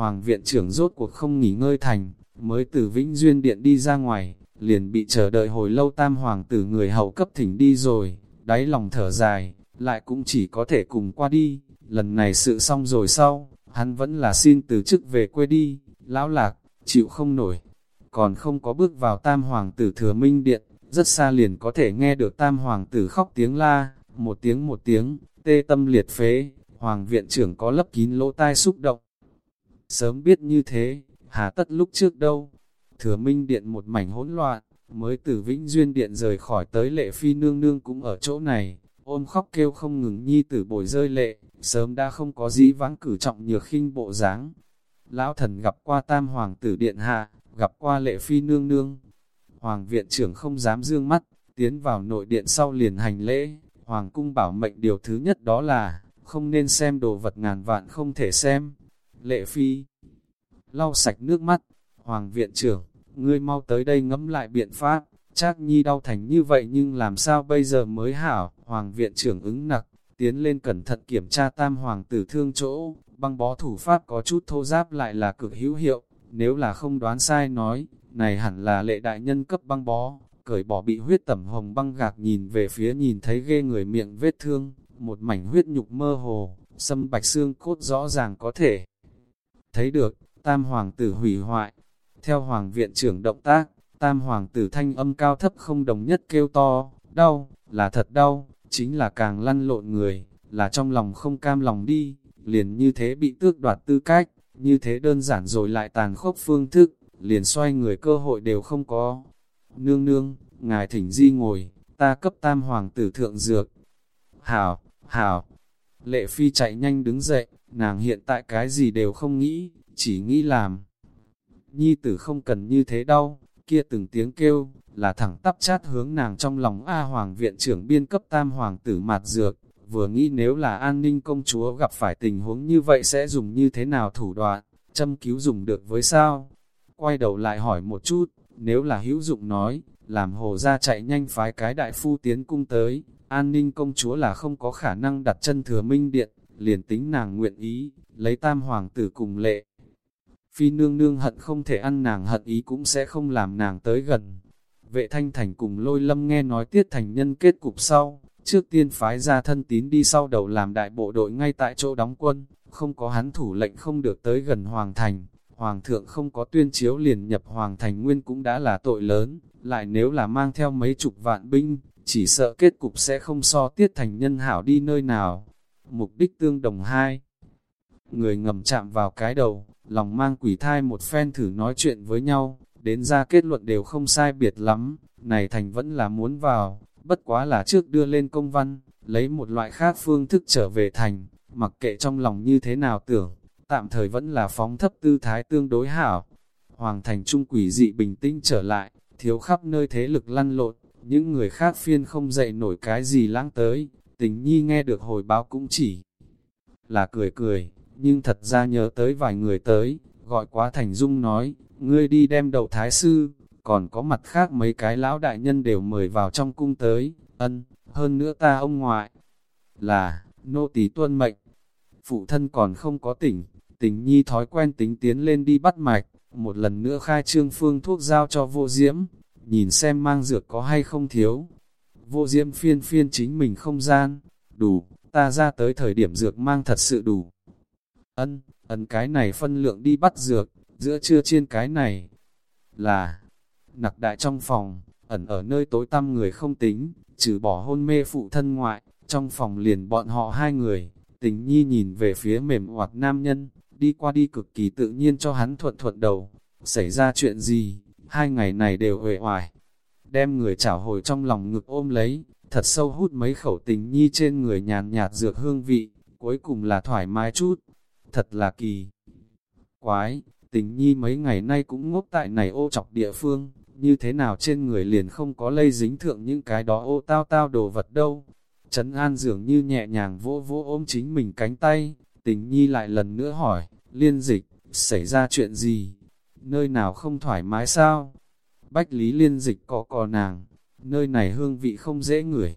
Hoàng viện trưởng rốt cuộc không nghỉ ngơi thành, mới từ Vĩnh Duyên Điện đi ra ngoài, liền bị chờ đợi hồi lâu tam hoàng tử người hậu cấp thỉnh đi rồi, đáy lòng thở dài, lại cũng chỉ có thể cùng qua đi, lần này sự xong rồi sau, hắn vẫn là xin từ chức về quê đi, lão lạc, chịu không nổi, còn không có bước vào tam hoàng tử thừa minh điện, rất xa liền có thể nghe được tam hoàng tử khóc tiếng la, một tiếng một tiếng, tê tâm liệt phế, hoàng viện trưởng có lấp kín lỗ tai xúc động. Sớm biết như thế, hà tất lúc trước đâu, thừa minh điện một mảnh hỗn loạn, mới từ Vĩnh Duyên Điện rời khỏi tới lệ phi nương nương cũng ở chỗ này, ôm khóc kêu không ngừng nhi tử bồi rơi lệ, sớm đã không có dĩ vãng cử trọng nhược khinh bộ dáng. Lão thần gặp qua tam hoàng tử điện hạ, gặp qua lệ phi nương nương. Hoàng viện trưởng không dám dương mắt, tiến vào nội điện sau liền hành lễ, hoàng cung bảo mệnh điều thứ nhất đó là, không nên xem đồ vật ngàn vạn không thể xem. Lệ phi, lau sạch nước mắt, hoàng viện trưởng, ngươi mau tới đây ngẫm lại biện pháp, chắc nhi đau thành như vậy nhưng làm sao bây giờ mới hảo, hoàng viện trưởng ứng nặc, tiến lên cẩn thận kiểm tra tam hoàng tử thương chỗ, băng bó thủ pháp có chút thô giáp lại là cực hữu hiệu, nếu là không đoán sai nói, này hẳn là lệ đại nhân cấp băng bó, cởi bỏ bị huyết tẩm hồng băng gạc nhìn về phía nhìn thấy ghê người miệng vết thương, một mảnh huyết nhục mơ hồ, xâm bạch xương cốt rõ ràng có thể. Thấy được, tam hoàng tử hủy hoại, theo hoàng viện trưởng động tác, tam hoàng tử thanh âm cao thấp không đồng nhất kêu to, đau, là thật đau, chính là càng lăn lộn người, là trong lòng không cam lòng đi, liền như thế bị tước đoạt tư cách, như thế đơn giản rồi lại tàn khốc phương thức, liền xoay người cơ hội đều không có. Nương nương, ngài thỉnh di ngồi, ta cấp tam hoàng tử thượng dược. Hảo, hảo, lệ phi chạy nhanh đứng dậy, nàng hiện tại cái gì đều không nghĩ, chỉ nghĩ làm. Nhi tử không cần như thế đâu, kia từng tiếng kêu, là thẳng tắp chát hướng nàng trong lòng A Hoàng viện trưởng biên cấp tam hoàng tử mạt dược, vừa nghĩ nếu là an ninh công chúa gặp phải tình huống như vậy sẽ dùng như thế nào thủ đoạn, châm cứu dùng được với sao? Quay đầu lại hỏi một chút, nếu là hữu dụng nói, làm hồ ra chạy nhanh phái cái đại phu tiến cung tới, an ninh công chúa là không có khả năng đặt chân thừa minh điện, liền tính nàng nguyện ý, lấy tam hoàng tử cùng lệ. Phi nương nương hận không thể ăn nàng hận ý cũng sẽ không làm nàng tới gần. Vệ thanh thành cùng lôi lâm nghe nói tiết thành nhân kết cục sau, trước tiên phái ra thân tín đi sau đầu làm đại bộ đội ngay tại chỗ đóng quân, không có hắn thủ lệnh không được tới gần Hoàng Thành. Hoàng thượng không có tuyên chiếu liền nhập Hoàng Thành nguyên cũng đã là tội lớn, lại nếu là mang theo mấy chục vạn binh, chỉ sợ kết cục sẽ không so tiết thành nhân hảo đi nơi nào. Mục đích tương đồng hai. Người ngầm chạm vào cái đầu, lòng mang quỷ thai một phen thử nói chuyện với nhau, đến ra kết luận đều không sai biệt lắm, này thành vẫn là muốn vào, bất quá là trước đưa lên công văn, lấy một loại khác phương thức trở về thành, mặc kệ trong lòng như thế nào tưởng, tạm thời vẫn là phóng thấp tư thái tương đối hảo. Hoàng thành trung quỷ dị bình tĩnh trở lại, thiếu khắp nơi thế lực lăn lộn, những người khác phiên không dậy nổi cái gì lãng tới, tình nhi nghe được hồi báo cũng chỉ là cười cười, nhưng thật ra nhớ tới vài người tới, gọi quá thành dung nói, ngươi đi đem đầu thái sư, còn có mặt khác mấy cái lão đại nhân đều mời vào trong cung tới, ân, hơn nữa ta ông ngoại, là, nô tỳ tuân mệnh, phụ thân còn không có tỉnh, tình nhi thói quen tính tiến lên đi bắt mạch, một lần nữa khai trương phương thuốc giao cho vô diễm, nhìn xem mang dược có hay không thiếu. Vô diễm phiên phiên chính mình không gian, đủ, ta ra tới thời điểm dược mang thật sự đủ. Ân, ấn cái này phân lượng đi bắt dược, giữa trưa trên cái này là nặc đại trong phòng, ẩn ở nơi tối tăm người không tính, trừ bỏ hôn mê phụ thân ngoại, trong phòng liền bọn họ hai người, tình nhi nhìn về phía mềm hoạt nam nhân, đi qua đi cực kỳ tự nhiên cho hắn thuận thuận đầu, xảy ra chuyện gì, hai ngày này đều uể oải, đem người chảo hồi trong lòng ngực ôm lấy, thật sâu hút mấy khẩu tình nhi trên người nhàn nhạt dược hương vị, cuối cùng là thoải mái chút, thật là kỳ. Quái, tình nhi mấy ngày nay cũng ngốc tại này ô chọc địa phương, như thế nào trên người liền không có lây dính thượng những cái đó ô tao tao đồ vật đâu. Trấn An dường như nhẹ nhàng vỗ vỗ ôm chính mình cánh tay, tình nhi lại lần nữa hỏi, liên dịch, xảy ra chuyện gì? Nơi nào không thoải mái sao? Bách lý liên dịch có cò nàng, nơi này hương vị không dễ ngửi.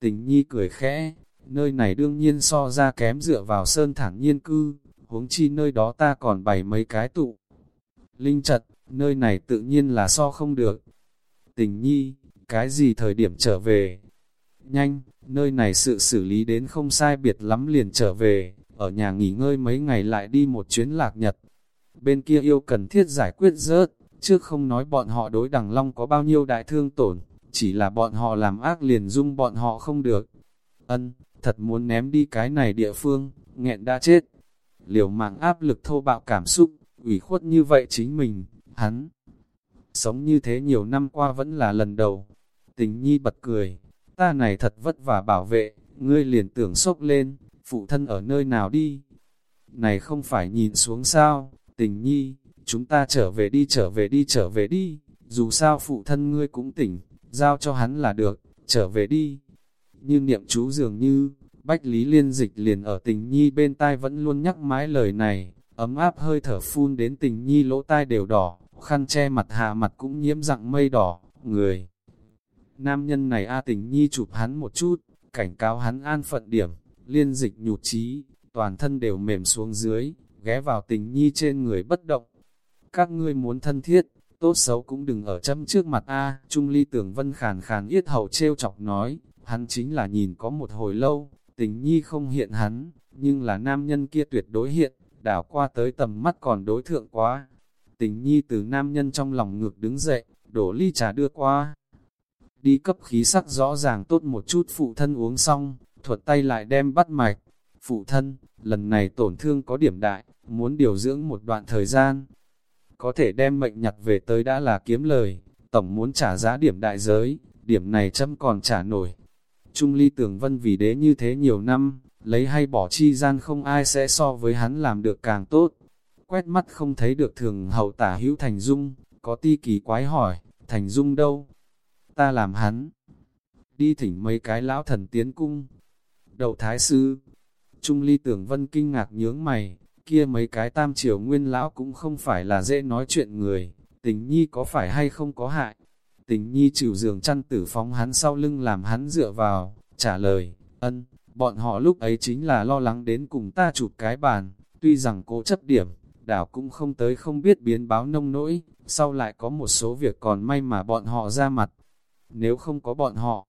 Tình nhi cười khẽ, nơi này đương nhiên so ra kém dựa vào sơn thẳng nhiên cư, huống chi nơi đó ta còn bày mấy cái tụ. Linh chật nơi này tự nhiên là so không được. Tình nhi, cái gì thời điểm trở về? Nhanh, nơi này sự xử lý đến không sai biệt lắm liền trở về, ở nhà nghỉ ngơi mấy ngày lại đi một chuyến lạc nhật. Bên kia yêu cần thiết giải quyết rớt, trước không nói bọn họ đối đẳng long có bao nhiêu đại thương tổn, chỉ là bọn họ làm ác liền dung bọn họ không được. Ân, thật muốn ném đi cái này địa phương, nghẹn đã chết. Liều mạng áp lực thô bạo cảm xúc, ủy khuất như vậy chính mình, hắn. Sống như thế nhiều năm qua vẫn là lần đầu. Tình nhi bật cười, ta này thật vất vả bảo vệ, ngươi liền tưởng sốc lên, phụ thân ở nơi nào đi. Này không phải nhìn xuống sao, tình nhi, chúng ta trở về đi trở về đi trở về đi, dù sao phụ thân ngươi cũng tỉnh, giao cho hắn là được, trở về đi. Như niệm chú dường như, Bách Lý Liên Dịch liền ở tình nhi bên tai vẫn luôn nhắc mãi lời này, ấm áp hơi thở phun đến tình nhi lỗ tai đều đỏ, khăn che mặt hạ mặt cũng nhiễm dạng mây đỏ, người. Nam nhân này A tình nhi chụp hắn một chút, cảnh cáo hắn an phận điểm, liên dịch nhụt chí toàn thân đều mềm xuống dưới, ghé vào tình nhi trên người bất động. Các ngươi muốn thân thiết, tốt xấu cũng đừng ở châm trước mặt A, Trung Ly Tưởng Vân khàn khàn yết hầu treo chọc nói, hắn chính là nhìn có một hồi lâu, tình nhi không hiện hắn, nhưng là nam nhân kia tuyệt đối hiện, đảo qua tới tầm mắt còn đối thượng quá. Tình nhi từ nam nhân trong lòng ngược đứng dậy, đổ ly trà đưa qua. Đi cấp khí sắc rõ ràng tốt một chút phụ thân uống xong, thuật tay lại đem bắt mạch. Phụ thân, lần này tổn thương có điểm đại, muốn điều dưỡng một đoạn thời gian. Có thể đem mệnh nhặt về tới đã là kiếm lời, tổng muốn trả giá điểm đại giới, điểm này châm còn trả nổi. Trung ly tưởng vân vì đế như thế nhiều năm, lấy hay bỏ chi gian không ai sẽ so với hắn làm được càng tốt. Quét mắt không thấy được thường hậu tả hữu Thành Dung, có ti kỳ quái hỏi, Thành Dung đâu? Ta làm hắn. Đi thỉnh mấy cái lão thần tiến cung. Đầu thái sư. Trung ly tưởng vân kinh ngạc nhướng mày, kia mấy cái tam triều nguyên lão cũng không phải là dễ nói chuyện người, tình nhi có phải hay không có hại. Tình nhi chịu giường chăn tử phóng hắn sau lưng làm hắn dựa vào, trả lời, ân, bọn họ lúc ấy chính là lo lắng đến cùng ta chụp cái bàn, tuy rằng cố chấp điểm, đảo cũng không tới không biết biến báo nông nỗi, sau lại có một số việc còn may mà bọn họ ra mặt. Nếu không có bọn họ,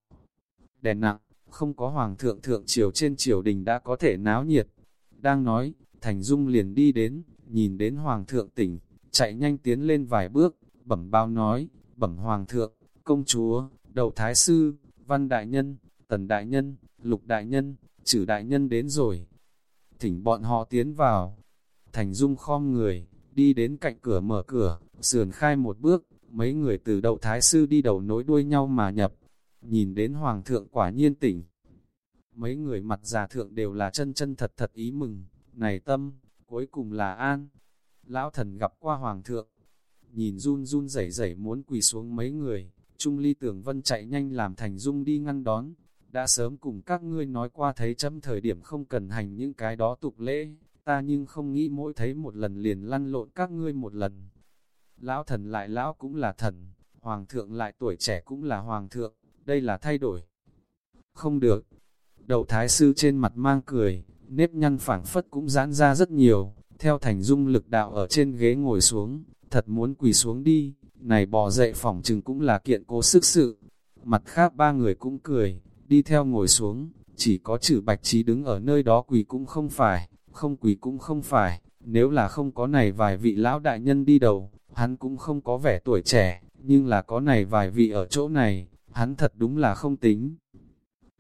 đèn nặng, không có hoàng thượng thượng triều trên triều đình đã có thể náo nhiệt. Đang nói, Thành Dung liền đi đến, nhìn đến hoàng thượng tỉnh, chạy nhanh tiến lên vài bước, bẩm bao nói, bẩm hoàng thượng, công chúa, đầu thái sư, văn đại nhân, tần đại nhân, lục đại nhân, chữ đại nhân đến rồi. Thỉnh bọn họ tiến vào. Thành Dung khom người, đi đến cạnh cửa mở cửa, sườn khai một bước, mấy người từ đầu thái sư đi đầu nối đuôi nhau mà nhập. Nhìn đến hoàng thượng quả nhiên tỉnh. Mấy người mặt già thượng đều là chân chân thật thật ý mừng, này tâm, cuối cùng là an. Lão thần gặp qua hoàng thượng, nhìn run run rẩy rẩy muốn quỳ xuống mấy người, Trung Ly Tưởng Vân chạy nhanh làm Thành Dung đi ngăn đón, đã sớm cùng các ngươi nói qua thấy chấm thời điểm không cần hành những cái đó tục lễ, ta nhưng không nghĩ mỗi thấy một lần liền lăn lộn các ngươi một lần. Lão thần lại lão cũng là thần, hoàng thượng lại tuổi trẻ cũng là hoàng thượng, đây là thay đổi. Không được. Đầu thái sư trên mặt mang cười, nếp nhăn phảng phất cũng giãn ra rất nhiều, theo thành dung lực đạo ở trên ghế ngồi xuống, thật muốn quỳ xuống đi, này bò dậy phòng chừng cũng là kiện cố sức sự. Mặt khác ba người cũng cười, đi theo ngồi xuống, chỉ có chữ bạch trí đứng ở nơi đó quỳ cũng không phải, không quỳ cũng không phải, nếu là không có này vài vị lão đại nhân đi đầu, hắn cũng không có vẻ tuổi trẻ, nhưng là có này vài vị ở chỗ này, hắn thật đúng là không tính.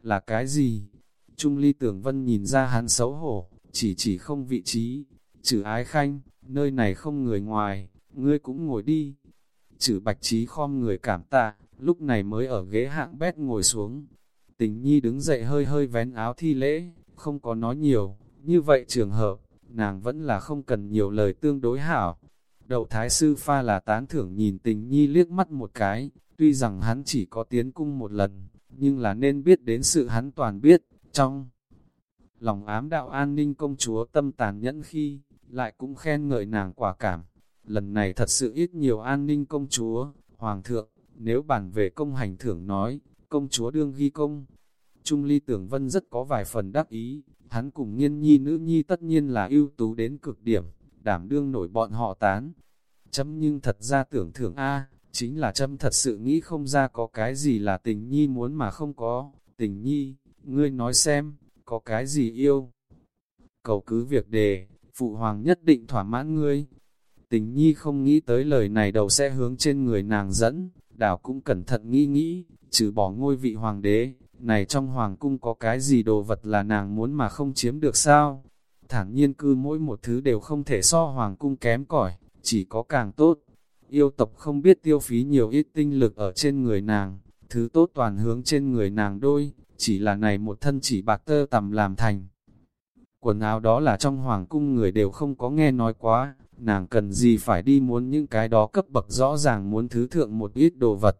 Là cái gì? Trung ly tưởng vân nhìn ra hắn xấu hổ, chỉ chỉ không vị trí, chữ ái khanh, nơi này không người ngoài, ngươi cũng ngồi đi. Chữ bạch trí khom người cảm tạ, lúc này mới ở ghế hạng bét ngồi xuống. Tình nhi đứng dậy hơi hơi vén áo thi lễ, không có nói nhiều, như vậy trường hợp, nàng vẫn là không cần nhiều lời tương đối hảo. Đậu thái sư pha là tán thưởng nhìn tình nhi liếc mắt một cái, tuy rằng hắn chỉ có tiến cung một lần, nhưng là nên biết đến sự hắn toàn biết, trong lòng ám đạo an ninh công chúa tâm tàn nhẫn khi, lại cũng khen ngợi nàng quả cảm. Lần này thật sự ít nhiều an ninh công chúa, hoàng thượng, nếu bàn về công hành thưởng nói, công chúa đương ghi công. Trung ly tưởng vân rất có vài phần đắc ý, hắn cùng nghiên nhi nữ nhi tất nhiên là ưu tú đến cực điểm, đảm đương nổi bọn họ tán. Chấm nhưng thật ra tưởng thưởng A, chính là chấm thật sự nghĩ không ra có cái gì là tình nhi muốn mà không có, tình nhi, ngươi nói xem, có cái gì yêu. Cầu cứ việc đề, phụ hoàng nhất định thỏa mãn ngươi. Tình nhi không nghĩ tới lời này đầu sẽ hướng trên người nàng dẫn, đảo cũng cẩn thận nghĩ nghĩ, trừ bỏ ngôi vị hoàng đế, này trong hoàng cung có cái gì đồ vật là nàng muốn mà không chiếm được sao? Thản nhiên cư mỗi một thứ đều không thể so hoàng cung kém cỏi, chỉ có càng tốt. Yêu tộc không biết tiêu phí nhiều ít tinh lực ở trên người nàng, thứ tốt toàn hướng trên người nàng đôi, chỉ là này một thân chỉ bạc tơ tầm làm thành. Quần áo đó là trong hoàng cung người đều không có nghe nói quá, nàng cần gì phải đi muốn những cái đó cấp bậc rõ ràng muốn thứ thượng một ít đồ vật.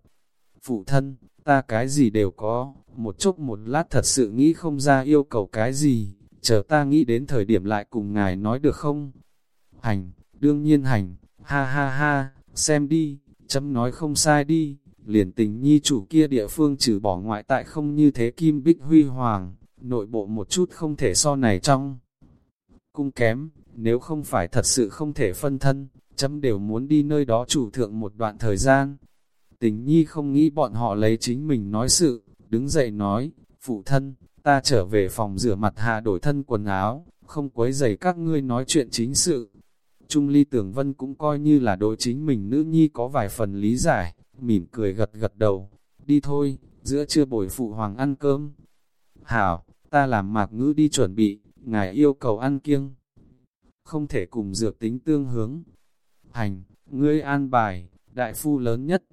Phụ thân, ta cái gì đều có, một chốc một lát thật sự nghĩ không ra yêu cầu cái gì, chờ ta nghĩ đến thời điểm lại cùng ngài nói được không? Hành, đương nhiên hành, ha ha ha, xem đi, chấm nói không sai đi, liền tình nhi chủ kia địa phương trừ bỏ ngoại tại không như thế kim bích huy hoàng, nội bộ một chút không thể so này trong. Cung kém, nếu không phải thật sự không thể phân thân, chấm đều muốn đi nơi đó chủ thượng một đoạn thời gian. Tình nhi không nghĩ bọn họ lấy chính mình nói sự, đứng dậy nói, phụ thân, ta trở về phòng rửa mặt hạ đổi thân quần áo, không quấy giày các ngươi nói chuyện chính sự. Trung ly tưởng vân cũng coi như là đối chính mình nữ nhi có vài phần lý giải, mỉm cười gật gật đầu, đi thôi, giữa trưa bồi phụ hoàng ăn cơm. Hảo, ta làm mạc ngữ đi chuẩn bị, ngài yêu cầu ăn kiêng. Không thể cùng dược tính tương hướng. Hành, ngươi an bài, đại phu lớn nhất,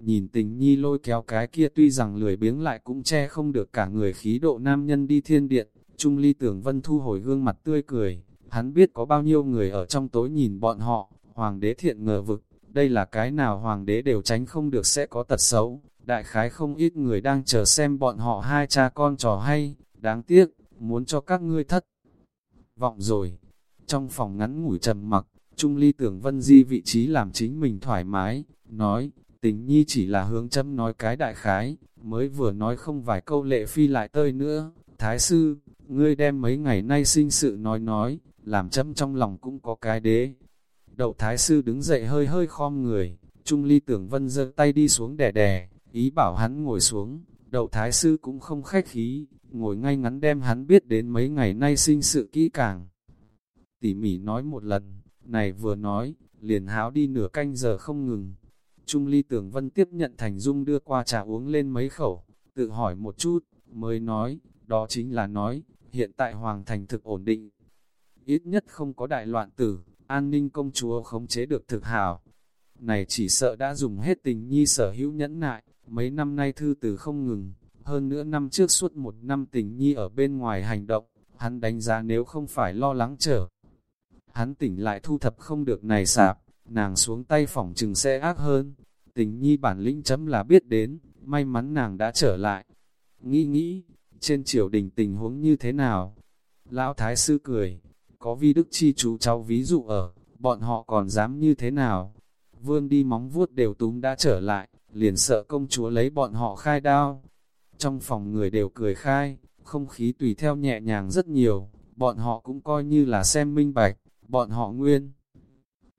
Nhìn tình nhi lôi kéo cái kia tuy rằng lười biếng lại cũng che không được cả người khí độ nam nhân đi thiên điện, Trung ly tưởng vân thu hồi gương mặt tươi cười, hắn biết có bao nhiêu người ở trong tối nhìn bọn họ, hoàng đế thiện ngờ vực, đây là cái nào hoàng đế đều tránh không được sẽ có tật xấu, đại khái không ít người đang chờ xem bọn họ hai cha con trò hay, đáng tiếc, muốn cho các ngươi thất. Vọng rồi, trong phòng ngắn ngủi trầm mặc, Trung ly tưởng vân di vị trí làm chính mình thoải mái, nói, Tình nhi chỉ là hướng chấm nói cái đại khái, mới vừa nói không vài câu lệ phi lại tơi nữa. Thái sư, ngươi đem mấy ngày nay sinh sự nói nói, làm chấm trong lòng cũng có cái đế. Đậu thái sư đứng dậy hơi hơi khom người, Trung ly tưởng vân giơ tay đi xuống đè đè, ý bảo hắn ngồi xuống. Đậu thái sư cũng không khách khí, ngồi ngay ngắn đem hắn biết đến mấy ngày nay sinh sự kỹ càng. Tỉ mỉ nói một lần, này vừa nói, liền háo đi nửa canh giờ không ngừng, Trung ly tưởng vân tiếp nhận Thành Dung đưa qua trà uống lên mấy khẩu, tự hỏi một chút, mới nói, đó chính là nói, hiện tại Hoàng Thành thực ổn định. Ít nhất không có đại loạn tử, an ninh công chúa khống chế được thực hảo. Này chỉ sợ đã dùng hết tình nhi sở hữu nhẫn nại, mấy năm nay thư từ không ngừng, hơn nữa năm trước suốt một năm tình nhi ở bên ngoài hành động, hắn đánh giá nếu không phải lo lắng trở. Hắn tỉnh lại thu thập không được này sạp, nàng xuống tay phỏng chừng sẽ ác hơn. Tình nhi bản lĩnh chấm là biết đến, may mắn nàng đã trở lại. Nghĩ nghĩ, trên triều đình tình huống như thế nào? Lão Thái Sư cười, có vi đức chi chú cháu ví dụ ở, bọn họ còn dám như thế nào? Vương đi móng vuốt đều túm đã trở lại, liền sợ công chúa lấy bọn họ khai đao. Trong phòng người đều cười khai, không khí tùy theo nhẹ nhàng rất nhiều, bọn họ cũng coi như là xem minh bạch, bọn họ nguyên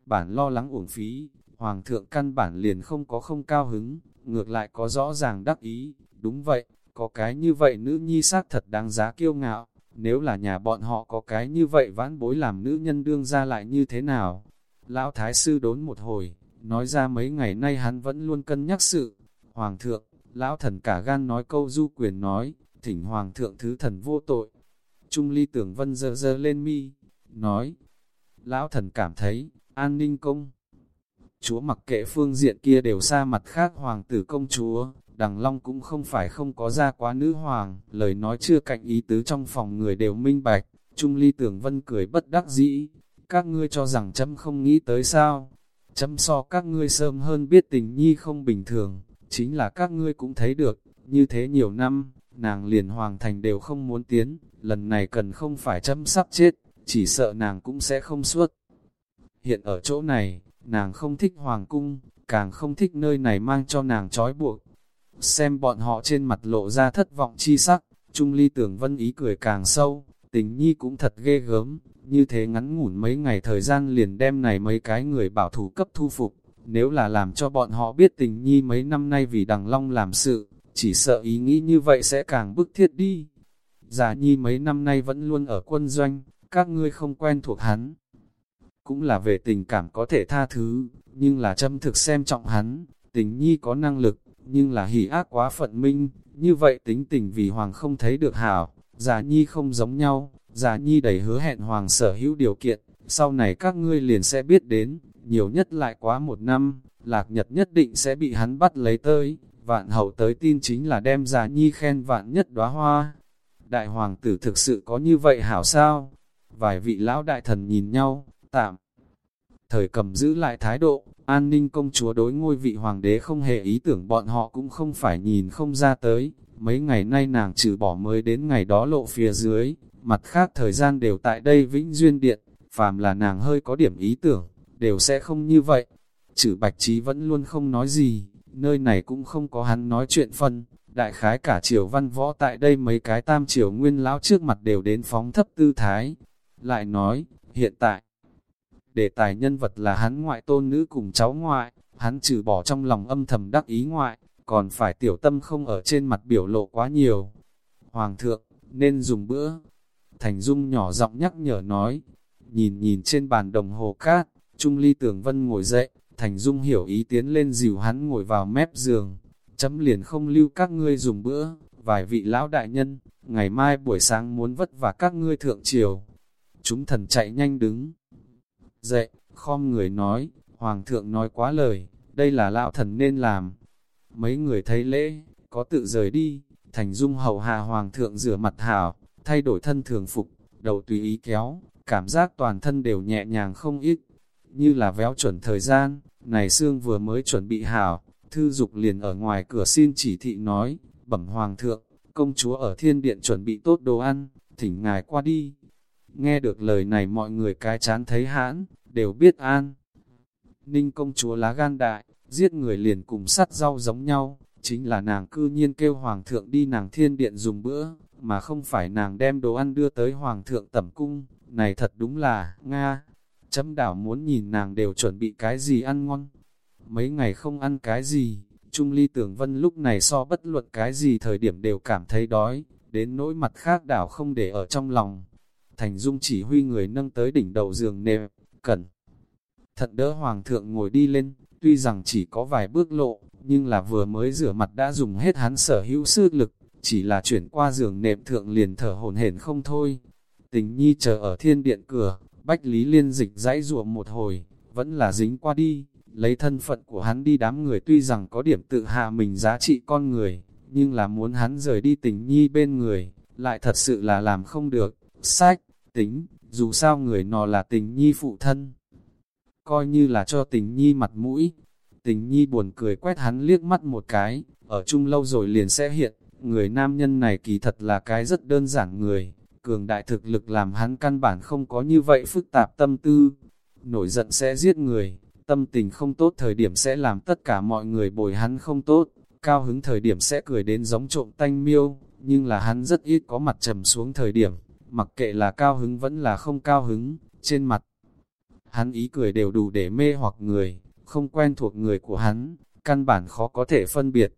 bản lo lắng uổng phí, hoàng thượng căn bản liền không có không cao hứng, ngược lại có rõ ràng đắc ý, đúng vậy, có cái như vậy nữ nhi xác thật đáng giá kiêu ngạo, nếu là nhà bọn họ có cái như vậy vãn bối làm nữ nhân đương ra lại như thế nào? Lão Thái Sư đốn một hồi, nói ra mấy ngày nay hắn vẫn luôn cân nhắc sự. Hoàng thượng, lão thần cả gan nói câu du quyền nói, thỉnh Hoàng thượng thứ thần vô tội. Trung ly tưởng vân dơ dơ lên mi, nói, lão thần cảm thấy, an ninh công. Chúa mặc kệ phương diện kia đều xa mặt khác hoàng tử công chúa, đằng long cũng không phải không có ra quá nữ hoàng, lời nói chưa cạnh ý tứ trong phòng người đều minh bạch, Trung ly tưởng vân cười bất đắc dĩ, các ngươi cho rằng chấm không nghĩ tới sao, chấm so các ngươi sớm hơn biết tình nhi không bình thường, chính là các ngươi cũng thấy được, như thế nhiều năm, nàng liền hoàng thành đều không muốn tiến, lần này cần không phải chấm sắp chết, chỉ sợ nàng cũng sẽ không suốt. Hiện ở chỗ này, nàng không thích hoàng cung, càng không thích nơi này mang cho nàng trói buộc. Xem bọn họ trên mặt lộ ra thất vọng chi sắc, Trung ly tưởng vân ý cười càng sâu, tình nhi cũng thật ghê gớm, như thế ngắn ngủn mấy ngày thời gian liền đem này mấy cái người bảo thủ cấp thu phục, nếu là làm cho bọn họ biết tình nhi mấy năm nay vì đằng long làm sự, chỉ sợ ý nghĩ như vậy sẽ càng bức thiết đi. Giả nhi mấy năm nay vẫn luôn ở quân doanh, các ngươi không quen thuộc hắn. Cũng là về tình cảm có thể tha thứ, nhưng là châm thực xem trọng hắn, tình nhi có năng lực, nhưng là hỉ ác quá phận minh, như vậy tính tình vì hoàng không thấy được hảo, giả nhi không giống nhau, giả nhi đầy hứa hẹn hoàng sở hữu điều kiện, sau này các ngươi liền sẽ biết đến, nhiều nhất lại quá một năm, lạc nhật nhất định sẽ bị hắn bắt lấy tới, vạn hậu tới tin chính là đem giả nhi khen vạn nhất đóa hoa. Đại hoàng tử thực sự có như vậy hảo sao? Vài vị lão đại thần nhìn nhau, tạm. Thời cầm giữ lại thái độ, an ninh công chúa đối ngôi vị hoàng đế không hề ý tưởng bọn họ cũng không phải nhìn không ra tới. Mấy ngày nay nàng trừ bỏ mới đến ngày đó lộ phía dưới, mặt khác thời gian đều tại đây vĩnh duyên điện, phàm là nàng hơi có điểm ý tưởng, đều sẽ không như vậy. Chữ bạch trí vẫn luôn không nói gì, nơi này cũng không có hắn nói chuyện phân, đại khái cả triều văn võ tại đây mấy cái tam triều nguyên lão trước mặt đều đến phóng thấp tư thái. Lại nói, hiện tại, đề tài nhân vật là hắn ngoại tôn nữ cùng cháu ngoại, hắn trừ bỏ trong lòng âm thầm đắc ý ngoại, còn phải tiểu tâm không ở trên mặt biểu lộ quá nhiều. Hoàng thượng, nên dùng bữa. Thành Dung nhỏ giọng nhắc nhở nói, nhìn nhìn trên bàn đồng hồ cát, Trung Ly Tường Vân ngồi dậy, Thành Dung hiểu ý tiến lên dìu hắn ngồi vào mép giường, chấm liền không lưu các ngươi dùng bữa, vài vị lão đại nhân, ngày mai buổi sáng muốn vất vả các ngươi thượng triều. Chúng thần chạy nhanh đứng, dậy, khom người nói, Hoàng thượng nói quá lời, đây là lão thần nên làm. Mấy người thấy lễ, có tự rời đi, thành dung hầu hạ Hoàng thượng rửa mặt hảo, thay đổi thân thường phục, đầu tùy ý kéo, cảm giác toàn thân đều nhẹ nhàng không ít, như là véo chuẩn thời gian, này xương vừa mới chuẩn bị hảo, thư dục liền ở ngoài cửa xin chỉ thị nói, bẩm Hoàng thượng, công chúa ở thiên điện chuẩn bị tốt đồ ăn, thỉnh ngài qua đi. Nghe được lời này mọi người cái chán thấy hãn, đều biết an. Ninh công chúa lá gan đại, giết người liền cùng sắt rau giống nhau, chính là nàng cư nhiên kêu hoàng thượng đi nàng thiên điện dùng bữa, mà không phải nàng đem đồ ăn đưa tới hoàng thượng tẩm cung, này thật đúng là, Nga, chấm đảo muốn nhìn nàng đều chuẩn bị cái gì ăn ngon. Mấy ngày không ăn cái gì, Trung Ly Tưởng Vân lúc này so bất luận cái gì thời điểm đều cảm thấy đói, đến nỗi mặt khác đảo không để ở trong lòng. Thành Dung chỉ huy người nâng tới đỉnh đầu giường nệm, cẩn. Thận đỡ Hoàng thượng ngồi đi lên, tuy rằng chỉ có vài bước lộ, nhưng là vừa mới rửa mặt đã dùng hết hắn sở hữu sức lực, chỉ là chuyển qua giường nệm thượng liền thở hồn hển không thôi. Tình nhi chờ ở thiên điện cửa, Bách Lý Liên dịch dãy ruộng một hồi, vẫn là dính qua đi, lấy thân phận của hắn đi đám người tuy rằng có điểm tự hạ mình giá trị con người, nhưng là muốn hắn rời đi tình nhi bên người, lại thật sự là làm không được. Sách, tính, dù sao người nó là tình nhi phụ thân. Coi như là cho tình nhi mặt mũi. Tình nhi buồn cười quét hắn liếc mắt một cái, ở chung lâu rồi liền sẽ hiện, người nam nhân này kỳ thật là cái rất đơn giản người. Cường đại thực lực làm hắn căn bản không có như vậy phức tạp tâm tư. Nổi giận sẽ giết người, tâm tình không tốt thời điểm sẽ làm tất cả mọi người bồi hắn không tốt, cao hứng thời điểm sẽ cười đến giống trộm tanh miêu, nhưng là hắn rất ít có mặt trầm xuống thời điểm, mặc kệ là cao hứng vẫn là không cao hứng, trên mặt. Hắn ý cười đều đủ để mê hoặc người, không quen thuộc người của hắn, căn bản khó có thể phân biệt.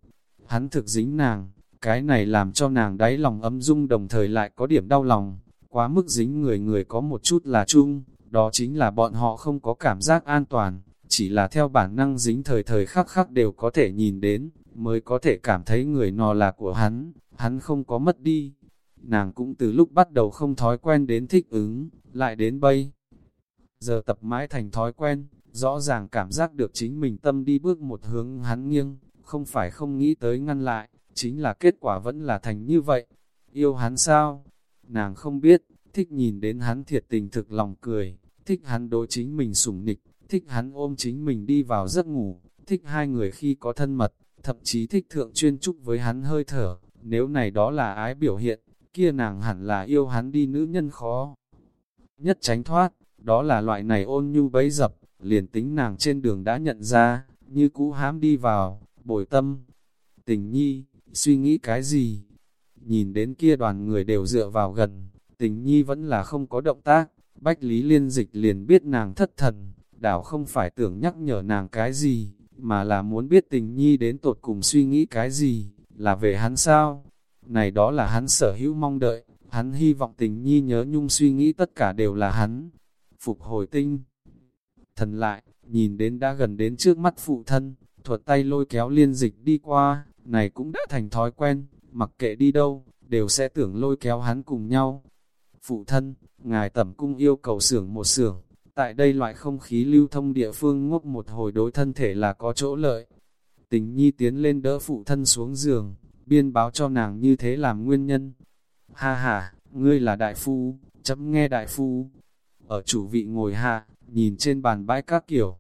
Hắn thực dính nàng, cái này làm cho nàng đáy lòng ấm dung đồng thời lại có điểm đau lòng, quá mức dính người người có một chút là chung, đó chính là bọn họ không có cảm giác an toàn, chỉ là theo bản năng dính thời thời khắc khắc đều có thể nhìn đến, mới có thể cảm thấy người nò là của hắn, hắn không có mất đi. Nàng cũng từ lúc bắt đầu không thói quen đến thích ứng, lại đến bây. Giờ tập mãi thành thói quen, rõ ràng cảm giác được chính mình tâm đi bước một hướng hắn nghiêng, không phải không nghĩ tới ngăn lại, chính là kết quả vẫn là thành như vậy. Yêu hắn sao? Nàng không biết, thích nhìn đến hắn thiệt tình thực lòng cười, thích hắn đối chính mình sủng nịch, thích hắn ôm chính mình đi vào giấc ngủ, thích hai người khi có thân mật, thậm chí thích thượng chuyên trúc với hắn hơi thở, nếu này đó là ái biểu hiện, kia nàng hẳn là yêu hắn đi nữ nhân khó. Nhất tránh thoát, đó là loại này ôn nhu bấy dập, liền tính nàng trên đường đã nhận ra, như cũ hám đi vào, bồi tâm. Tình nhi, suy nghĩ cái gì? nhìn đến kia đoàn người đều dựa vào gần, tình nhi vẫn là không có động tác, Bách Lý Liên Dịch liền biết nàng thất thần, đảo không phải tưởng nhắc nhở nàng cái gì, mà là muốn biết tình nhi đến tột cùng suy nghĩ cái gì, là về hắn sao? Này đó là hắn sở hữu mong đợi, hắn hy vọng tình nhi nhớ nhung suy nghĩ tất cả đều là hắn. Phục hồi tinh, thần lại, nhìn đến đã gần đến trước mắt phụ thân, thuật tay lôi kéo liên dịch đi qua, này cũng đã thành thói quen, mặc kệ đi đâu, đều sẽ tưởng lôi kéo hắn cùng nhau. Phụ thân, ngài tẩm cung yêu cầu xưởng một xưởng, tại đây loại không khí lưu thông địa phương ngốc một hồi đối thân thể là có chỗ lợi. Tình nhi tiến lên đỡ phụ thân xuống giường, biên báo cho nàng như thế làm nguyên nhân. Ha ha, ngươi là đại phu, chấm nghe đại phu. Ở chủ vị ngồi hạ, nhìn trên bàn bãi các kiểu.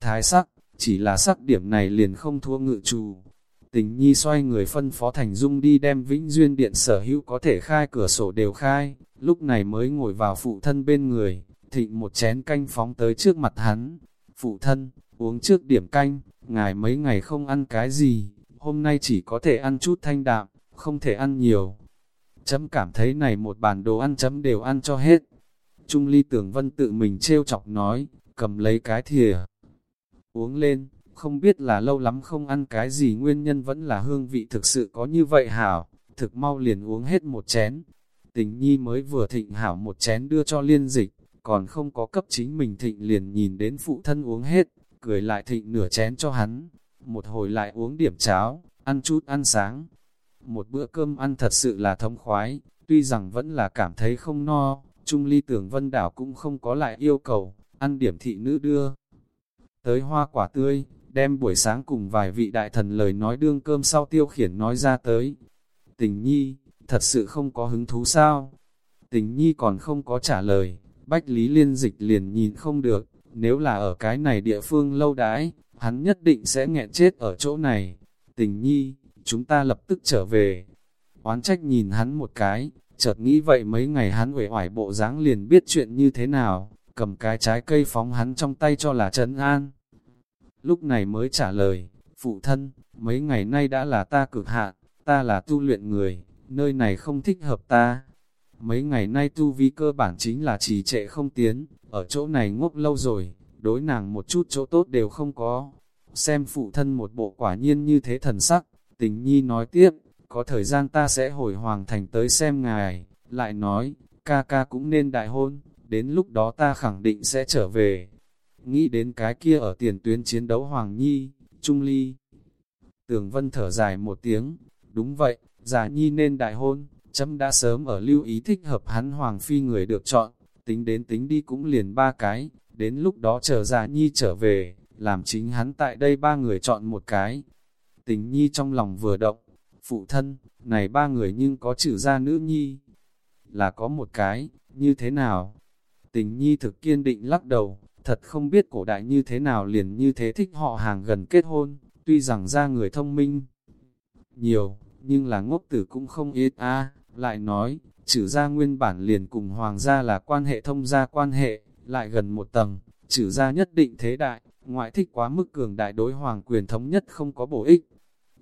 Thái sắc, chỉ là sắc điểm này liền không thua ngự chủ. Tình nhi xoay người phân phó Thành Dung đi đem Vĩnh Duyên Điện sở hữu có thể khai cửa sổ đều khai, lúc này mới ngồi vào phụ thân bên người, thịnh một chén canh phóng tới trước mặt hắn. Phụ thân, uống trước điểm canh, ngài mấy ngày không ăn cái gì, hôm nay chỉ có thể ăn chút thanh đạm, không thể ăn nhiều. Chấm cảm thấy này một bàn đồ ăn chấm đều ăn cho hết. Trung ly tưởng vân tự mình trêu chọc nói, cầm lấy cái thìa. Uống lên, không biết là lâu lắm không ăn cái gì nguyên nhân vẫn là hương vị thực sự có như vậy hảo, thực mau liền uống hết một chén. Tình nhi mới vừa thịnh hảo một chén đưa cho liên dịch, còn không có cấp chính mình thịnh liền nhìn đến phụ thân uống hết, cười lại thịnh nửa chén cho hắn, một hồi lại uống điểm cháo, ăn chút ăn sáng. Một bữa cơm ăn thật sự là thống khoái, tuy rằng vẫn là cảm thấy không no, Trung ly tưởng vân đảo cũng không có lại yêu cầu, ăn điểm thị nữ đưa. Tới hoa quả tươi, đem buổi sáng cùng vài vị đại thần lời nói đương cơm sau tiêu khiển nói ra tới. Tình nhi, thật sự không có hứng thú sao? Tình nhi còn không có trả lời, Bách Lý Liên Dịch liền nhìn không được, nếu là ở cái này địa phương lâu đãi, hắn nhất định sẽ nghẹn chết ở chỗ này. Tình nhi, chúng ta lập tức trở về. Oán trách nhìn hắn một cái, chợt nghĩ vậy mấy ngày hắn uể oải bộ dáng liền biết chuyện như thế nào, cầm cái trái cây phóng hắn trong tay cho là trấn an. Lúc này mới trả lời, phụ thân, mấy ngày nay đã là ta cực hạn, ta là tu luyện người, nơi này không thích hợp ta. Mấy ngày nay tu vi cơ bản chính là trì trệ không tiến, ở chỗ này ngốc lâu rồi, đối nàng một chút chỗ tốt đều không có. Xem phụ thân một bộ quả nhiên như thế thần sắc, tình nhi nói tiếp, có thời gian ta sẽ hồi hoàng thành tới xem ngài, lại nói, ca ca cũng nên đại hôn, đến lúc đó ta khẳng định sẽ trở về. Nghĩ đến cái kia ở tiền tuyến chiến đấu Hoàng Nhi, Trung Ly. Tường Vân thở dài một tiếng, đúng vậy, giả Nhi nên đại hôn, chấm đã sớm ở lưu ý thích hợp hắn Hoàng Phi người được chọn, tính đến tính đi cũng liền ba cái, đến lúc đó chờ già Nhi trở về, làm chính hắn tại đây ba người chọn một cái. Tình Nhi trong lòng vừa động, phụ thân, này ba người nhưng có chữ ra nữ Nhi, là có một cái, như thế nào? Tình Nhi thực kiên định lắc đầu, thật không biết cổ đại như thế nào liền như thế thích họ hàng gần kết hôn, tuy rằng ra người thông minh nhiều, nhưng là ngốc tử cũng không ít a lại nói, trừ ra nguyên bản liền cùng hoàng gia là quan hệ thông gia quan hệ, lại gần một tầng, trừ ra nhất định thế đại, ngoại thích quá mức cường đại đối hoàng quyền thống nhất không có bổ ích.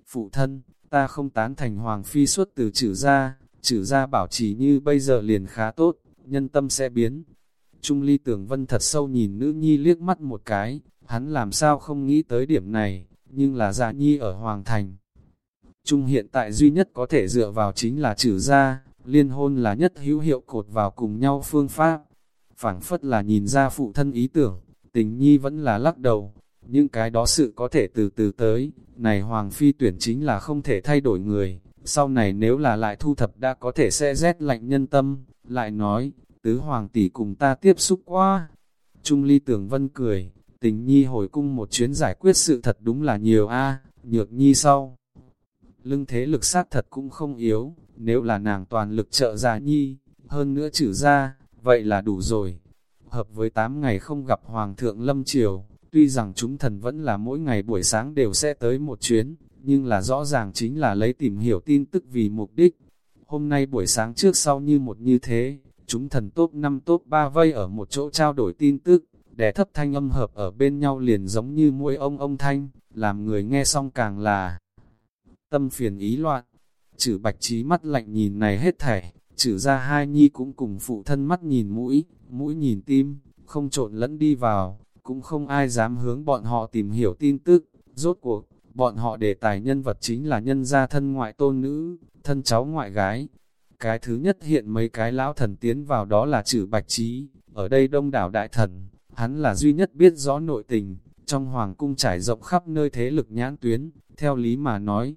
Phụ thân, ta không tán thành hoàng phi xuất từ trừ ra, trừ ra bảo trì như bây giờ liền khá tốt, nhân tâm sẽ biến, Trung ly tưởng vân thật sâu nhìn nữ nhi liếc mắt một cái, hắn làm sao không nghĩ tới điểm này, nhưng là dạ nhi ở Hoàng Thành. Trung hiện tại duy nhất có thể dựa vào chính là trừ ra, liên hôn là nhất hữu hiệu cột vào cùng nhau phương pháp phảng phất là nhìn ra phụ thân ý tưởng, tình nhi vẫn là lắc đầu, những cái đó sự có thể từ từ tới, này Hoàng Phi tuyển chính là không thể thay đổi người, sau này nếu là lại thu thập đã có thể sẽ rét lạnh nhân tâm, lại nói, tứ hoàng tỷ cùng ta tiếp xúc quá. Trung ly tưởng vân cười, tình nhi hồi cung một chuyến giải quyết sự thật đúng là nhiều a nhược nhi sau. Lưng thế lực sát thật cũng không yếu, nếu là nàng toàn lực trợ ra nhi, hơn nữa trừ ra, vậy là đủ rồi. Hợp với 8 ngày không gặp Hoàng thượng Lâm Triều, tuy rằng chúng thần vẫn là mỗi ngày buổi sáng đều sẽ tới một chuyến, nhưng là rõ ràng chính là lấy tìm hiểu tin tức vì mục đích. Hôm nay buổi sáng trước sau như một như thế, chúng thần top 5 top 3 vây ở một chỗ trao đổi tin tức, đè thấp thanh âm hợp ở bên nhau liền giống như mũi ông ông thanh, làm người nghe xong càng là tâm phiền ý loạn. chữ bạch trí mắt lạnh nhìn này hết thảy, chử ra hai nhi cũng cùng phụ thân mắt nhìn mũi, mũi nhìn tim, không trộn lẫn đi vào, cũng không ai dám hướng bọn họ tìm hiểu tin tức, rốt cuộc, bọn họ đề tài nhân vật chính là nhân gia thân ngoại tôn nữ, thân cháu ngoại gái. Cái thứ nhất hiện mấy cái lão thần tiến vào đó là trừ bạch trí, ở đây đông đảo đại thần, hắn là duy nhất biết rõ nội tình, trong hoàng cung trải rộng khắp nơi thế lực nhãn tuyến, theo lý mà nói.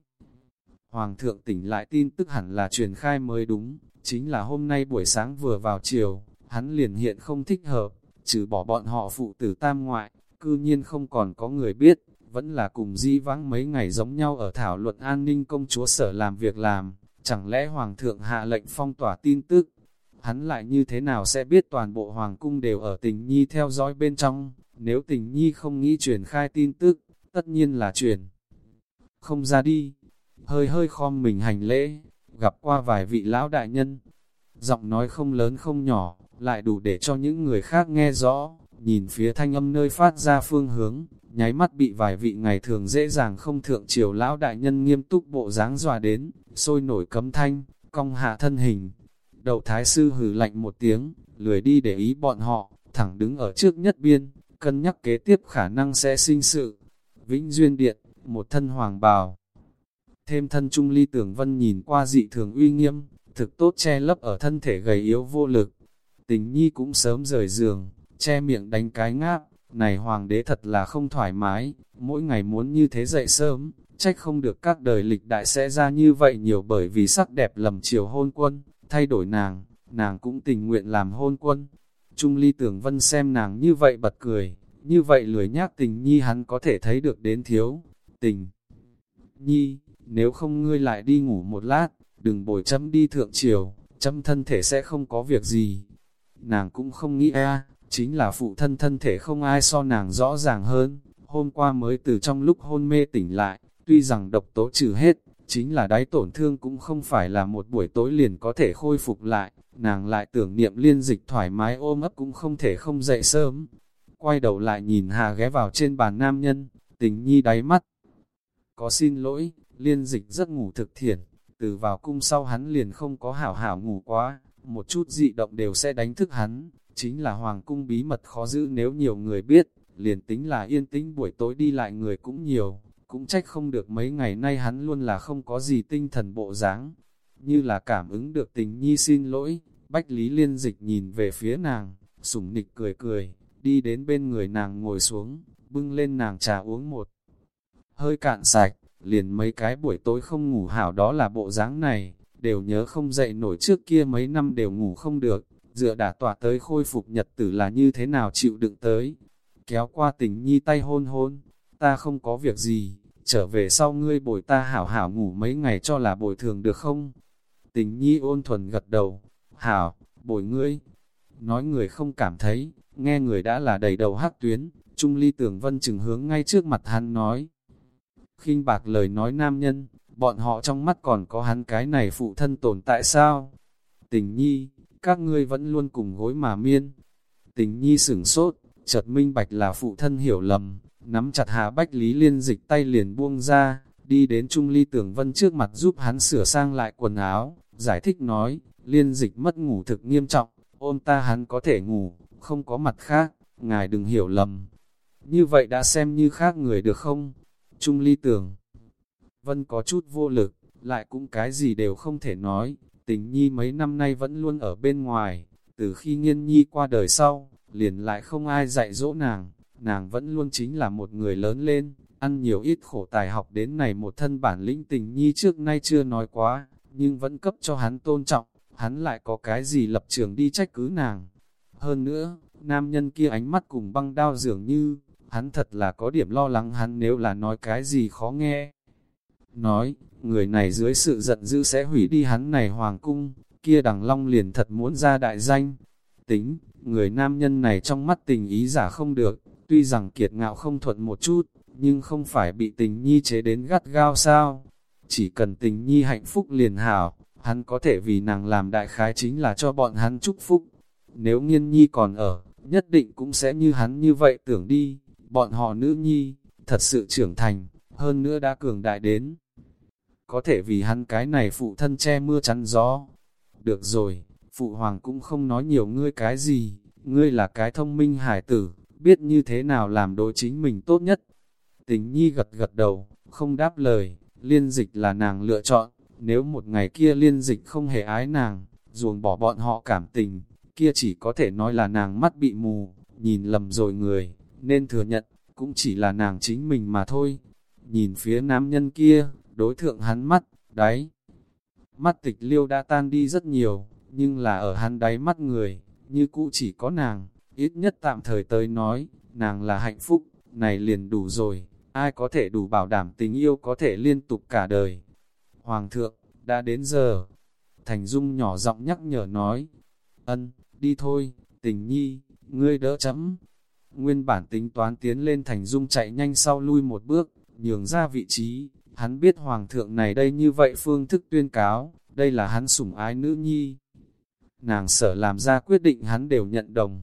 Hoàng thượng tỉnh lại tin tức hẳn là truyền khai mới đúng, chính là hôm nay buổi sáng vừa vào chiều, hắn liền hiện không thích hợp, trừ bỏ bọn họ phụ tử tam ngoại, cư nhiên không còn có người biết, vẫn là cùng di vãng mấy ngày giống nhau ở thảo luận an ninh công chúa sở làm việc làm, chẳng lẽ Hoàng thượng hạ lệnh phong tỏa tin tức, hắn lại như thế nào sẽ biết toàn bộ Hoàng cung đều ở tình nhi theo dõi bên trong, nếu tình nhi không nghĩ truyền khai tin tức, tất nhiên là truyền. Không ra đi, hơi hơi khom mình hành lễ, gặp qua vài vị lão đại nhân, giọng nói không lớn không nhỏ, lại đủ để cho những người khác nghe rõ, nhìn phía thanh âm nơi phát ra phương hướng, nháy mắt bị vài vị ngày thường dễ dàng không thượng triều lão đại nhân nghiêm túc bộ dáng dòa đến, sôi nổi cấm thanh, cong hạ thân hình. Đậu thái sư hừ lạnh một tiếng, lười đi để ý bọn họ, thẳng đứng ở trước nhất biên, cân nhắc kế tiếp khả năng sẽ sinh sự. Vĩnh Duyên Điện, một thân hoàng bào. Thêm thân trung ly tưởng vân nhìn qua dị thường uy nghiêm, thực tốt che lấp ở thân thể gầy yếu vô lực. Tình nhi cũng sớm rời giường, che miệng đánh cái ngáp, này hoàng đế thật là không thoải mái, mỗi ngày muốn như thế dậy sớm, trách không được các đời lịch đại sẽ ra như vậy nhiều bởi vì sắc đẹp lầm chiều hôn quân, thay đổi nàng, nàng cũng tình nguyện làm hôn quân. Trung ly tưởng vân xem nàng như vậy bật cười, như vậy lười nhác tình nhi hắn có thể thấy được đến thiếu, tình. Nhi, nếu không ngươi lại đi ngủ một lát, đừng bồi chấm đi thượng triều, chấm thân thể sẽ không có việc gì. Nàng cũng không nghĩ a chính là phụ thân thân thể không ai so nàng rõ ràng hơn, hôm qua mới từ trong lúc hôn mê tỉnh lại, tuy rằng độc tố trừ hết, chính là đáy tổn thương cũng không phải là một buổi tối liền có thể khôi phục lại, nàng lại tưởng niệm liên dịch thoải mái ôm ấp cũng không thể không dậy sớm. Quay đầu lại nhìn Hà ghé vào trên bàn nam nhân, tình nhi đáy mắt. Có xin lỗi, liên dịch rất ngủ thực thiện, từ vào cung sau hắn liền không có hảo hảo ngủ quá, một chút dị động đều sẽ đánh thức hắn, chính là hoàng cung bí mật khó giữ nếu nhiều người biết, liền tính là yên tĩnh buổi tối đi lại người cũng nhiều, cũng trách không được mấy ngày nay hắn luôn là không có gì tinh thần bộ dáng như là cảm ứng được tình nhi xin lỗi, Bách Lý Liên Dịch nhìn về phía nàng, sủng nịch cười cười, đi đến bên người nàng ngồi xuống, bưng lên nàng trà uống một. Hơi cạn sạch, liền mấy cái buổi tối không ngủ hảo đó là bộ dáng này, đều nhớ không dậy nổi trước kia mấy năm đều ngủ không được, dựa đả tỏa tới khôi phục nhật tử là như thế nào chịu đựng tới. Kéo qua tình nhi tay hôn hôn, ta không có việc gì, trở về sau ngươi bồi ta hảo hảo ngủ mấy ngày cho là bồi thường được không? Tình nhi ôn thuần gật đầu, hảo, bồi ngươi. Nói người không cảm thấy, nghe người đã là đầy đầu hắc tuyến, Trung ly tưởng vân chừng hướng ngay trước mặt hắn nói khinh bạc lời nói nam nhân, bọn họ trong mắt còn có hắn cái này phụ thân tồn tại sao? Tình nhi, các ngươi vẫn luôn cùng gối mà miên. Tình nhi sửng sốt, chợt minh bạch là phụ thân hiểu lầm, nắm chặt Hà Bách Lý Liên dịch tay liền buông ra, đi đến Trung Ly Tưởng Vân trước mặt giúp hắn sửa sang lại quần áo, giải thích nói, Liên dịch mất ngủ thực nghiêm trọng, ôm ta hắn có thể ngủ, không có mặt khác, ngài đừng hiểu lầm. Như vậy đã xem như khác người được không? Trung Ly Tưởng Vân có chút vô lực, lại cũng cái gì đều không thể nói, tình nhi mấy năm nay vẫn luôn ở bên ngoài, từ khi nghiên nhi qua đời sau, liền lại không ai dạy dỗ nàng, nàng vẫn luôn chính là một người lớn lên, ăn nhiều ít khổ tài học đến này một thân bản lĩnh tình nhi trước nay chưa nói quá, nhưng vẫn cấp cho hắn tôn trọng, hắn lại có cái gì lập trường đi trách cứ nàng. Hơn nữa, nam nhân kia ánh mắt cùng băng đao dường như, hắn thật là có điểm lo lắng hắn nếu là nói cái gì khó nghe. Nói, người này dưới sự giận dữ sẽ hủy đi hắn này hoàng cung, kia đằng long liền thật muốn ra đại danh. Tính, người nam nhân này trong mắt tình ý giả không được, tuy rằng kiệt ngạo không thuận một chút, nhưng không phải bị tình nhi chế đến gắt gao sao. Chỉ cần tình nhi hạnh phúc liền hảo, hắn có thể vì nàng làm đại khái chính là cho bọn hắn chúc phúc. Nếu nghiên nhi còn ở, nhất định cũng sẽ như hắn như vậy tưởng đi, bọn họ nữ nhi, thật sự trưởng thành, hơn nữa đã cường đại đến có thể vì hắn cái này phụ thân che mưa chắn gió. Được rồi, phụ hoàng cũng không nói nhiều ngươi cái gì, ngươi là cái thông minh hải tử, biết như thế nào làm đối chính mình tốt nhất. Tình nhi gật gật đầu, không đáp lời, liên dịch là nàng lựa chọn, nếu một ngày kia liên dịch không hề ái nàng, ruồng bỏ bọn họ cảm tình, kia chỉ có thể nói là nàng mắt bị mù, nhìn lầm rồi người, nên thừa nhận, cũng chỉ là nàng chính mình mà thôi. Nhìn phía nam nhân kia, đối thượng hắn mắt, đáy. Mắt tịch liêu đã tan đi rất nhiều, nhưng là ở hắn đáy mắt người, như cũ chỉ có nàng, ít nhất tạm thời tới nói, nàng là hạnh phúc, này liền đủ rồi, ai có thể đủ bảo đảm tình yêu có thể liên tục cả đời. Hoàng thượng, đã đến giờ. Thành Dung nhỏ giọng nhắc nhở nói, ân, đi thôi, tình nhi, ngươi đỡ chấm. Nguyên bản tính toán tiến lên Thành Dung chạy nhanh sau lui một bước, nhường ra vị trí, hắn biết Hoàng thượng này đây như vậy phương thức tuyên cáo, đây là hắn sủng ái nữ nhi. Nàng sợ làm ra quyết định hắn đều nhận đồng.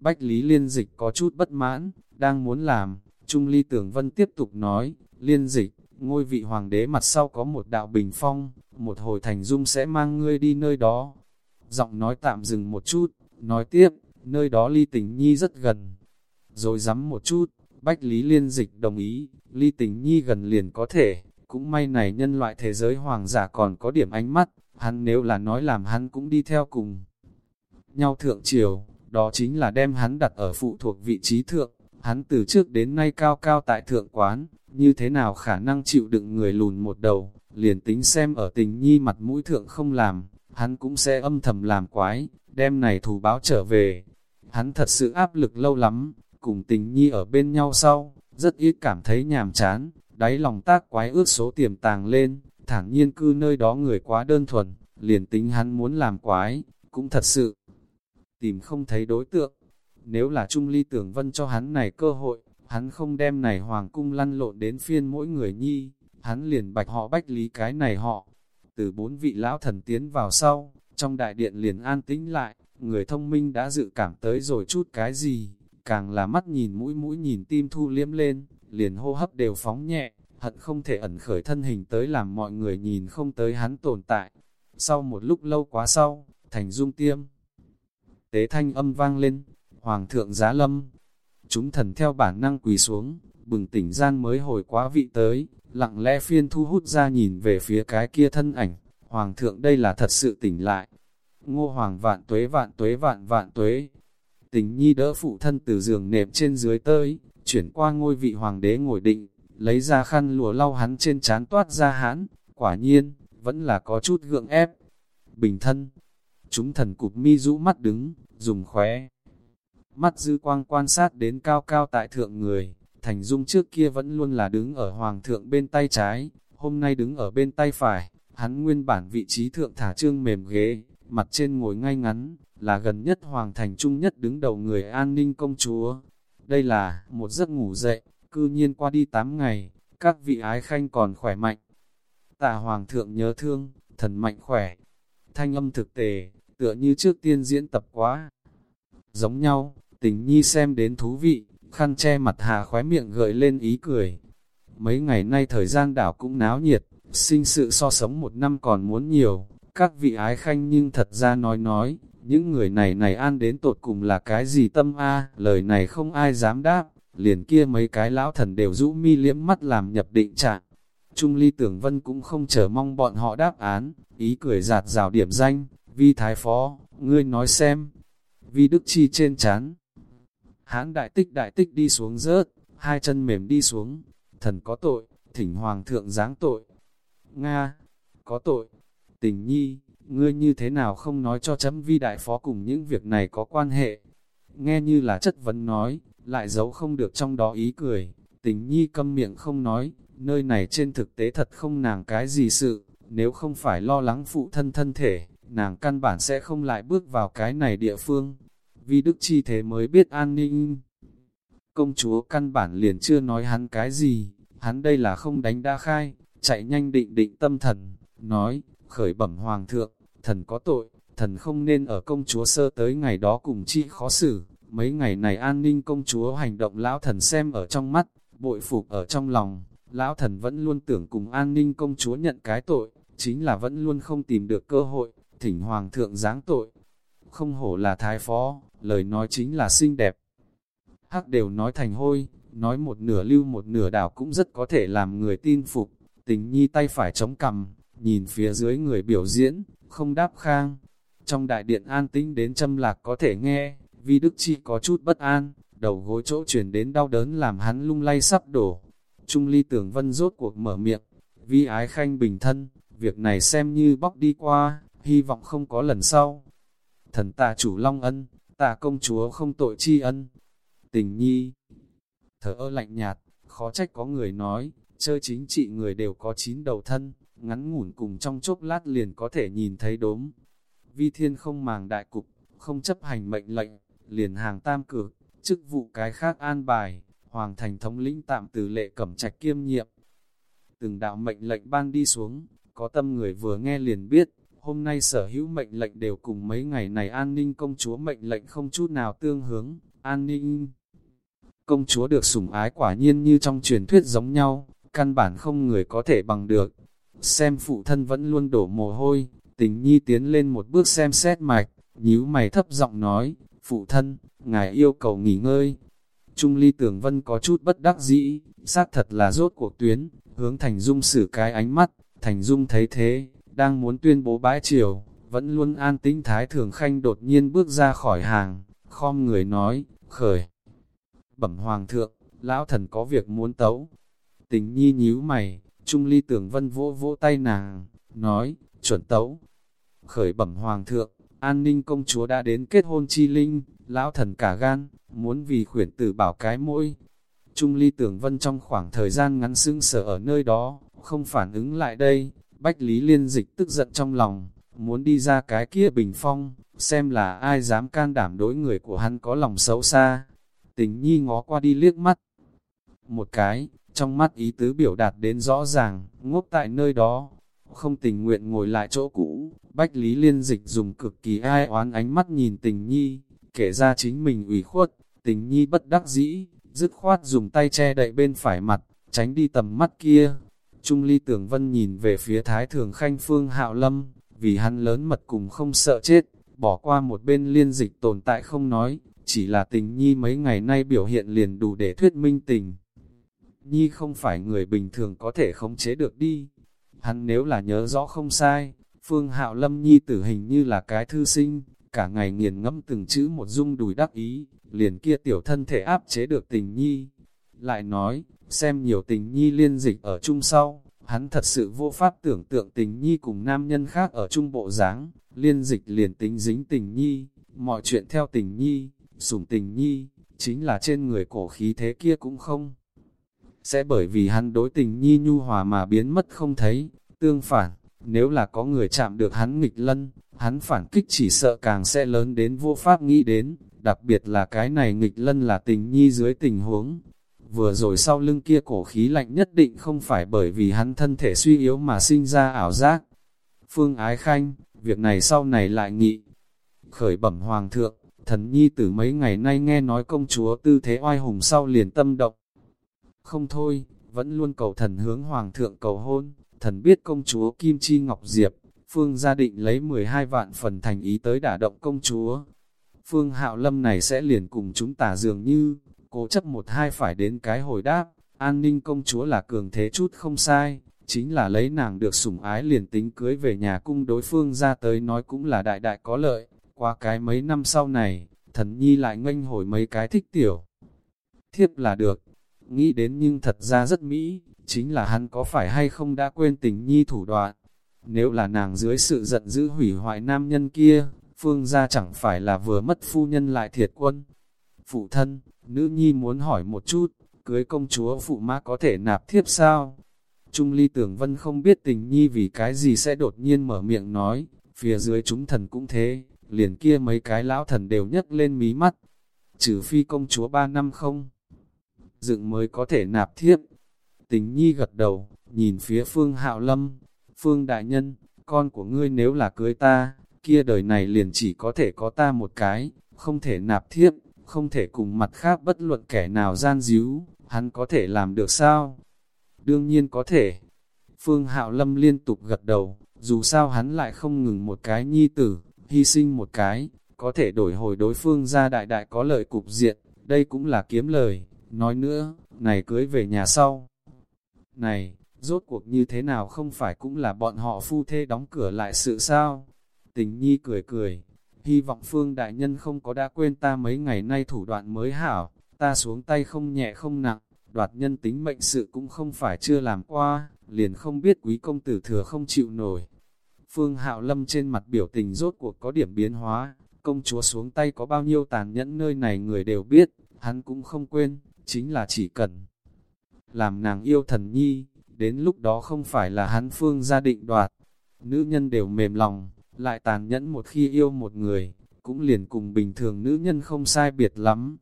Bách Lý Liên Dịch có chút bất mãn, đang muốn làm, Trung Ly Tưởng Vân tiếp tục nói, Liên Dịch, ngôi vị hoàng đế mặt sau có một đạo bình phong, một hồi thành dung sẽ mang ngươi đi nơi đó. Giọng nói tạm dừng một chút, nói tiếp, nơi đó ly tình nhi rất gần. Rồi dám một chút, Bách Lý Liên Dịch đồng ý, ly tình nhi gần liền có thể, cũng may này nhân loại thế giới hoàng giả còn có điểm ánh mắt, hắn nếu là nói làm hắn cũng đi theo cùng. Nhau thượng triều, đó chính là đem hắn đặt ở phụ thuộc vị trí thượng, hắn từ trước đến nay cao cao tại thượng quán, như thế nào khả năng chịu đựng người lùn một đầu, liền tính xem ở tình nhi mặt mũi thượng không làm, hắn cũng sẽ âm thầm làm quái, đem này thù báo trở về. Hắn thật sự áp lực lâu lắm, cùng tình nhi ở bên nhau sau, rất ít cảm thấy nhàm chán, đáy lòng tác quái ước số tiềm tàng lên, thẳng nhiên cư nơi đó người quá đơn thuần, liền tính hắn muốn làm quái, cũng thật sự tìm không thấy đối tượng. Nếu là Trung Ly Tưởng Vân cho hắn này cơ hội, hắn không đem này hoàng cung lăn lộn đến phiên mỗi người nhi, hắn liền bạch họ bách lý cái này họ. Từ bốn vị lão thần tiến vào sau, trong đại điện liền an tĩnh lại, người thông minh đã dự cảm tới rồi chút cái gì, càng là mắt nhìn mũi mũi nhìn tim thu liếm lên, liền hô hấp đều phóng nhẹ, hận không thể ẩn khởi thân hình tới làm mọi người nhìn không tới hắn tồn tại. Sau một lúc lâu quá sau, thành dung tiêm, tế thanh âm vang lên, Hoàng thượng giá lâm, chúng thần theo bản năng quỳ xuống, bừng tỉnh gian mới hồi quá vị tới, lặng lẽ phiên thu hút ra nhìn về phía cái kia thân ảnh, Hoàng thượng đây là thật sự tỉnh lại. Ngô Hoàng vạn tuế vạn tuế vạn vạn tuế, tình nhi đỡ phụ thân từ giường nệm trên dưới tới, chuyển qua ngôi vị Hoàng đế ngồi định, lấy ra khăn lùa lau hắn trên trán toát ra hãn, quả nhiên, vẫn là có chút gượng ép. Bình thân, chúng thần cụp mi rũ mắt đứng, dùng khóe mắt dư quang quan sát đến cao cao tại thượng người, Thành Dung trước kia vẫn luôn là đứng ở hoàng thượng bên tay trái, hôm nay đứng ở bên tay phải, hắn nguyên bản vị trí thượng thả trương mềm ghế, mặt trên ngồi ngay ngắn, là gần nhất hoàng thành trung nhất đứng đầu người an ninh công chúa. Đây là một giấc ngủ dậy, cư nhiên qua đi 8 ngày, các vị ái khanh còn khỏe mạnh. Tả hoàng thượng nhớ thương, thần mạnh khỏe. Thanh âm thực tề, tựa như trước tiên diễn tập quá. Giống nhau, Tình nhi xem đến thú vị, khăn che mặt hà khóe miệng gợi lên ý cười. Mấy ngày nay thời gian đảo cũng náo nhiệt, sinh sự so sống một năm còn muốn nhiều, các vị ái khanh nhưng thật ra nói nói, những người này này an đến tột cùng là cái gì tâm a lời này không ai dám đáp, liền kia mấy cái lão thần đều rũ mi liễm mắt làm nhập định trạng. Trung ly tưởng vân cũng không chờ mong bọn họ đáp án, ý cười giạt rào điểm danh, vi thái phó, ngươi nói xem, vi đức chi trên chán hãn đại tích đại tích đi xuống rớt, hai chân mềm đi xuống, thần có tội, thỉnh hoàng thượng giáng tội. Nga, có tội, tình nhi, ngươi như thế nào không nói cho chấm vi đại phó cùng những việc này có quan hệ. Nghe như là chất vấn nói, lại giấu không được trong đó ý cười, tình nhi câm miệng không nói, nơi này trên thực tế thật không nàng cái gì sự, nếu không phải lo lắng phụ thân thân thể, nàng căn bản sẽ không lại bước vào cái này địa phương vi đức chi thế mới biết an ninh. Công chúa căn bản liền chưa nói hắn cái gì, hắn đây là không đánh đa khai, chạy nhanh định định tâm thần, nói, khởi bẩm hoàng thượng, thần có tội, thần không nên ở công chúa sơ tới ngày đó cùng chi khó xử, mấy ngày này an ninh công chúa hành động lão thần xem ở trong mắt, bội phục ở trong lòng, lão thần vẫn luôn tưởng cùng an ninh công chúa nhận cái tội, chính là vẫn luôn không tìm được cơ hội, thỉnh hoàng thượng giáng tội. Không hổ là thái phó, lời nói chính là xinh đẹp. Hắc đều nói thành hôi, nói một nửa lưu một nửa đảo cũng rất có thể làm người tin phục. Tình nhi tay phải chống cầm nhìn phía dưới người biểu diễn, không đáp khang. Trong đại điện an tĩnh đến châm lạc có thể nghe, vì Đức Chi có chút bất an, đầu gối chỗ chuyển đến đau đớn làm hắn lung lay sắp đổ. Trung ly tưởng vân rốt cuộc mở miệng, vi ái khanh bình thân, việc này xem như bóc đi qua, hy vọng không có lần sau. Thần tà chủ long ân, tà công chúa không tội chi ân. Tình nhi, thở ơ lạnh nhạt, khó trách có người nói, chơi chính trị người đều có chín đầu thân, ngắn ngủn cùng trong chốc lát liền có thể nhìn thấy đốm. Vi thiên không màng đại cục, không chấp hành mệnh lệnh, liền hàng tam cửa chức vụ cái khác an bài, hoàng thành thống lĩnh tạm từ lệ cẩm trạch kiêm nhiệm. Từng đạo mệnh lệnh ban đi xuống, có tâm người vừa nghe liền biết, hôm nay sở hữu mệnh lệnh đều cùng mấy ngày này an ninh công chúa mệnh lệnh không chút nào tương hướng, an ninh. Công chúa được sủng ái quả nhiên như trong truyền thuyết giống nhau, căn bản không người có thể bằng được. Xem phụ thân vẫn luôn đổ mồ hôi, tình nhi tiến lên một bước xem xét mạch, nhíu mày thấp giọng nói, phụ thân, ngài yêu cầu nghỉ ngơi. Trung ly tưởng vân có chút bất đắc dĩ, xác thật là rốt cuộc tuyến, hướng Thành Dung xử cái ánh mắt, Thành Dung thấy thế, đang muốn tuyên bố bãi triều, vẫn luôn an tĩnh thái thường khanh đột nhiên bước ra khỏi hàng, khom người nói, khởi. Bẩm hoàng thượng, lão thần có việc muốn tấu. Tình nhi nhíu mày, Trung ly tưởng vân vỗ vỗ tay nàng, nói, chuẩn tấu. Khởi bẩm hoàng thượng, an ninh công chúa đã đến kết hôn chi linh, lão thần cả gan, muốn vì khuyển tử bảo cái mũi. Trung ly tưởng vân trong khoảng thời gian ngắn sưng sở ở nơi đó, không phản ứng lại đây, Bách Lý Liên Dịch tức giận trong lòng, muốn đi ra cái kia bình phong, xem là ai dám can đảm đối người của hắn có lòng xấu xa. Tình nhi ngó qua đi liếc mắt. Một cái, trong mắt ý tứ biểu đạt đến rõ ràng, ngốc tại nơi đó, không tình nguyện ngồi lại chỗ cũ. Bách Lý Liên Dịch dùng cực kỳ ai oán ánh mắt nhìn tình nhi, kể ra chính mình ủy khuất, tình nhi bất đắc dĩ, dứt khoát dùng tay che đậy bên phải mặt, tránh đi tầm mắt kia. Trung ly tưởng vân nhìn về phía thái thường khanh phương hạo lâm, vì hắn lớn mật cùng không sợ chết, bỏ qua một bên liên dịch tồn tại không nói, chỉ là tình nhi mấy ngày nay biểu hiện liền đủ để thuyết minh tình. Nhi không phải người bình thường có thể khống chế được đi. Hắn nếu là nhớ rõ không sai, Phương Hạo Lâm Nhi tử hình như là cái thư sinh, cả ngày nghiền ngẫm từng chữ một dung đùi đắc ý, liền kia tiểu thân thể áp chế được tình nhi. Lại nói, xem nhiều tình nhi liên dịch ở chung sau, hắn thật sự vô pháp tưởng tượng tình nhi cùng nam nhân khác ở chung bộ dáng liên dịch liền tính dính tình nhi, mọi chuyện theo tình nhi, sủng tình nhi, chính là trên người cổ khí thế kia cũng không. Sẽ bởi vì hắn đối tình nhi nhu hòa mà biến mất không thấy, tương phản, nếu là có người chạm được hắn nghịch lân, hắn phản kích chỉ sợ càng sẽ lớn đến vô pháp nghĩ đến, đặc biệt là cái này nghịch lân là tình nhi dưới tình huống. Vừa rồi sau lưng kia cổ khí lạnh nhất định không phải bởi vì hắn thân thể suy yếu mà sinh ra ảo giác. Phương Ái Khanh, việc này sau này lại nghị. Khởi bẩm Hoàng thượng, thần nhi từ mấy ngày nay nghe nói công chúa tư thế oai hùng sau liền tâm động. Không thôi, vẫn luôn cầu thần hướng Hoàng thượng cầu hôn, thần biết công chúa Kim Chi Ngọc Diệp, Phương gia định lấy 12 vạn phần thành ý tới đả động công chúa. Phương Hạo Lâm này sẽ liền cùng chúng ta dường như, cố chấp một hai phải đến cái hồi đáp, an ninh công chúa là cường thế chút không sai, chính là lấy nàng được sủng ái liền tính cưới về nhà cung đối phương ra tới nói cũng là đại đại có lợi, qua cái mấy năm sau này, thần nhi lại nganh hồi mấy cái thích tiểu. Thiếp là được, nghĩ đến nhưng thật ra rất mỹ, chính là hắn có phải hay không đã quên tình nhi thủ đoạn. Nếu là nàng dưới sự giận dữ hủy hoại nam nhân kia, phương gia chẳng phải là vừa mất phu nhân lại thiệt quân. Phụ thân, nữ nhi muốn hỏi một chút, cưới công chúa phụ ma có thể nạp thiếp sao? Trung ly tưởng vân không biết tình nhi vì cái gì sẽ đột nhiên mở miệng nói, phía dưới chúng thần cũng thế, liền kia mấy cái lão thần đều nhấc lên mí mắt. Trừ phi công chúa ba năm không? Dựng mới có thể nạp thiếp. Tình nhi gật đầu, nhìn phía phương hạo lâm, Phương Đại Nhân, con của ngươi nếu là cưới ta, kia đời này liền chỉ có thể có ta một cái, không thể nạp thiếp, không thể cùng mặt khác bất luận kẻ nào gian díu, hắn có thể làm được sao? đương nhiên có thể. Phương Hạo Lâm liên tục gật đầu, dù sao hắn lại không ngừng một cái nhi tử, hy sinh một cái, có thể đổi hồi đối phương ra đại đại có lợi cục diện, đây cũng là kiếm lời. Nói nữa, này cưới về nhà sau. Này, rốt cuộc như thế nào không phải cũng là bọn họ phu thê đóng cửa lại sự sao? Tình nhi cười cười, hy vọng phương đại nhân không có đã quên ta mấy ngày nay thủ đoạn mới hảo, ta xuống tay không nhẹ không nặng, đoạt nhân tính mệnh sự cũng không phải chưa làm qua, liền không biết quý công tử thừa không chịu nổi. Phương Hạo Lâm trên mặt biểu tình rốt cuộc có điểm biến hóa, công chúa xuống tay có bao nhiêu tàn nhẫn nơi này người đều biết, hắn cũng không quên, chính là chỉ cần làm nàng yêu thần nhi, đến lúc đó không phải là hắn Phương gia định đoạt. Nữ nhân đều mềm lòng, lại tàn nhẫn một khi yêu một người, cũng liền cùng bình thường nữ nhân không sai biệt lắm.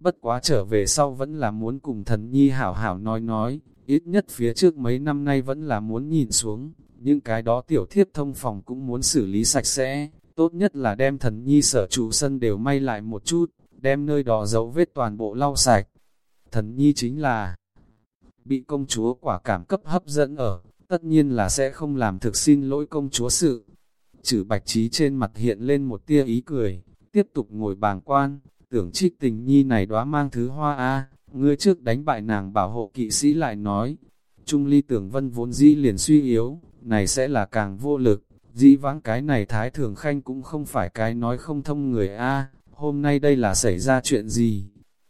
Bất quá trở về sau vẫn là muốn cùng thần nhi hảo hảo nói nói, ít nhất phía trước mấy năm nay vẫn là muốn nhìn xuống, những cái đó tiểu thiếp thông phòng cũng muốn xử lý sạch sẽ, tốt nhất là đem thần nhi sở trụ sân đều may lại một chút, đem nơi đó dấu vết toàn bộ lau sạch. Thần nhi chính là bị công chúa quả cảm cấp hấp dẫn ở, tất nhiên là sẽ không làm thực xin lỗi công chúa sự. chữ bạch trí trên mặt hiện lên một tia ý cười, tiếp tục ngồi bàng quan, tưởng trích tình nhi này đóa mang thứ hoa a ngươi trước đánh bại nàng bảo hộ kỵ sĩ lại nói. Trung ly tưởng vân vốn dĩ liền suy yếu, này sẽ là càng vô lực, dĩ vãng cái này thái thường khanh cũng không phải cái nói không thông người a hôm nay đây là xảy ra chuyện gì?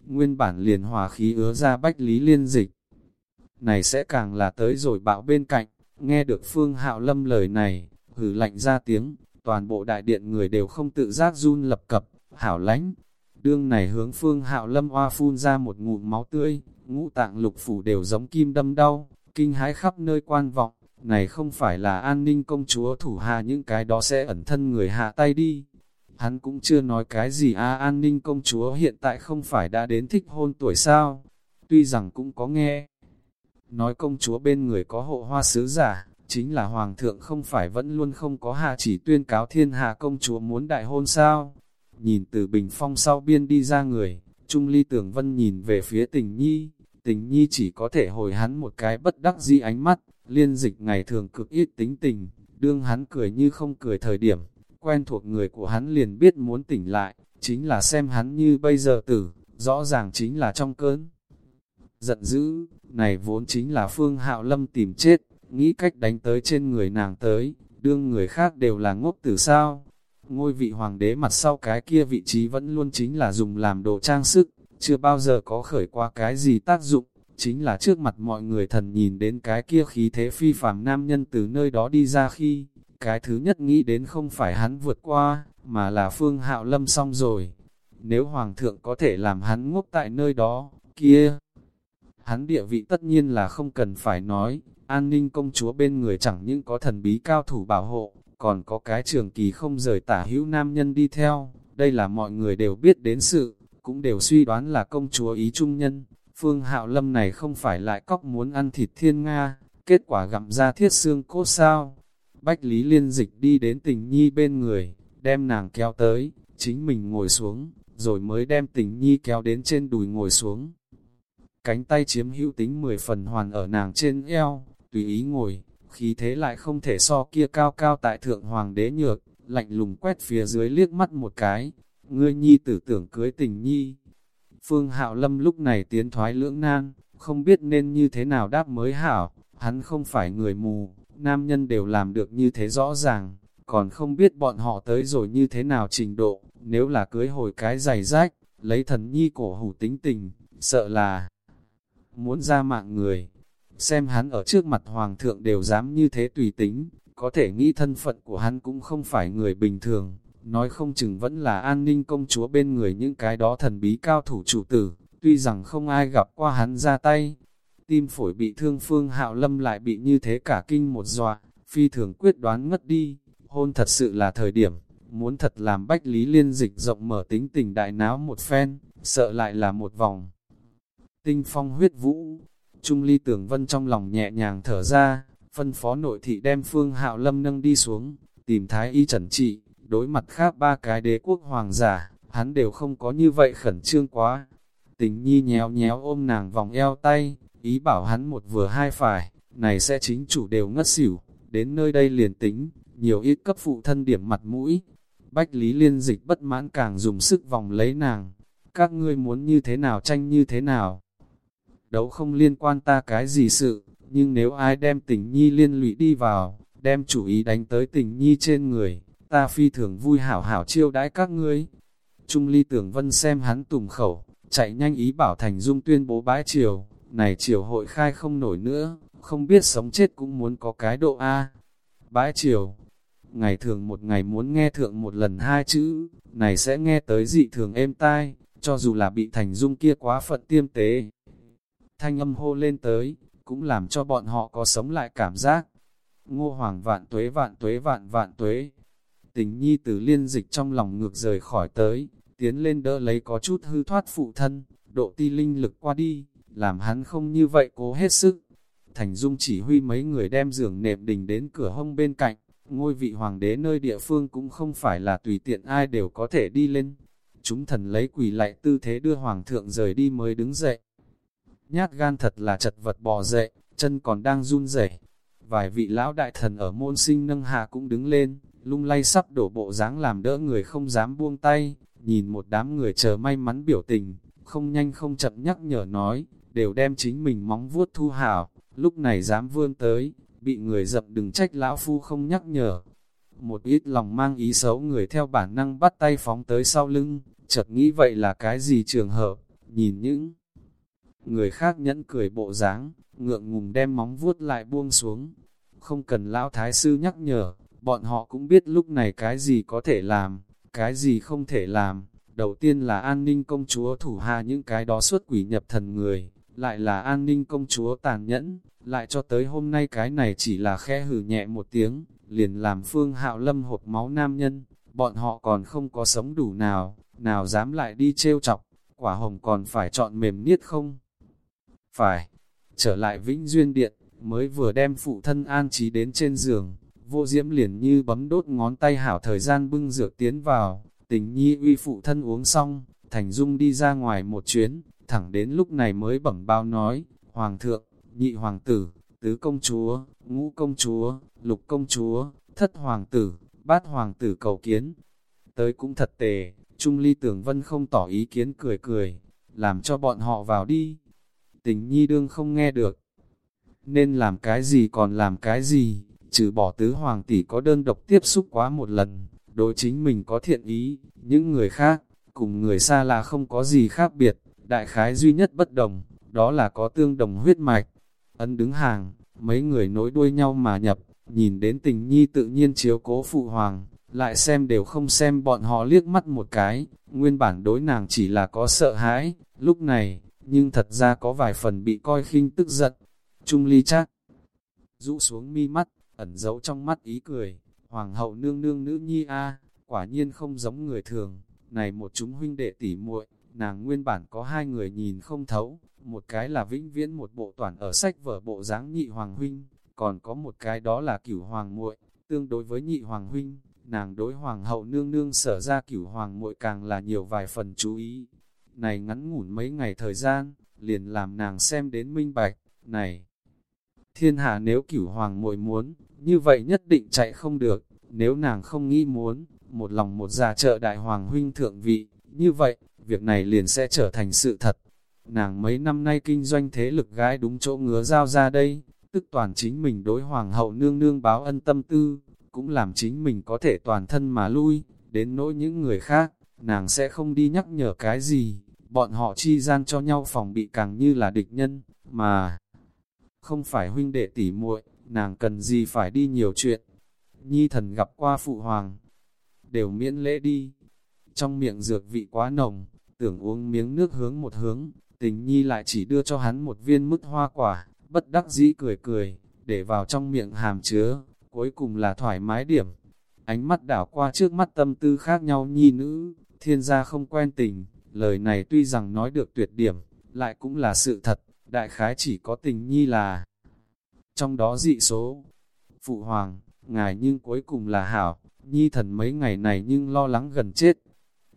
Nguyên bản liền hòa khí ứa ra bách lý liên dịch. Này sẽ càng là tới rồi bạo bên cạnh, nghe được phương hạo lâm lời này, hử lạnh ra tiếng, toàn bộ đại điện người đều không tự giác run lập cập, hảo lánh. Đương này hướng phương hạo lâm hoa phun ra một ngụm máu tươi, ngũ tạng lục phủ đều giống kim đâm đau, kinh hãi khắp nơi quan vọng, này không phải là an ninh công chúa thủ hạ những cái đó sẽ ẩn thân người hạ tay đi. Hắn cũng chưa nói cái gì a an ninh công chúa hiện tại không phải đã đến thích hôn tuổi sao, tuy rằng cũng có nghe. Nói công chúa bên người có hộ hoa sứ giả, chính là hoàng thượng không phải vẫn luôn không có hạ chỉ tuyên cáo thiên hạ công chúa muốn đại hôn sao. Nhìn từ bình phong sau biên đi ra người, Trung Ly Tưởng Vân nhìn về phía tình nhi, tình nhi chỉ có thể hồi hắn một cái bất đắc di ánh mắt, liên dịch ngày thường cực ít tính tình, đương hắn cười như không cười thời điểm, quen thuộc người của hắn liền biết muốn tỉnh lại, chính là xem hắn như bây giờ tử, rõ ràng chính là trong cơn. Giận dữ, này vốn chính là Phương Hạo Lâm tìm chết, nghĩ cách đánh tới trên người nàng tới, đương người khác đều là ngốc tử sao. Ngôi vị hoàng đế mặt sau cái kia vị trí vẫn luôn chính là dùng làm đồ trang sức, chưa bao giờ có khởi qua cái gì tác dụng, chính là trước mặt mọi người thần nhìn đến cái kia khí thế phi phàm nam nhân từ nơi đó đi ra khi, cái thứ nhất nghĩ đến không phải hắn vượt qua, mà là phương hạo lâm xong rồi. Nếu hoàng thượng có thể làm hắn ngốc tại nơi đó, kia, hắn địa vị tất nhiên là không cần phải nói, an ninh công chúa bên người chẳng những có thần bí cao thủ bảo hộ, còn có cái trường kỳ không rời tả hữu nam nhân đi theo, đây là mọi người đều biết đến sự, cũng đều suy đoán là công chúa ý trung nhân, phương hạo lâm này không phải lại cóc muốn ăn thịt thiên Nga, kết quả gặm ra thiết xương cốt sao. Bách Lý Liên Dịch đi đến tình nhi bên người, đem nàng kéo tới, chính mình ngồi xuống, rồi mới đem tình nhi kéo đến trên đùi ngồi xuống. Cánh tay chiếm hữu tính 10 phần hoàn ở nàng trên eo, tùy ý ngồi, khí thế lại không thể so kia cao cao tại thượng hoàng đế nhược, lạnh lùng quét phía dưới liếc mắt một cái, ngươi nhi tử tưởng cưới tình nhi. Phương Hạo Lâm lúc này tiến thoái lưỡng nan, không biết nên như thế nào đáp mới hảo, hắn không phải người mù, nam nhân đều làm được như thế rõ ràng, còn không biết bọn họ tới rồi như thế nào trình độ, nếu là cưới hồi cái giày rách, lấy thần nhi cổ hủ tính tình, sợ là muốn ra mạng người. Xem hắn ở trước mặt hoàng thượng đều dám như thế tùy tính, có thể nghĩ thân phận của hắn cũng không phải người bình thường, nói không chừng vẫn là an ninh công chúa bên người những cái đó thần bí cao thủ chủ tử, tuy rằng không ai gặp qua hắn ra tay. Tim phổi bị thương phương hạo lâm lại bị như thế cả kinh một dọa, phi thường quyết đoán ngất đi, hôn thật sự là thời điểm, muốn thật làm bách lý liên dịch rộng mở tính tình đại náo một phen, sợ lại là một vòng tinh phong huyết vũ. Trung ly tưởng vân trong lòng nhẹ nhàng thở ra, phân phó nội thị đem phương hạo lâm nâng đi xuống, tìm thái y trần trị, đối mặt khác ba cái đế quốc hoàng giả, hắn đều không có như vậy khẩn trương quá. Tình nhi nhéo nhéo ôm nàng vòng eo tay, ý bảo hắn một vừa hai phải, này sẽ chính chủ đều ngất xỉu, đến nơi đây liền tính, nhiều ít cấp phụ thân điểm mặt mũi. Bách Lý Liên dịch bất mãn càng dùng sức vòng lấy nàng, các ngươi muốn như thế nào tranh như thế nào. Đấu không liên quan ta cái gì sự, nhưng nếu ai đem tình nhi liên lụy đi vào, đem chủ ý đánh tới tình nhi trên người, ta phi thường vui hảo hảo chiêu đãi các ngươi. Trung ly tưởng vân xem hắn tùng khẩu, chạy nhanh ý bảo Thành Dung tuyên bố bãi triều, này triều hội khai không nổi nữa, không biết sống chết cũng muốn có cái độ A. Bãi triều, ngày thường một ngày muốn nghe thượng một lần hai chữ, này sẽ nghe tới dị thường êm tai, cho dù là bị Thành Dung kia quá phận tiêm tế. Thanh âm hô lên tới, cũng làm cho bọn họ có sống lại cảm giác. Ngô Hoàng vạn tuế vạn tuế vạn vạn tuế. Tình nhi từ liên dịch trong lòng ngược rời khỏi tới, tiến lên đỡ lấy có chút hư thoát phụ thân, độ ti linh lực qua đi, làm hắn không như vậy cố hết sức. Thành Dung chỉ huy mấy người đem giường nệm đình đến cửa hông bên cạnh, ngôi vị hoàng đế nơi địa phương cũng không phải là tùy tiện ai đều có thể đi lên. Chúng thần lấy quỳ lại tư thế đưa hoàng thượng rời đi mới đứng dậy. Nhát gan thật là chật vật bò dậy, chân còn đang run rẩy. Vài vị lão đại thần ở môn sinh nâng hạ cũng đứng lên, lung lay sắp đổ bộ dáng làm đỡ người không dám buông tay, nhìn một đám người chờ may mắn biểu tình, không nhanh không chậm nhắc nhở nói, đều đem chính mình móng vuốt thu hảo, lúc này dám vươn tới, bị người dập đừng trách lão phu không nhắc nhở. Một ít lòng mang ý xấu người theo bản năng bắt tay phóng tới sau lưng, chợt nghĩ vậy là cái gì trường hợp, nhìn những người khác nhẫn cười bộ dáng, ngượng ngùng đem móng vuốt lại buông xuống. Không cần lão thái sư nhắc nhở, bọn họ cũng biết lúc này cái gì có thể làm, cái gì không thể làm. Đầu tiên là an ninh công chúa thủ hạ những cái đó xuất quỷ nhập thần người, lại là an ninh công chúa tàn nhẫn, lại cho tới hôm nay cái này chỉ là khẽ hử nhẹ một tiếng, liền làm phương hạo lâm hộp máu nam nhân, bọn họ còn không có sống đủ nào, nào dám lại đi trêu chọc, quả hồng còn phải chọn mềm niết không? Phải, trở lại Vĩnh Duyên Điện, mới vừa đem phụ thân an trí đến trên giường, vô diễm liền như bấm đốt ngón tay hảo thời gian bưng dược tiến vào, tình nhi uy phụ thân uống xong, Thành Dung đi ra ngoài một chuyến, thẳng đến lúc này mới bẩm bao nói, Hoàng thượng, nhị hoàng tử, tứ công chúa, ngũ công chúa, lục công chúa, thất hoàng tử, bát hoàng tử cầu kiến. Tới cũng thật tề, Trung Ly Tưởng Vân không tỏ ý kiến cười cười, làm cho bọn họ vào đi. Tình nhi đương không nghe được. Nên làm cái gì còn làm cái gì, trừ bỏ tứ hoàng tỷ có đơn độc tiếp xúc quá một lần, đối chính mình có thiện ý, những người khác, cùng người xa là không có gì khác biệt, đại khái duy nhất bất đồng, đó là có tương đồng huyết mạch. Ấn đứng hàng, mấy người nối đuôi nhau mà nhập, nhìn đến tình nhi tự nhiên chiếu cố phụ hoàng, lại xem đều không xem bọn họ liếc mắt một cái, nguyên bản đối nàng chỉ là có sợ hãi, lúc này, nhưng thật ra có vài phần bị coi khinh tức giận. Trung ly chắc, rũ xuống mi mắt, ẩn giấu trong mắt ý cười, hoàng hậu nương nương nữ nhi a quả nhiên không giống người thường, này một chúng huynh đệ tỉ muội nàng nguyên bản có hai người nhìn không thấu, một cái là vĩnh viễn một bộ toàn ở sách vở bộ dáng nhị hoàng huynh, còn có một cái đó là cửu hoàng muội tương đối với nhị hoàng huynh, nàng đối hoàng hậu nương nương sở ra cửu hoàng muội càng là nhiều vài phần chú ý. Này ngắn ngủn mấy ngày thời gian, liền làm nàng xem đến minh bạch, này. Thiên hạ nếu cửu hoàng muội muốn, như vậy nhất định chạy không được, nếu nàng không nghĩ muốn, một lòng một già trợ đại hoàng huynh thượng vị, như vậy, việc này liền sẽ trở thành sự thật. Nàng mấy năm nay kinh doanh thế lực gái đúng chỗ ngứa giao ra đây, tức toàn chính mình đối hoàng hậu nương nương báo ân tâm tư, cũng làm chính mình có thể toàn thân mà lui, đến nỗi những người khác, nàng sẽ không đi nhắc nhở cái gì, bọn họ chi gian cho nhau phòng bị càng như là địch nhân, mà không phải huynh đệ tỉ muội, nàng cần gì phải đi nhiều chuyện. Nhi thần gặp qua phụ hoàng, đều miễn lễ đi. Trong miệng dược vị quá nồng, tưởng uống miếng nước hướng một hướng, tình nhi lại chỉ đưa cho hắn một viên mứt hoa quả, bất đắc dĩ cười cười, để vào trong miệng hàm chứa, cuối cùng là thoải mái điểm. Ánh mắt đảo qua trước mắt tâm tư khác nhau nhi nữ, thiên gia không quen tình, lời này tuy rằng nói được tuyệt điểm, lại cũng là sự thật, đại khái chỉ có tình nhi là trong đó dị số. Phụ hoàng, ngài nhưng cuối cùng là hảo, nhi thần mấy ngày này nhưng lo lắng gần chết.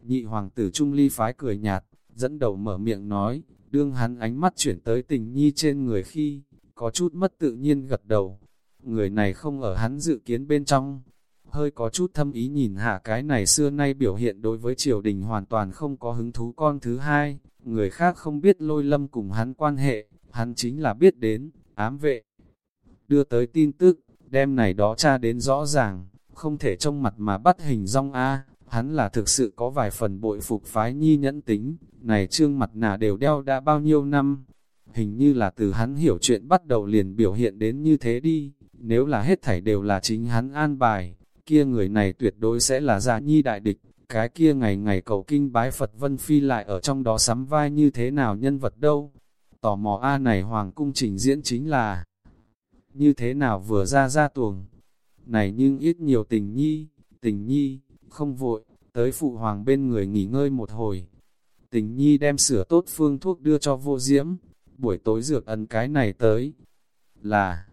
Nhị hoàng tử Trung Ly phái cười nhạt, dẫn đầu mở miệng nói, Đương hắn ánh mắt chuyển tới tình nhi trên người khi, có chút mất tự nhiên gật đầu. Người này không ở hắn dự kiến bên trong. Hơi có chút thâm ý nhìn hạ cái này xưa nay biểu hiện đối với triều đình hoàn toàn không có hứng thú con thứ hai. Người khác không biết lôi lâm cùng hắn quan hệ, hắn chính là biết đến, ám vệ. Đưa tới tin tức, đem này đó tra đến rõ ràng, không thể trông mặt mà bắt hình rong A, hắn là thực sự có vài phần bội phục phái nhi nhẫn tính, này trương mặt nạ đều đeo đã bao nhiêu năm, hình như là từ hắn hiểu chuyện bắt đầu liền biểu hiện đến như thế đi, nếu là hết thảy đều là chính hắn an bài, kia người này tuyệt đối sẽ là gia nhi đại địch, cái kia ngày ngày cầu kinh bái Phật Vân Phi lại ở trong đó sắm vai như thế nào nhân vật đâu. Tò mò A này Hoàng cung trình diễn chính là như thế nào vừa ra ra tuồng. Này nhưng ít nhiều tình nhi, tình nhi, không vội, tới phụ hoàng bên người nghỉ ngơi một hồi. Tình nhi đem sửa tốt phương thuốc đưa cho vô diễm, buổi tối dược ấn cái này tới. Là,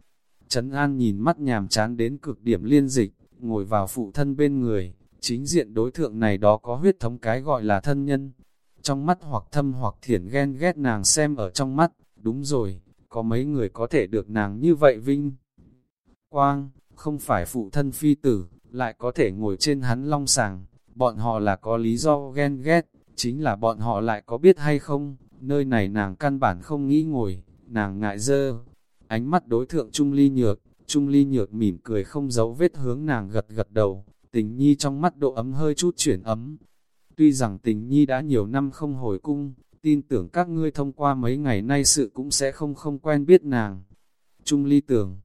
Trấn An nhìn mắt nhàm chán đến cực điểm liên dịch, ngồi vào phụ thân bên người, chính diện đối thượng này đó có huyết thống cái gọi là thân nhân. Trong mắt hoặc thâm hoặc thiển ghen ghét nàng xem ở trong mắt, đúng rồi, có mấy người có thể được nàng như vậy vinh. Quang, không phải phụ thân phi tử, lại có thể ngồi trên hắn long sàng, bọn họ là có lý do ghen ghét, chính là bọn họ lại có biết hay không, nơi này nàng căn bản không nghĩ ngồi, nàng ngại dơ. Ánh mắt đối thượng Trung Ly Nhược, Trung Ly Nhược mỉm cười không giấu vết hướng nàng gật gật đầu, tình nhi trong mắt độ ấm hơi chút chuyển ấm. Tuy rằng tình nhi đã nhiều năm không hồi cung, tin tưởng các ngươi thông qua mấy ngày nay sự cũng sẽ không không quen biết nàng. Trung Ly tưởng,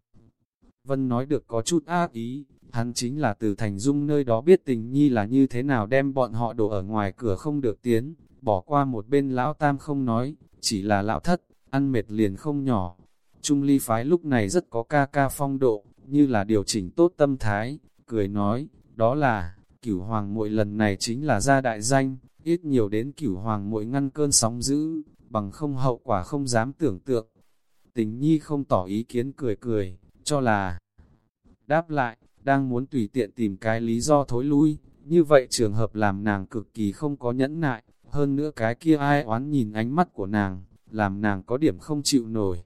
Vân nói được có chút ác ý, hắn chính là từ thành dung nơi đó biết tình nhi là như thế nào đem bọn họ đổ ở ngoài cửa không được tiến, bỏ qua một bên lão tam không nói, chỉ là lão thất, ăn mệt liền không nhỏ. Trung ly phái lúc này rất có ca ca phong độ, như là điều chỉnh tốt tâm thái, cười nói, đó là, cửu hoàng muội lần này chính là gia đại danh, ít nhiều đến cửu hoàng muội ngăn cơn sóng dữ, bằng không hậu quả không dám tưởng tượng. Tình nhi không tỏ ý kiến cười cười, cho là đáp lại, đang muốn tùy tiện tìm cái lý do thối lui, như vậy trường hợp làm nàng cực kỳ không có nhẫn nại, hơn nữa cái kia ai oán nhìn ánh mắt của nàng, làm nàng có điểm không chịu nổi.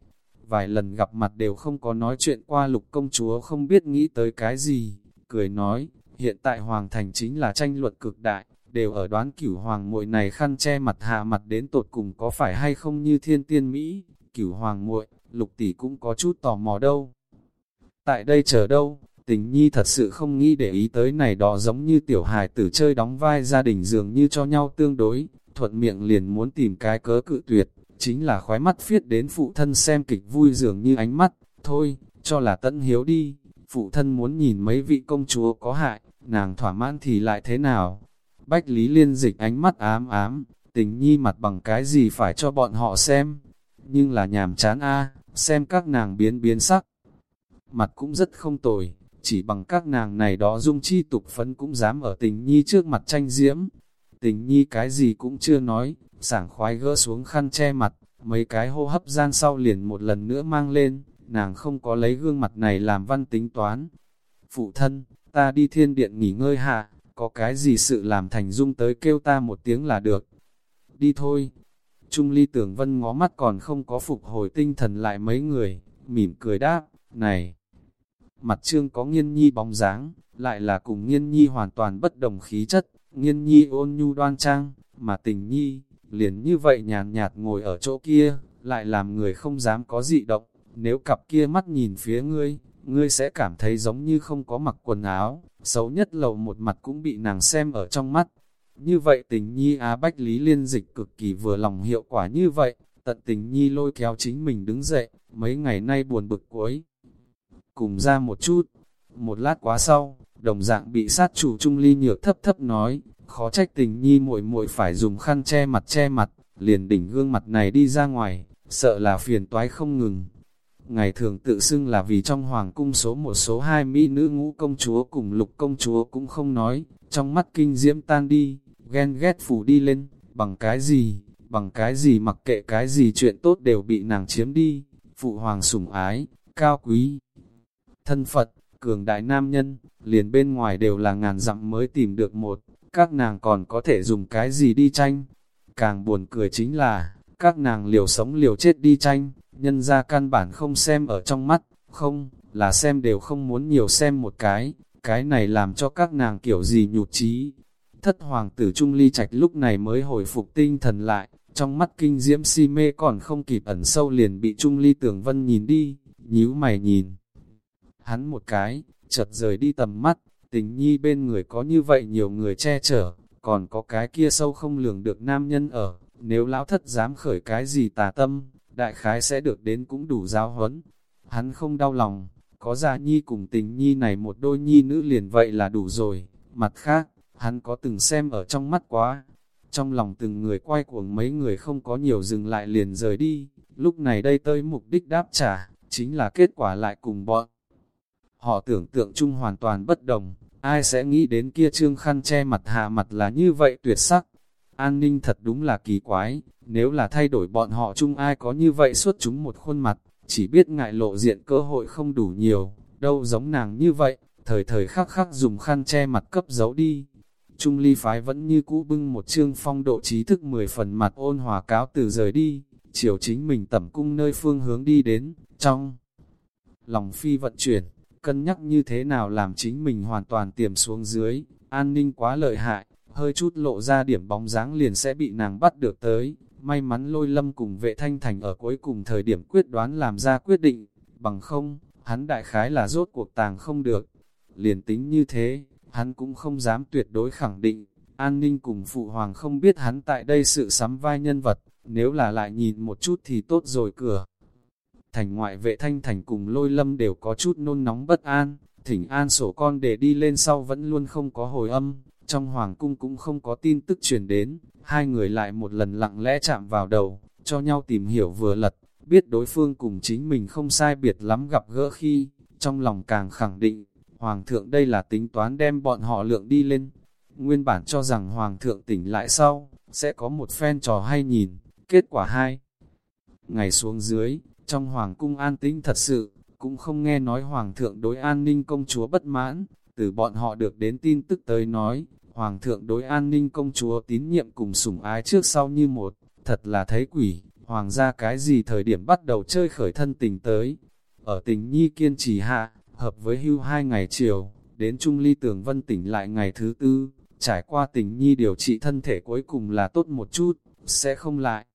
Vài lần gặp mặt đều không có nói chuyện qua lục công chúa không biết nghĩ tới cái gì, cười nói, hiện tại hoàng thành chính là tranh luận cực đại, đều ở đoán cửu hoàng muội này khăn che mặt hạ mặt đến tột cùng có phải hay không như thiên tiên Mỹ, cửu hoàng muội lục tỷ cũng có chút tò mò đâu. Tại đây chờ đâu, tình nhi thật sự không nghĩ để ý tới này đó giống như tiểu hài tử chơi đóng vai gia đình dường như cho nhau tương đối, thuận miệng liền muốn tìm cái cớ cự tuyệt, chính là khói mắt phiết đến phụ thân xem kịch vui dường như ánh mắt, thôi, cho là tận hiếu đi, phụ thân muốn nhìn mấy vị công chúa có hại, nàng thỏa mãn thì lại thế nào? Bách Lý Liên dịch ánh mắt ám ám, tình nhi mặt bằng cái gì phải cho bọn họ xem, nhưng là nhàm chán a xem các nàng biến biến sắc. Mặt cũng rất không tồi, chỉ bằng các nàng này đó dung chi tục phấn cũng dám ở tình nhi trước mặt tranh diễm. Tình nhi cái gì cũng chưa nói, sảng khoái gỡ xuống khăn che mặt, mấy cái hô hấp gian sau liền một lần nữa mang lên, nàng không có lấy gương mặt này làm văn tính toán. Phụ thân, ta đi thiên điện nghỉ ngơi hạ, có cái gì sự làm thành dung tới kêu ta một tiếng là được. Đi thôi. Trung ly tưởng vân ngó mắt còn không có phục hồi tinh thần lại mấy người, mỉm cười đáp, này, Mặt trương có nghiên nhi bóng dáng, lại là cùng nghiên nhi hoàn toàn bất đồng khí chất, nghiên nhi ôn nhu đoan trang, mà tình nhi, liền như vậy nhàn nhạt, ngồi ở chỗ kia, lại làm người không dám có dị động, nếu cặp kia mắt nhìn phía ngươi, ngươi sẽ cảm thấy giống như không có mặc quần áo, xấu nhất lầu một mặt cũng bị nàng xem ở trong mắt. Như vậy tình nhi á bách lý liên dịch cực kỳ vừa lòng hiệu quả như vậy, tận tình nhi lôi kéo chính mình đứng dậy, mấy ngày nay buồn bực cuối cùng ra một chút. Một lát quá sau, đồng dạng bị sát chủ trung ly nhược thấp thấp nói, khó trách tình nhi muội muội phải dùng khăn che mặt che mặt, liền đỉnh gương mặt này đi ra ngoài, sợ là phiền toái không ngừng. Ngày thường tự xưng là vì trong hoàng cung số một số hai mỹ nữ ngũ công chúa cùng lục công chúa cũng không nói, trong mắt kinh diễm tan đi, ghen ghét phủ đi lên, bằng cái gì, bằng cái gì mặc kệ cái gì chuyện tốt đều bị nàng chiếm đi, phụ hoàng sủng ái, cao quý thân Phật, cường đại nam nhân, liền bên ngoài đều là ngàn dặm mới tìm được một, các nàng còn có thể dùng cái gì đi tranh. Càng buồn cười chính là, các nàng liều sống liều chết đi tranh, nhân ra căn bản không xem ở trong mắt, không, là xem đều không muốn nhiều xem một cái, cái này làm cho các nàng kiểu gì nhụt chí. Thất hoàng tử Trung Ly Trạch lúc này mới hồi phục tinh thần lại, trong mắt kinh diễm si mê còn không kịp ẩn sâu liền bị Trung Ly Tưởng Vân nhìn đi, nhíu mày nhìn. Hắn một cái, chợt rời đi tầm mắt, tình nhi bên người có như vậy nhiều người che chở, còn có cái kia sâu không lường được nam nhân ở, nếu lão thất dám khởi cái gì tà tâm, đại khái sẽ được đến cũng đủ giáo huấn. Hắn không đau lòng, có gia nhi cùng tình nhi này một đôi nhi nữ liền vậy là đủ rồi. Mặt khác, hắn có từng xem ở trong mắt quá. Trong lòng từng người quay cuồng mấy người không có nhiều dừng lại liền rời đi. Lúc này đây tới mục đích đáp trả, chính là kết quả lại cùng bọn. Họ tưởng tượng chung hoàn toàn bất đồng, ai sẽ nghĩ đến kia trương khăn che mặt hạ mặt là như vậy tuyệt sắc. An ninh thật đúng là kỳ quái, nếu là thay đổi bọn họ chung ai có như vậy suốt chúng một khuôn mặt, chỉ biết ngại lộ diện cơ hội không đủ nhiều, đâu giống nàng như vậy, thời thời khắc khắc dùng khăn che mặt cấp giấu đi. Trung ly phái vẫn như cũ bưng một chương phong độ trí thức mười phần mặt ôn hòa cáo từ rời đi, chiều chính mình tẩm cung nơi phương hướng đi đến, trong lòng phi vận chuyển, cân nhắc như thế nào làm chính mình hoàn toàn tiềm xuống dưới, an ninh quá lợi hại, hơi chút lộ ra điểm bóng dáng liền sẽ bị nàng bắt được tới. May mắn lôi lâm cùng vệ thanh thành ở cuối cùng thời điểm quyết đoán làm ra quyết định, bằng không, hắn đại khái là rốt cuộc tàng không được. Liền tính như thế, hắn cũng không dám tuyệt đối khẳng định, an ninh cùng phụ hoàng không biết hắn tại đây sự sắm vai nhân vật, nếu là lại nhìn một chút thì tốt rồi cửa. Thành ngoại vệ thanh thành cùng lôi lâm đều có chút nôn nóng bất an, thỉnh an sổ con để đi lên sau vẫn luôn không có hồi âm, trong hoàng cung cũng không có tin tức truyền đến, hai người lại một lần lặng lẽ chạm vào đầu, cho nhau tìm hiểu vừa lật, biết đối phương cùng chính mình không sai biệt lắm gặp gỡ khi, trong lòng càng khẳng định, hoàng thượng đây là tính toán đem bọn họ lượng đi lên. Nguyên bản cho rằng hoàng thượng tỉnh lại sau, sẽ có một phen trò hay nhìn, kết quả hai. Ngày xuống dưới, trong hoàng cung an tĩnh thật sự, cũng không nghe nói hoàng thượng đối an ninh công chúa bất mãn, từ bọn họ được đến tin tức tới nói, Hoàng thượng đối an ninh công chúa tín nhiệm cùng sủng ái trước sau như một, thật là thấy quỷ, hoàng gia cái gì thời điểm bắt đầu chơi khởi thân tình tới. Ở tình nhi kiên trì hạ, hợp với hưu hai ngày chiều, đến Trung Ly Tường Vân tỉnh lại ngày thứ tư, trải qua tình nhi điều trị thân thể cuối cùng là tốt một chút, sẽ không lại.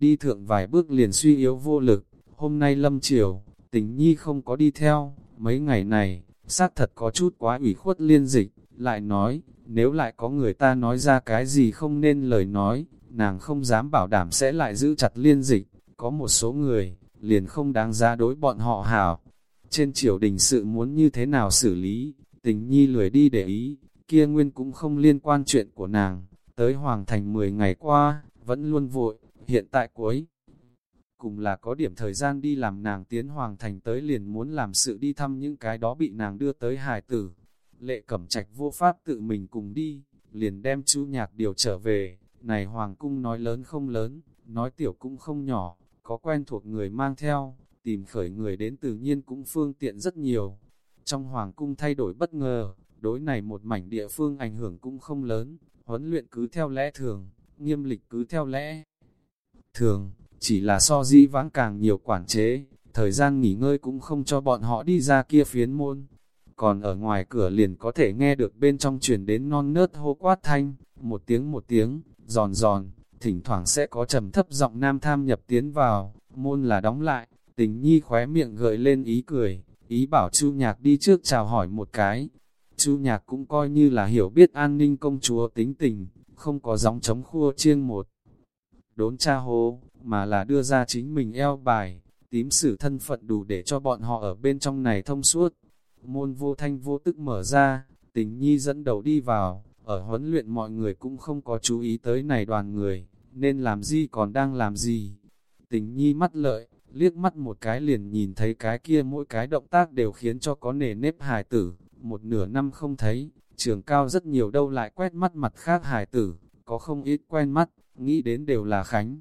Đi thượng vài bước liền suy yếu vô lực, hôm nay lâm chiều, tình nhi không có đi theo, mấy ngày này, xác thật có chút quá ủy khuất liên dịch, lại nói, nếu lại có người ta nói ra cái gì không nên lời nói, nàng không dám bảo đảm sẽ lại giữ chặt liên dịch, có một số người, liền không đáng ra đối bọn họ hảo. Trên triều đình sự muốn như thế nào xử lý, tình nhi lười đi để ý, kia nguyên cũng không liên quan chuyện của nàng, tới hoàng thành 10 ngày qua, vẫn luôn vội, hiện tại cuối. Cùng là có điểm thời gian đi làm nàng tiến hoàng thành tới liền muốn làm sự đi thăm những cái đó bị nàng đưa tới hài tử, lệ cẩm trạch vô pháp tự mình cùng đi, liền đem chú nhạc điều trở về, này hoàng cung nói lớn không lớn, nói tiểu cũng không nhỏ, có quen thuộc người mang theo, tìm khởi người đến tự nhiên cũng phương tiện rất nhiều. Trong hoàng cung thay đổi bất ngờ, đối này một mảnh địa phương ảnh hưởng cũng không lớn, huấn luyện cứ theo lẽ thường, nghiêm lịch cứ theo lẽ thường, chỉ là so di vãng càng nhiều quản chế, thời gian nghỉ ngơi cũng không cho bọn họ đi ra kia phiến môn, còn ở ngoài cửa liền có thể nghe được bên trong truyền đến non nớt hô quát thanh, một tiếng một tiếng, giòn giòn, thỉnh thoảng sẽ có trầm thấp giọng nam tham nhập tiến vào, môn là đóng lại, tình nhi khóe miệng gợi lên ý cười, ý bảo chu nhạc đi trước chào hỏi một cái. chu nhạc cũng coi như là hiểu biết an ninh công chúa tính tình, không có gióng chống khua chiêng một. Đốn cha hô, mà là đưa ra chính mình eo bài, tím sử thân phận đủ để cho bọn họ ở bên trong này thông suốt. Môn vô thanh vô tức mở ra, tình nhi dẫn đầu đi vào, ở huấn luyện mọi người cũng không có chú ý tới này đoàn người, nên làm gì còn đang làm gì. Tình nhi mắt lợi, liếc mắt một cái liền nhìn thấy cái kia mỗi cái động tác đều khiến cho có nề nếp hài tử, một nửa năm không thấy, trường cao rất nhiều đâu lại quét mắt mặt khác hài tử, có không ít quen mắt, nghĩ đến đều là Khánh.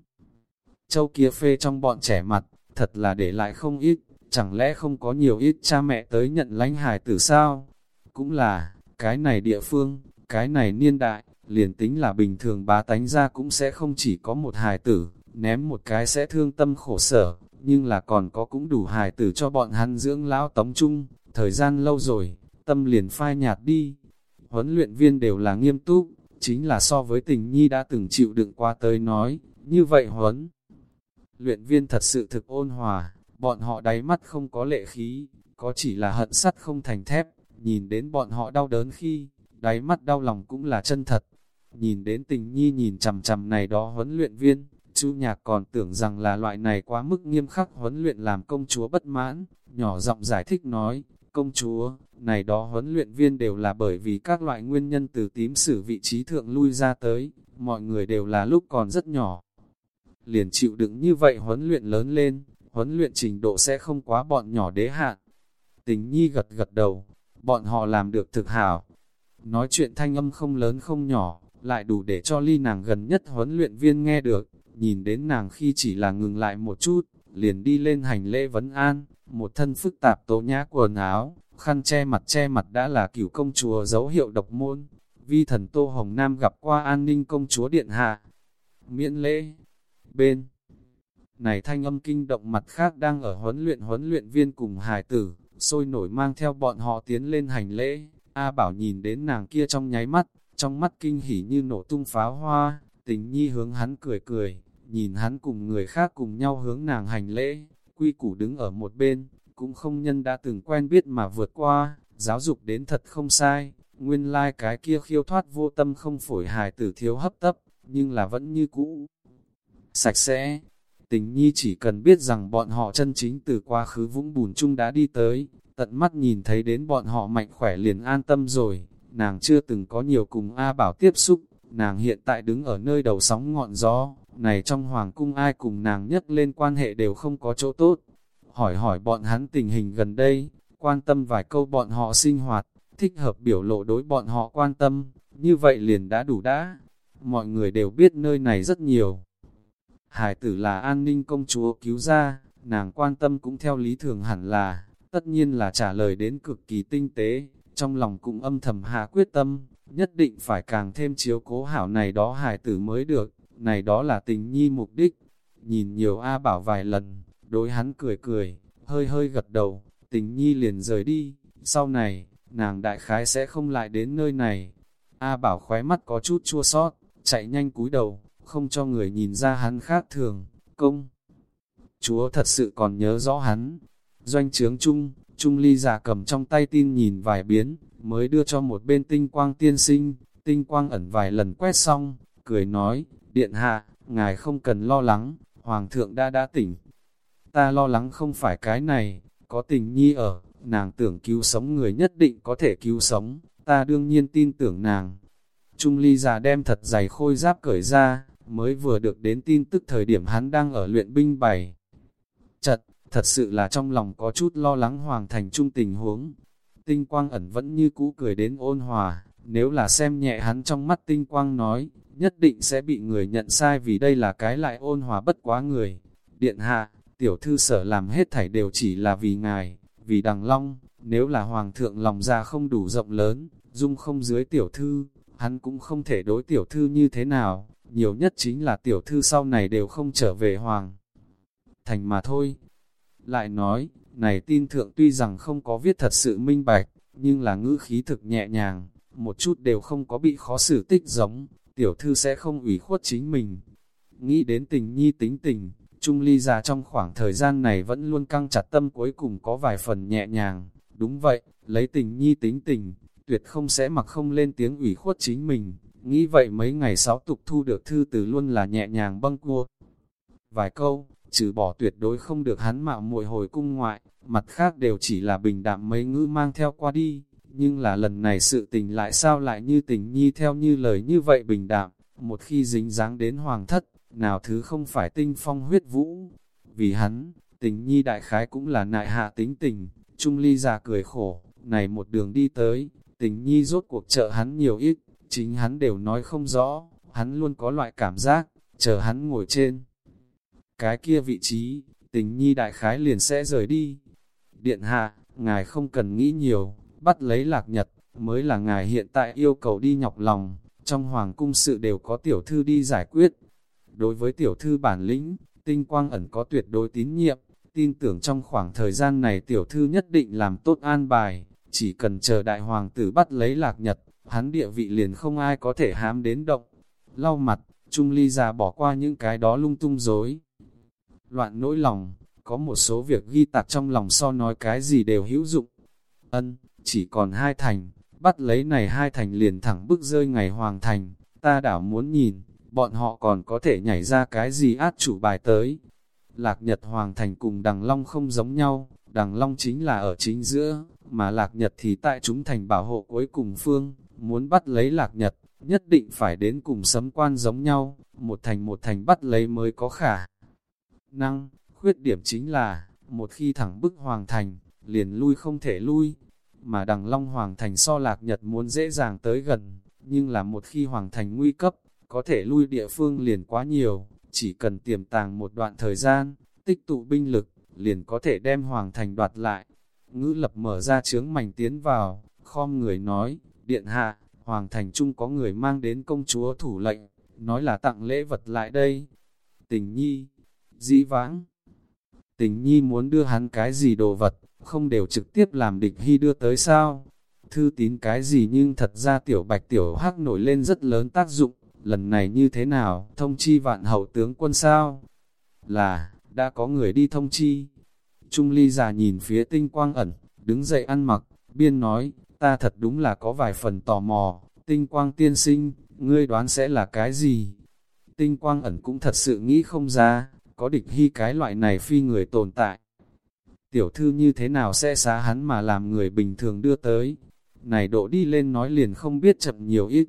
Châu kia phê trong bọn trẻ mặt, thật là để lại không ít, chẳng lẽ không có nhiều ít cha mẹ tới nhận lãnh hài tử sao? Cũng là, cái này địa phương, cái này niên đại, liền tính là bình thường bá tánh ra cũng sẽ không chỉ có một hài tử, ném một cái sẽ thương tâm khổ sở, nhưng là còn có cũng đủ hài tử cho bọn hắn dưỡng lão tống chung, thời gian lâu rồi, tâm liền phai nhạt đi. Huấn luyện viên đều là nghiêm túc, chính là so với tình nhi đã từng chịu đựng qua tới nói, như vậy huấn. Luyện viên thật sự thực ôn hòa, bọn họ đáy mắt không có lệ khí, có chỉ là hận sắt không thành thép, nhìn đến bọn họ đau đớn khi, đáy mắt đau lòng cũng là chân thật. Nhìn đến tình nhi nhìn chằm chằm này đó huấn luyện viên, chú nhạc còn tưởng rằng là loại này quá mức nghiêm khắc huấn luyện làm công chúa bất mãn, nhỏ giọng giải thích nói, công chúa, này đó huấn luyện viên đều là bởi vì các loại nguyên nhân từ tím sử vị trí thượng lui ra tới, mọi người đều là lúc còn rất nhỏ. Liền chịu đựng như vậy huấn luyện lớn lên, huấn luyện trình độ sẽ không quá bọn nhỏ đế hạn. Tình nhi gật gật đầu, bọn họ làm được thực hảo. Nói chuyện thanh âm không lớn không nhỏ, lại đủ để cho ly nàng gần nhất huấn luyện viên nghe được, nhìn đến nàng khi chỉ là ngừng lại một chút, liền đi lên hành lễ vấn an, một thân phức tạp tố nhã quần áo, khăn che mặt che mặt đã là cửu công chúa dấu hiệu độc môn. Vi thần Tô Hồng Nam gặp qua an ninh công chúa điện hạ. Miễn lễ. Bên. Này thanh âm kinh động mặt khác đang ở huấn luyện huấn luyện viên cùng hài tử, sôi nổi mang theo bọn họ tiến lên hành lễ. A bảo nhìn đến nàng kia trong nháy mắt, trong mắt kinh hỉ như nổ tung pháo hoa, tình nhi hướng hắn cười cười, nhìn hắn cùng người khác cùng nhau hướng nàng hành lễ, quy củ đứng ở một bên, cũng không nhân đã từng quen biết mà vượt qua, giáo dục đến thật không sai, nguyên lai like cái kia khiêu thoát vô tâm không phổi hài tử thiếu hấp tấp, nhưng là vẫn như cũ. Sạch sẽ, tình nhi chỉ cần biết rằng bọn họ chân chính từ quá khứ vũng bùn chung đã đi tới, tận mắt nhìn thấy đến bọn họ mạnh khỏe liền an tâm rồi, nàng chưa từng có nhiều cùng A Bảo tiếp xúc, nàng hiện tại đứng ở nơi đầu sóng ngọn gió, này trong hoàng cung ai cùng nàng nhất lên quan hệ đều không có chỗ tốt. Hỏi hỏi bọn hắn tình hình gần đây, quan tâm vài câu bọn họ sinh hoạt, thích hợp biểu lộ đối bọn họ quan tâm, như vậy liền đã đủ đã. Mọi người đều biết nơi này rất nhiều. Hải tử là an ninh công chúa cứu ra, nàng quan tâm cũng theo lý thường hẳn là, tất nhiên là trả lời đến cực kỳ tinh tế, trong lòng cũng âm thầm hạ quyết tâm, nhất định phải càng thêm chiếu cố hảo này đó hải tử mới được này đó là tình nhi mục đích. Nhìn nhiều A bảo vài lần, đối hắn cười cười, hơi hơi gật đầu, tình nhi liền rời đi, sau này, nàng đại khái sẽ không lại đến nơi này. A bảo khóe mắt có chút chua sót, chạy nhanh cúi đầu, không cho người nhìn ra hắn khác thường, công. Chúa thật sự còn nhớ rõ hắn. Doanh trướng chung, Trung ly giả cầm trong tay tin nhìn vài biến, mới đưa cho một bên tinh quang tiên sinh, tinh quang ẩn vài lần quét xong, cười nói, Điện hạ, ngài không cần lo lắng, Hoàng thượng đã đã tỉnh. Ta lo lắng không phải cái này, có tình nhi ở, nàng tưởng cứu sống người nhất định có thể cứu sống, ta đương nhiên tin tưởng nàng. Trung ly già đem thật dày khôi giáp cởi ra, mới vừa được đến tin tức thời điểm hắn đang ở luyện binh bày. Chật, thật sự là trong lòng có chút lo lắng hoàng thành trung tình huống. Tinh quang ẩn vẫn như cũ cười đến ôn hòa, nếu là xem nhẹ hắn trong mắt tinh quang nói, nhất định sẽ bị người nhận sai vì đây là cái lại ôn hòa bất quá người. Điện hạ, tiểu thư sở làm hết thảy đều chỉ là vì ngài, vì đằng long, nếu là hoàng thượng lòng ra không đủ rộng lớn, dung không dưới tiểu thư, hắn cũng không thể đối tiểu thư như thế nào, nhiều nhất chính là tiểu thư sau này đều không trở về hoàng. Thành mà thôi. Lại nói, này tin thượng tuy rằng không có viết thật sự minh bạch, nhưng là ngữ khí thực nhẹ nhàng, một chút đều không có bị khó xử tích giống, tiểu thư sẽ không ủy khuất chính mình. Nghĩ đến tình nhi tính tình, Trung Ly già trong khoảng thời gian này vẫn luôn căng chặt tâm cuối cùng có vài phần nhẹ nhàng. Đúng vậy, lấy tình nhi tính tình, tuyệt không sẽ mặc không lên tiếng ủy khuất chính mình. Nghĩ vậy mấy ngày sáu tục thu được thư từ luôn là nhẹ nhàng băng cua. Vài câu, trừ bỏ tuyệt đối không được hắn mạo muội hồi cung ngoại, mặt khác đều chỉ là bình đạm mấy ngữ mang theo qua đi nhưng là lần này sự tình lại sao lại như tình nhi theo như lời như vậy bình đạm, một khi dính dáng đến hoàng thất, nào thứ không phải tinh phong huyết vũ. Vì hắn, tình nhi đại khái cũng là nại hạ tính tình, Trung Ly già cười khổ, này một đường đi tới, tình nhi rốt cuộc trợ hắn nhiều ít, chính hắn đều nói không rõ, hắn luôn có loại cảm giác, chờ hắn ngồi trên. Cái kia vị trí, tình nhi đại khái liền sẽ rời đi. Điện hạ, ngài không cần nghĩ nhiều, bắt lấy lạc nhật, mới là ngài hiện tại yêu cầu đi nhọc lòng, trong hoàng cung sự đều có tiểu thư đi giải quyết. Đối với tiểu thư bản lĩnh, tinh quang ẩn có tuyệt đối tín nhiệm, tin tưởng trong khoảng thời gian này tiểu thư nhất định làm tốt an bài, chỉ cần chờ đại hoàng tử bắt lấy lạc nhật, hắn địa vị liền không ai có thể hám đến động. Lau mặt, Trung Ly già bỏ qua những cái đó lung tung dối. Loạn nỗi lòng, có một số việc ghi tạc trong lòng so nói cái gì đều hữu dụng. Ân, chỉ còn hai thành, bắt lấy này hai thành liền thẳng bước rơi ngày hoàng thành, ta đảo muốn nhìn, bọn họ còn có thể nhảy ra cái gì át chủ bài tới. Lạc Nhật Hoàng Thành cùng Đằng Long không giống nhau, Đằng Long chính là ở chính giữa, mà Lạc Nhật thì tại chúng thành bảo hộ cuối cùng phương, muốn bắt lấy Lạc Nhật, nhất định phải đến cùng sấm quan giống nhau, một thành một thành bắt lấy mới có khả. Năng, khuyết điểm chính là, một khi thẳng bức Hoàng Thành, liền lui không thể lui, mà Đằng Long Hoàng Thành so Lạc Nhật muốn dễ dàng tới gần, nhưng là một khi Hoàng Thành nguy cấp, có thể lui địa phương liền quá nhiều, chỉ cần tiềm tàng một đoạn thời gian, tích tụ binh lực, liền có thể đem Hoàng Thành đoạt lại. Ngữ lập mở ra chướng mảnh tiến vào, khom người nói, điện hạ, Hoàng Thành Trung có người mang đến công chúa thủ lệnh, nói là tặng lễ vật lại đây. Tình nhi, dĩ vãng, tình nhi muốn đưa hắn cái gì đồ vật, không đều trực tiếp làm địch hy đưa tới sao. Thư tín cái gì nhưng thật ra tiểu bạch tiểu hắc nổi lên rất lớn tác dụng, lần này như thế nào, thông chi vạn hậu tướng quân sao? Là, đã có người đi thông chi. Trung ly già nhìn phía tinh quang ẩn, đứng dậy ăn mặc, biên nói, ta thật đúng là có vài phần tò mò, tinh quang tiên sinh, ngươi đoán sẽ là cái gì? Tinh quang ẩn cũng thật sự nghĩ không ra, có địch hy cái loại này phi người tồn tại. Tiểu thư như thế nào sẽ xá hắn mà làm người bình thường đưa tới? Này độ đi lên nói liền không biết chậm nhiều ít.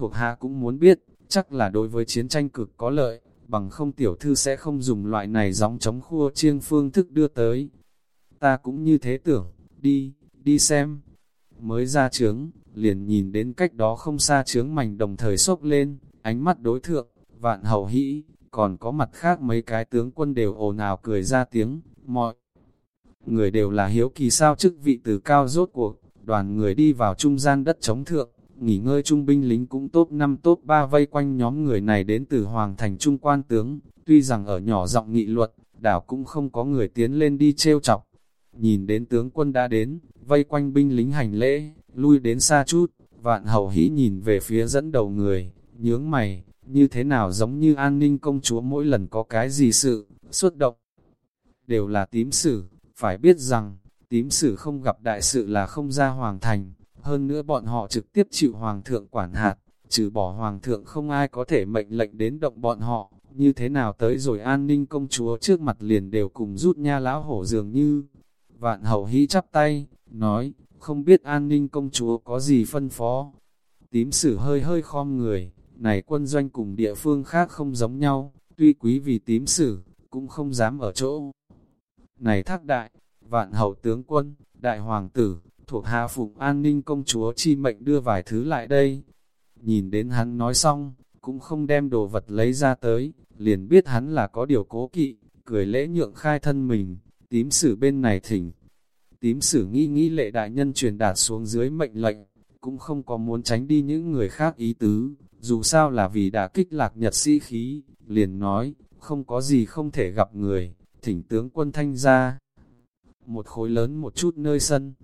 Thuộc hạ cũng muốn biết, chắc là đối với chiến tranh cực có lợi, bằng không tiểu thư sẽ không dùng loại này gióng chống khua chiêng phương thức đưa tới. Ta cũng như thế tưởng, đi, đi xem. Mới ra trướng, liền nhìn đến cách đó không xa trướng mảnh đồng thời sốc lên, ánh mắt đối thượng, vạn hầu hĩ, còn có mặt khác mấy cái tướng quân đều ồn ào cười ra tiếng, mọi người đều là hiếu kỳ sao chức vị từ cao rốt cuộc, đoàn người đi vào trung gian đất chống thượng, nghỉ ngơi trung binh lính cũng tốt 5 tốt 3 vây quanh nhóm người này đến từ Hoàng thành trung quan tướng, tuy rằng ở nhỏ giọng nghị luật, đảo cũng không có người tiến lên đi trêu chọc. Nhìn đến tướng quân đã đến, vây quanh binh lính hành lễ, lui đến xa chút, vạn hậu hĩ nhìn về phía dẫn đầu người, nhướng mày, như thế nào giống như an ninh công chúa mỗi lần có cái gì sự, xuất động. Đều là tím sử, phải biết rằng, tím sử không gặp đại sự là không ra hoàng thành, hơn nữa bọn họ trực tiếp chịu hoàng thượng quản hạt, trừ bỏ hoàng thượng không ai có thể mệnh lệnh đến động bọn họ, như thế nào tới rồi an ninh công chúa trước mặt liền đều cùng rút nha lão hổ dường như. Vạn hậu hí chắp tay, nói, không biết an ninh công chúa có gì phân phó. Tím sử hơi hơi khom người, này quân doanh cùng địa phương khác không giống nhau, tuy quý vì tím sử, cũng không dám ở chỗ. Này thác đại, vạn hậu tướng quân, đại hoàng tử, thuộc hạ phụng an ninh công chúa chi mệnh đưa vài thứ lại đây. Nhìn đến hắn nói xong, cũng không đem đồ vật lấy ra tới, liền biết hắn là có điều cố kỵ, cười lễ nhượng khai thân mình, tím sử bên này thỉnh. Tím sử nghĩ nghĩ lệ đại nhân truyền đạt xuống dưới mệnh lệnh, cũng không có muốn tránh đi những người khác ý tứ, dù sao là vì đã kích lạc nhật sĩ khí, liền nói, không có gì không thể gặp người, thỉnh tướng quân thanh ra. Một khối lớn một chút nơi sân,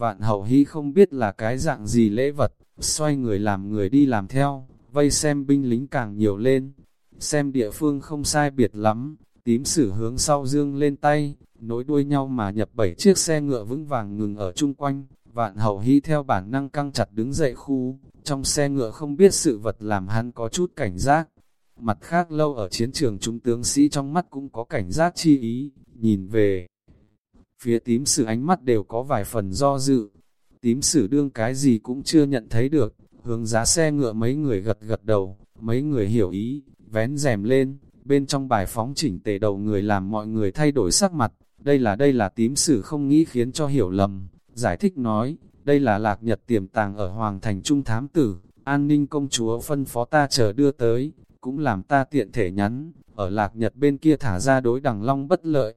Vạn hậu hy không biết là cái dạng gì lễ vật, xoay người làm người đi làm theo, vây xem binh lính càng nhiều lên. Xem địa phương không sai biệt lắm, tím sử hướng sau dương lên tay, nối đuôi nhau mà nhập bảy chiếc xe ngựa vững vàng ngừng ở chung quanh. Vạn hậu hy theo bản năng căng chặt đứng dậy khu, trong xe ngựa không biết sự vật làm hắn có chút cảnh giác. Mặt khác lâu ở chiến trường trung tướng sĩ trong mắt cũng có cảnh giác chi ý, nhìn về phía tím sử ánh mắt đều có vài phần do dự. Tím sử đương cái gì cũng chưa nhận thấy được, hướng giá xe ngựa mấy người gật gật đầu, mấy người hiểu ý, vén rèm lên, bên trong bài phóng chỉnh tề đầu người làm mọi người thay đổi sắc mặt, đây là đây là tím sử không nghĩ khiến cho hiểu lầm, giải thích nói, đây là lạc nhật tiềm tàng ở Hoàng Thành Trung Thám Tử, an ninh công chúa phân phó ta chờ đưa tới, cũng làm ta tiện thể nhắn, ở lạc nhật bên kia thả ra đối đằng long bất lợi.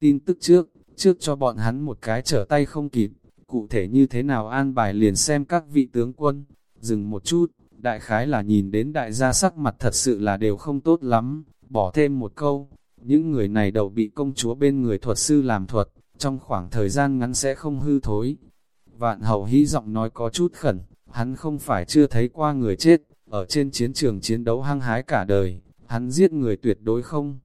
Tin tức trước, trước cho bọn hắn một cái trở tay không kịp, cụ thể như thế nào an bài liền xem các vị tướng quân, dừng một chút, đại khái là nhìn đến đại gia sắc mặt thật sự là đều không tốt lắm, bỏ thêm một câu, những người này đầu bị công chúa bên người thuật sư làm thuật, trong khoảng thời gian ngắn sẽ không hư thối. Vạn hậu hy giọng nói có chút khẩn, hắn không phải chưa thấy qua người chết, ở trên chiến trường chiến đấu hăng hái cả đời, hắn giết người tuyệt đối không.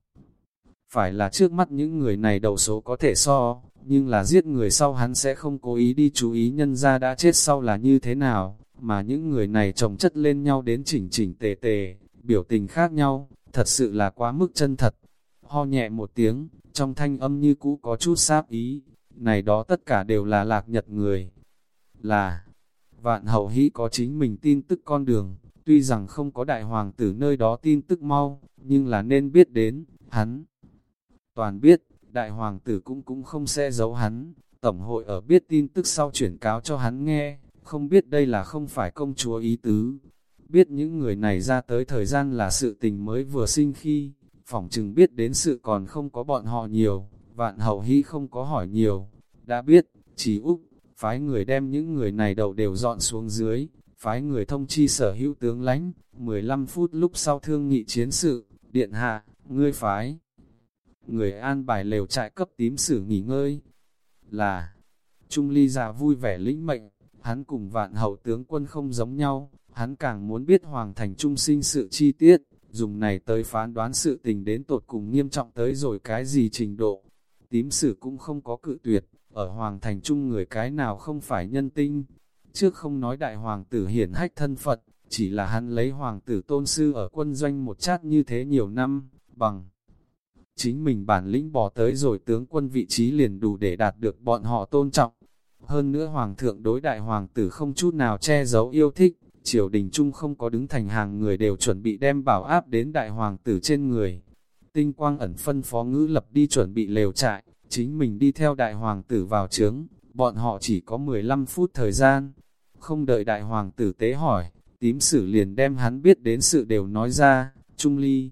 Phải là trước mắt những người này đầu số có thể so, nhưng là giết người sau hắn sẽ không cố ý đi chú ý nhân ra đã chết sau là như thế nào, mà những người này chồng chất lên nhau đến chỉnh chỉnh tề tề, biểu tình khác nhau, thật sự là quá mức chân thật. Ho nhẹ một tiếng, trong thanh âm như cũ có chút sáp ý, này đó tất cả đều là lạc nhật người. Là, vạn hậu hĩ có chính mình tin tức con đường, tuy rằng không có đại hoàng tử nơi đó tin tức mau, nhưng là nên biết đến, hắn. Toàn biết, đại hoàng tử cũng cũng không xe giấu hắn, tổng hội ở biết tin tức sau chuyển cáo cho hắn nghe, không biết đây là không phải công chúa ý tứ. Biết những người này ra tới thời gian là sự tình mới vừa sinh khi, phỏng chừng biết đến sự còn không có bọn họ nhiều, vạn hậu hy không có hỏi nhiều. Đã biết, chỉ Úc, phái người đem những người này đầu đều dọn xuống dưới, phái người thông chi sở hữu tướng lãnh, 15 phút lúc sau thương nghị chiến sự, điện hạ, ngươi phái. Người an bài lều trại cấp tím sử nghỉ ngơi, là, Trung Ly già vui vẻ lĩnh mệnh, hắn cùng vạn hậu tướng quân không giống nhau, hắn càng muốn biết hoàng thành trung sinh sự chi tiết, dùng này tới phán đoán sự tình đến tột cùng nghiêm trọng tới rồi cái gì trình độ. Tím sử cũng không có cự tuyệt, ở hoàng thành trung người cái nào không phải nhân tinh. Trước không nói đại hoàng tử hiển hách thân Phật, chỉ là hắn lấy hoàng tử tôn sư ở quân doanh một chát như thế nhiều năm, bằng chính mình bản lĩnh bỏ tới rồi tướng quân vị trí liền đủ để đạt được bọn họ tôn trọng. Hơn nữa hoàng thượng đối đại hoàng tử không chút nào che giấu yêu thích, triều đình trung không có đứng thành hàng người đều chuẩn bị đem bảo áp đến đại hoàng tử trên người. Tinh quang ẩn phân phó ngữ lập đi chuẩn bị lều trại, chính mình đi theo đại hoàng tử vào trướng, bọn họ chỉ có 15 phút thời gian. Không đợi đại hoàng tử tế hỏi, tím sử liền đem hắn biết đến sự đều nói ra, trung ly.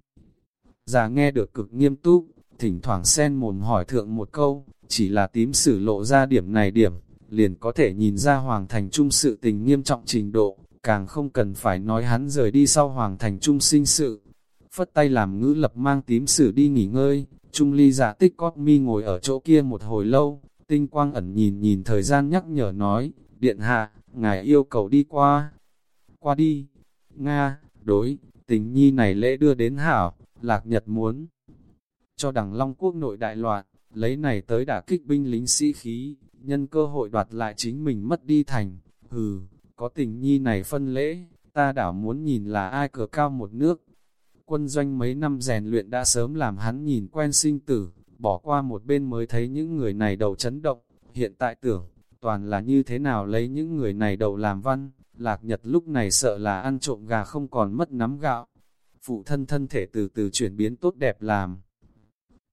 Già nghe được cực nghiêm túc, thỉnh thoảng sen mồm hỏi thượng một câu, chỉ là tím sử lộ ra điểm này điểm, liền có thể nhìn ra Hoàng Thành Trung sự tình nghiêm trọng trình độ, càng không cần phải nói hắn rời đi sau Hoàng Thành Trung sinh sự. Phất tay làm ngữ lập mang tím sử đi nghỉ ngơi, Trung ly giả tích cót mi ngồi ở chỗ kia một hồi lâu, tinh quang ẩn nhìn nhìn thời gian nhắc nhở nói, điện hạ, ngài yêu cầu đi qua. Qua đi, Nga, đối, tình nhi này lễ đưa đến hảo, lạc nhật muốn. Cho đằng Long quốc nội đại loạn, lấy này tới đả kích binh lính sĩ khí, nhân cơ hội đoạt lại chính mình mất đi thành, hừ, có tình nhi này phân lễ, ta đảo muốn nhìn là ai cờ cao một nước. Quân doanh mấy năm rèn luyện đã sớm làm hắn nhìn quen sinh tử, bỏ qua một bên mới thấy những người này đầu chấn động, hiện tại tưởng, toàn là như thế nào lấy những người này đầu làm văn, lạc nhật lúc này sợ là ăn trộm gà không còn mất nắm gạo. Phụ thân thân thể từ từ chuyển biến tốt đẹp làm.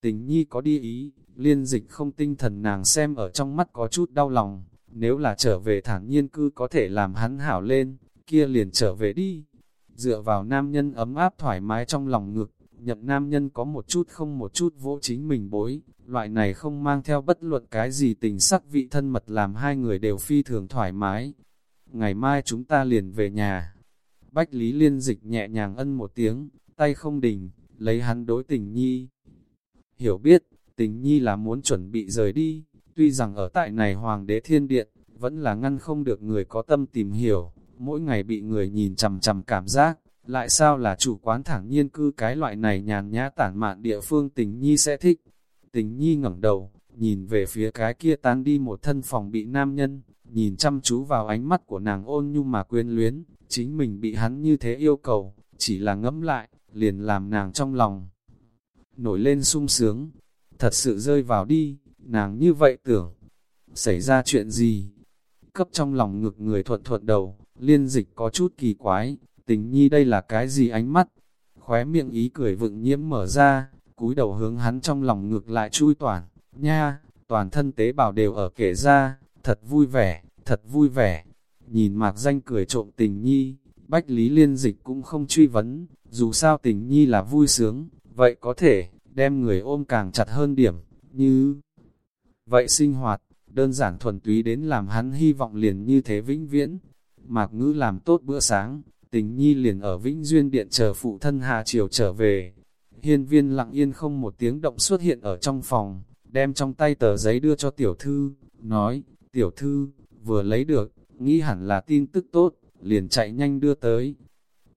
Tình nhi có đi ý, liên dịch không tinh thần nàng xem ở trong mắt có chút đau lòng, nếu là trở về thản nhiên cư có thể làm hắn hảo lên, kia liền trở về đi. Dựa vào nam nhân ấm áp thoải mái trong lòng ngực, nhậm nam nhân có một chút không một chút vỗ chính mình bối, loại này không mang theo bất luận cái gì tình sắc vị thân mật làm hai người đều phi thường thoải mái. Ngày mai chúng ta liền về nhà. Bách Lý Liên dịch nhẹ nhàng ân một tiếng, tay không đình, lấy hắn đối tình nhi. Hiểu biết, tình nhi là muốn chuẩn bị rời đi, tuy rằng ở tại này Hoàng đế Thiên Điện, vẫn là ngăn không được người có tâm tìm hiểu, mỗi ngày bị người nhìn chằm chằm cảm giác, lại sao là chủ quán thẳng nhiên cư cái loại này nhàn nhã tản mạn địa phương tình nhi sẽ thích. Tình nhi ngẩng đầu, nhìn về phía cái kia tan đi một thân phòng bị nam nhân, nhìn chăm chú vào ánh mắt của nàng ôn nhu mà quyến luyến, chính mình bị hắn như thế yêu cầu, chỉ là ngẫm lại, liền làm nàng trong lòng. Nổi lên sung sướng, thật sự rơi vào đi, nàng như vậy tưởng, xảy ra chuyện gì? Cấp trong lòng ngực người thuận thuận đầu, liên dịch có chút kỳ quái, tình nhi đây là cái gì ánh mắt? Khóe miệng ý cười vựng nhiễm mở ra, cúi đầu hướng hắn trong lòng ngực lại chui toàn, nha, toàn thân tế bào đều ở kể ra, thật vui vẻ, thật vui vẻ. Nhìn mạc danh cười trộm tình nhi, Bách Lý Liên Dịch cũng không truy vấn, dù sao tình nhi là vui sướng, vậy có thể, đem người ôm càng chặt hơn điểm, như... Vậy sinh hoạt, đơn giản thuần túy đến làm hắn hy vọng liền như thế vĩnh viễn. Mạc ngữ làm tốt bữa sáng, tình nhi liền ở Vĩnh Duyên Điện chờ phụ thân Hà Triều trở về. Hiên viên lặng yên không một tiếng động xuất hiện ở trong phòng, đem trong tay tờ giấy đưa cho tiểu thư, nói, tiểu thư, vừa lấy được, nghĩ hẳn là tin tức tốt, liền chạy nhanh đưa tới.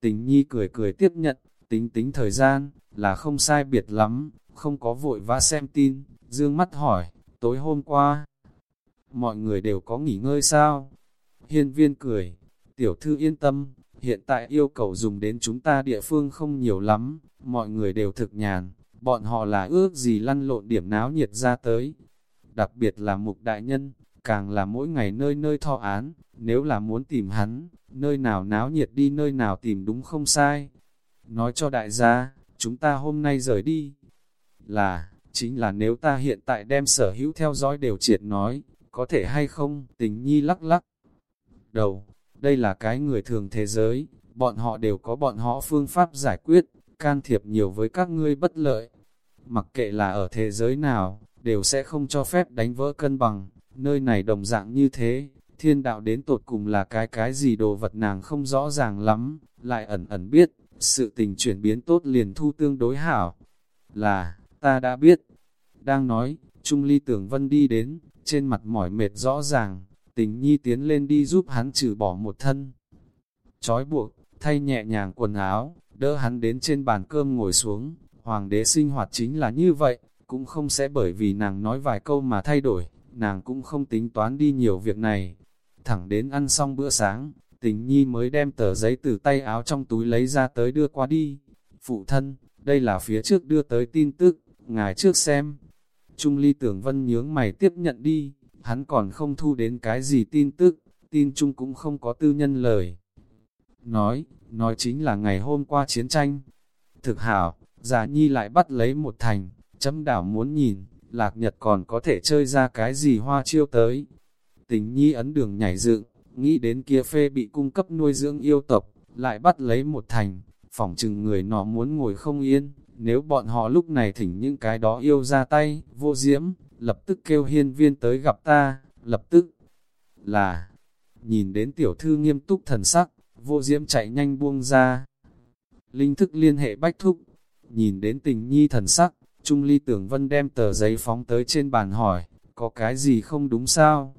Tình nhi cười cười tiếp nhận, tính tính thời gian, là không sai biệt lắm, không có vội vã xem tin, dương mắt hỏi, tối hôm qua, mọi người đều có nghỉ ngơi sao? Hiên viên cười, tiểu thư yên tâm, hiện tại yêu cầu dùng đến chúng ta địa phương không nhiều lắm, mọi người đều thực nhàn, bọn họ là ước gì lăn lộn điểm náo nhiệt ra tới. Đặc biệt là mục đại nhân, càng là mỗi ngày nơi nơi thọ án, nếu là muốn tìm hắn, nơi nào náo nhiệt đi nơi nào tìm đúng không sai. Nói cho đại gia, chúng ta hôm nay rời đi. Là, chính là nếu ta hiện tại đem sở hữu theo dõi đều triệt nói, có thể hay không, tình nhi lắc lắc. Đầu, đây là cái người thường thế giới, bọn họ đều có bọn họ phương pháp giải quyết, can thiệp nhiều với các ngươi bất lợi. Mặc kệ là ở thế giới nào, đều sẽ không cho phép đánh vỡ cân bằng, nơi này đồng dạng như thế, thiên đạo đến tột cùng là cái cái gì đồ vật nàng không rõ ràng lắm, lại ẩn ẩn biết, sự tình chuyển biến tốt liền thu tương đối hảo. Là, ta đã biết. Đang nói, Trung Ly Tưởng Vân đi đến, trên mặt mỏi mệt rõ ràng, tình nhi tiến lên đi giúp hắn trừ bỏ một thân. Chói buộc, thay nhẹ nhàng quần áo, đỡ hắn đến trên bàn cơm ngồi xuống, hoàng đế sinh hoạt chính là như vậy, cũng không sẽ bởi vì nàng nói vài câu mà thay đổi, nàng cũng không tính toán đi nhiều việc này. Thẳng đến ăn xong bữa sáng, tình nhi mới đem tờ giấy từ tay áo trong túi lấy ra tới đưa qua đi. Phụ thân, đây là phía trước đưa tới tin tức, ngài trước xem. Trung ly tưởng vân nhướng mày tiếp nhận đi, hắn còn không thu đến cái gì tin tức, tin chung cũng không có tư nhân lời. Nói, nói chính là ngày hôm qua chiến tranh. Thực hảo, giả nhi lại bắt lấy một thành, chấm đảo muốn nhìn, lạc nhật còn có thể chơi ra cái gì hoa chiêu tới. Tình nhi ấn đường nhảy dựng, nghĩ đến kia phê bị cung cấp nuôi dưỡng yêu tộc, lại bắt lấy một thành, phỏng chừng người nọ muốn ngồi không yên, nếu bọn họ lúc này thỉnh những cái đó yêu ra tay, vô diễm, lập tức kêu hiên viên tới gặp ta, lập tức là, nhìn đến tiểu thư nghiêm túc thần sắc, vô diễm chạy nhanh buông ra. Linh thức liên hệ bách thúc, nhìn đến tình nhi thần sắc, Trung ly tưởng vân đem tờ giấy phóng tới trên bàn hỏi, có cái gì không đúng sao?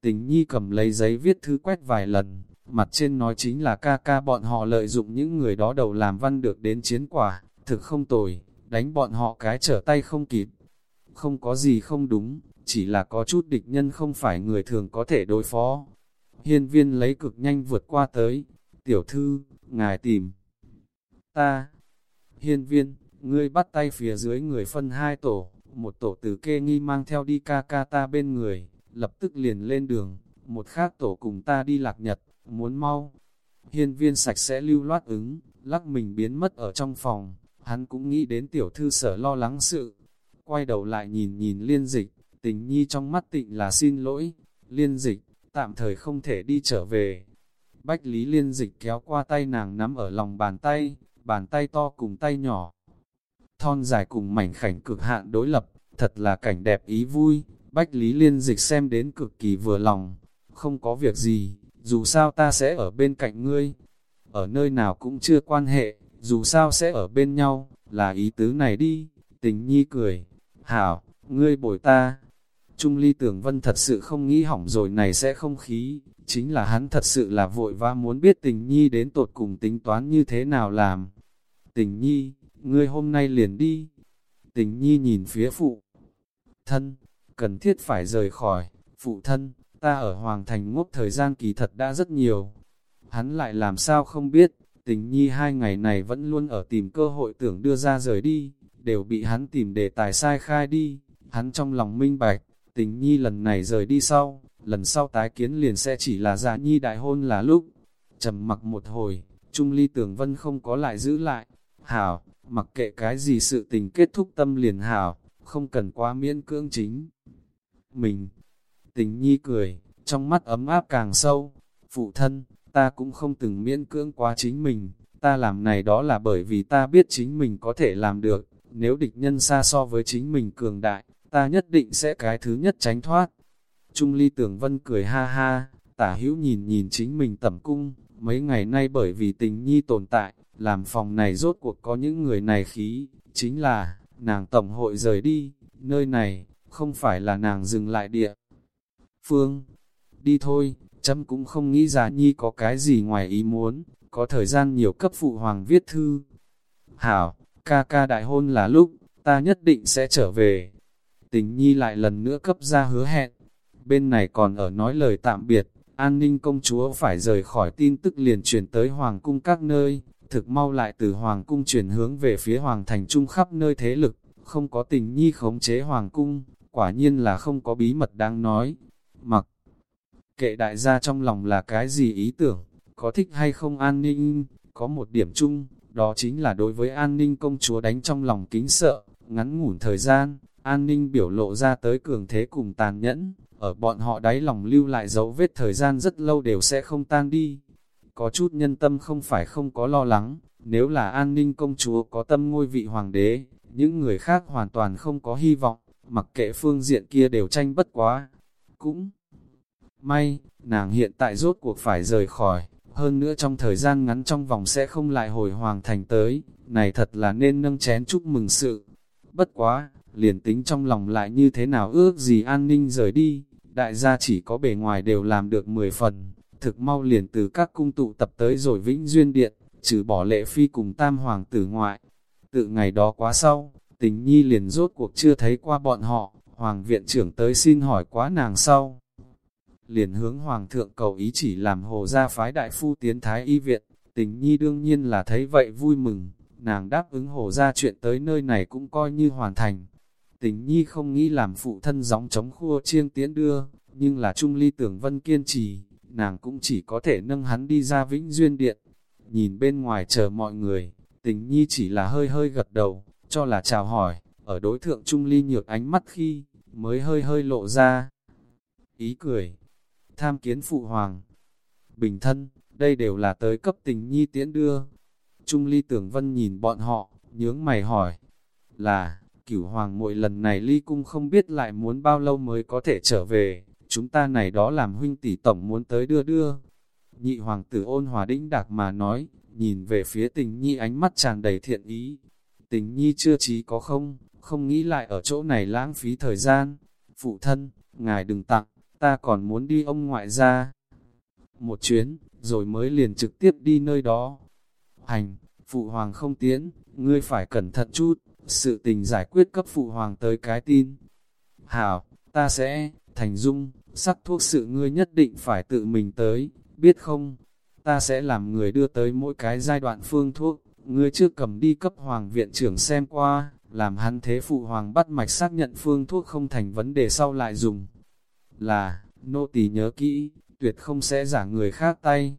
Tình nhi cầm lấy giấy viết thư quét vài lần, mặt trên nói chính là ca ca bọn họ lợi dụng những người đó đầu làm văn được đến chiến quả, thực không tồi, đánh bọn họ cái trở tay không kịp. Không có gì không đúng, chỉ là có chút địch nhân không phải người thường có thể đối phó. Hiên viên lấy cực nhanh vượt qua tới, tiểu thư, ngài tìm. Ta, hiên viên, ngươi bắt tay phía dưới người phân hai tổ, một tổ từ kê nghi mang theo đi ca ca ta bên người, lập tức liền lên đường, một khác tổ cùng ta đi lạc nhật, muốn mau. Hiên viên sạch sẽ lưu loát ứng, lắc mình biến mất ở trong phòng, hắn cũng nghĩ đến tiểu thư sở lo lắng sự. Quay đầu lại nhìn nhìn liên dịch, tình nhi trong mắt tịnh là xin lỗi, liên dịch, tạm thời không thể đi trở về. Bách lý liên dịch kéo qua tay nàng nắm ở lòng bàn tay, bàn tay to cùng tay nhỏ. Thon dài cùng mảnh khảnh cực hạn đối lập, thật là cảnh đẹp ý vui, Bách Lý Liên Dịch xem đến cực kỳ vừa lòng, không có việc gì, dù sao ta sẽ ở bên cạnh ngươi, ở nơi nào cũng chưa quan hệ, dù sao sẽ ở bên nhau, là ý tứ này đi, tình nhi cười, hảo, ngươi bồi ta. Trung ly tưởng vân thật sự không nghĩ hỏng rồi này sẽ không khí, chính là hắn thật sự là vội và muốn biết tình nhi đến tột cùng tính toán như thế nào làm. Tình nhi, ngươi hôm nay liền đi. Tình nhi nhìn phía phụ. Thân, cần thiết phải rời khỏi, phụ thân, ta ở Hoàng Thành ngốc thời gian kỳ thật đã rất nhiều. Hắn lại làm sao không biết, tình nhi hai ngày này vẫn luôn ở tìm cơ hội tưởng đưa ra rời đi, đều bị hắn tìm để tài sai khai đi. Hắn trong lòng minh bạch, tình nhi lần này rời đi sau, lần sau tái kiến liền sẽ chỉ là giả nhi đại hôn là lúc. trầm mặc một hồi, Trung Ly Tưởng Vân không có lại giữ lại. Hảo, mặc kệ cái gì sự tình kết thúc tâm liền hảo, không cần quá miễn cưỡng chính mình. Tình nhi cười, trong mắt ấm áp càng sâu. Phụ thân, ta cũng không từng miễn cưỡng quá chính mình, ta làm này đó là bởi vì ta biết chính mình có thể làm được, nếu địch nhân xa so với chính mình cường đại, ta nhất định sẽ cái thứ nhất tránh thoát. Trung ly tưởng vân cười ha ha, tả hữu nhìn nhìn chính mình tẩm cung, Mấy ngày nay bởi vì tình nhi tồn tại, làm phòng này rốt cuộc có những người này khí, chính là, nàng tổng hội rời đi, nơi này, không phải là nàng dừng lại địa. Phương, đi thôi, chấm cũng không nghĩ ra nhi có cái gì ngoài ý muốn, có thời gian nhiều cấp phụ hoàng viết thư. Hảo, ca ca đại hôn là lúc, ta nhất định sẽ trở về. Tình nhi lại lần nữa cấp ra hứa hẹn. Bên này còn ở nói lời tạm biệt, an ninh công chúa phải rời khỏi tin tức liền truyền tới hoàng cung các nơi, thực mau lại từ hoàng cung chuyển hướng về phía hoàng thành trung khắp nơi thế lực, không có tình nhi khống chế hoàng cung, quả nhiên là không có bí mật đang nói. Mặc kệ đại gia trong lòng là cái gì ý tưởng, có thích hay không an ninh, có một điểm chung, đó chính là đối với an ninh công chúa đánh trong lòng kính sợ, ngắn ngủn thời gian, an ninh biểu lộ ra tới cường thế cùng tàn nhẫn, ở bọn họ đáy lòng lưu lại dấu vết thời gian rất lâu đều sẽ không tan đi. Có chút nhân tâm không phải không có lo lắng, nếu là an ninh công chúa có tâm ngôi vị hoàng đế, những người khác hoàn toàn không có hy vọng, mặc kệ phương diện kia đều tranh bất quá. Cũng may, nàng hiện tại rốt cuộc phải rời khỏi, hơn nữa trong thời gian ngắn trong vòng sẽ không lại hồi hoàng thành tới, này thật là nên nâng chén chúc mừng sự. Bất quá, liền tính trong lòng lại như thế nào ước gì an ninh rời đi, đại gia chỉ có bề ngoài đều làm được 10 phần, thực mau liền từ các cung tụ tập tới rồi vĩnh duyên điện, trừ bỏ lệ phi cùng tam hoàng tử ngoại. Tự ngày đó quá sau, tình nhi liền rốt cuộc chưa thấy qua bọn họ, hoàng viện trưởng tới xin hỏi quá nàng sau. Liền hướng hoàng thượng cầu ý chỉ làm hồ gia phái đại phu tiến thái y viện, tình nhi đương nhiên là thấy vậy vui mừng, nàng đáp ứng hồ gia chuyện tới nơi này cũng coi như hoàn thành. Tình nhi không nghĩ làm phụ thân gióng chống khua chiêng tiến đưa, nhưng là trung ly tưởng vân kiên trì, nàng cũng chỉ có thể nâng hắn đi ra vĩnh duyên điện. Nhìn bên ngoài chờ mọi người, tình nhi chỉ là hơi hơi gật đầu, cho là chào hỏi, ở đối thượng trung ly nhược ánh mắt khi, mới hơi hơi lộ ra. Ý cười, tham kiến phụ hoàng. Bình thân, đây đều là tới cấp tình nhi tiễn đưa. Trung ly tưởng vân nhìn bọn họ, nhướng mày hỏi, là, cửu hoàng mỗi lần này ly cung không biết lại muốn bao lâu mới có thể trở về, chúng ta này đó làm huynh tỷ tổng muốn tới đưa đưa. Nhị hoàng tử ôn hòa đĩnh đạc mà nói, nhìn về phía tình nhi ánh mắt tràn đầy thiện ý. Tình nhi chưa trí có không, không nghĩ lại ở chỗ này lãng phí thời gian. Phụ thân, ngài đừng tặng ta còn muốn đi ông ngoại ra. Một chuyến, rồi mới liền trực tiếp đi nơi đó. Hành, phụ hoàng không tiến, ngươi phải cẩn thận chút, sự tình giải quyết cấp phụ hoàng tới cái tin. Hảo, ta sẽ, thành dung, sắc thuốc sự ngươi nhất định phải tự mình tới, biết không? Ta sẽ làm người đưa tới mỗi cái giai đoạn phương thuốc, ngươi trước cầm đi cấp hoàng viện trưởng xem qua, làm hắn thế phụ hoàng bắt mạch xác nhận phương thuốc không thành vấn đề sau lại dùng là, nô tỳ nhớ kỹ, tuyệt không sẽ giả người khác tay.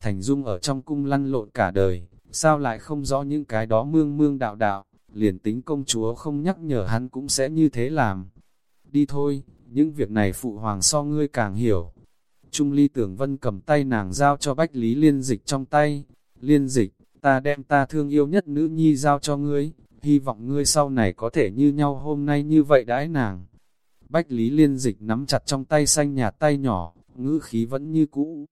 Thành Dung ở trong cung lăn lộn cả đời, sao lại không rõ những cái đó mương mương đạo đạo, liền tính công chúa không nhắc nhở hắn cũng sẽ như thế làm. Đi thôi, những việc này phụ hoàng so ngươi càng hiểu. Trung ly tưởng vân cầm tay nàng giao cho Bách Lý Liên Dịch trong tay. Liên Dịch, ta đem ta thương yêu nhất nữ nhi giao cho ngươi, hy vọng ngươi sau này có thể như nhau hôm nay như vậy đãi nàng. Bách Lý Liên Dịch nắm chặt trong tay xanh nhạt tay nhỏ, ngữ khí vẫn như cũ.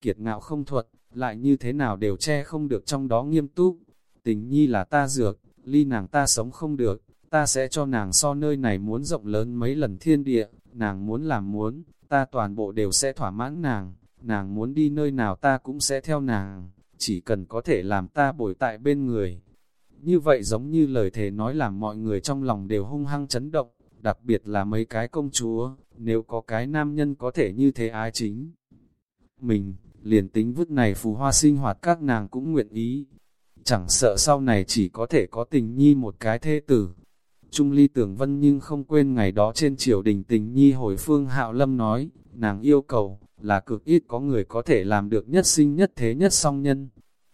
Kiệt ngạo không thuận, lại như thế nào đều che không được trong đó nghiêm túc. Tình nhi là ta dược, ly nàng ta sống không được, ta sẽ cho nàng so nơi này muốn rộng lớn mấy lần thiên địa, nàng muốn làm muốn, ta toàn bộ đều sẽ thỏa mãn nàng, nàng muốn đi nơi nào ta cũng sẽ theo nàng, chỉ cần có thể làm ta bồi tại bên người. Như vậy giống như lời thề nói làm mọi người trong lòng đều hung hăng chấn động, đặc biệt là mấy cái công chúa, nếu có cái nam nhân có thể như thế ái chính. Mình, liền tính vứt này phù hoa sinh hoạt các nàng cũng nguyện ý, chẳng sợ sau này chỉ có thể có tình nhi một cái thê tử. Trung ly tưởng vân nhưng không quên ngày đó trên triều đình tình nhi hồi phương hạo lâm nói, nàng yêu cầu, là cực ít có người có thể làm được nhất sinh nhất thế nhất song nhân.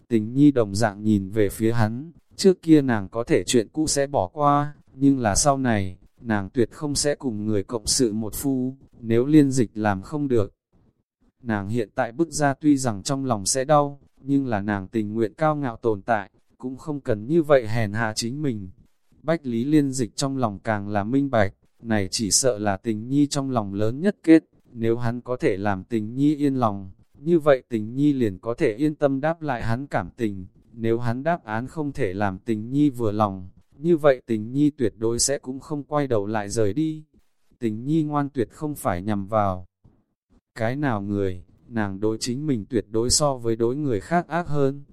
Tình nhi đồng dạng nhìn về phía hắn, trước kia nàng có thể chuyện cũ sẽ bỏ qua, nhưng là sau này, nàng tuyệt không sẽ cùng người cộng sự một phu, nếu liên dịch làm không được. Nàng hiện tại bước ra tuy rằng trong lòng sẽ đau, nhưng là nàng tình nguyện cao ngạo tồn tại, cũng không cần như vậy hèn hạ chính mình. Bách lý liên dịch trong lòng càng là minh bạch, này chỉ sợ là tình nhi trong lòng lớn nhất kết, nếu hắn có thể làm tình nhi yên lòng, như vậy tình nhi liền có thể yên tâm đáp lại hắn cảm tình, nếu hắn đáp án không thể làm tình nhi vừa lòng, như vậy tình nhi tuyệt đối sẽ cũng không quay đầu lại rời đi. Tình nhi ngoan tuyệt không phải nhằm vào. Cái nào người, nàng đối chính mình tuyệt đối so với đối người khác ác hơn.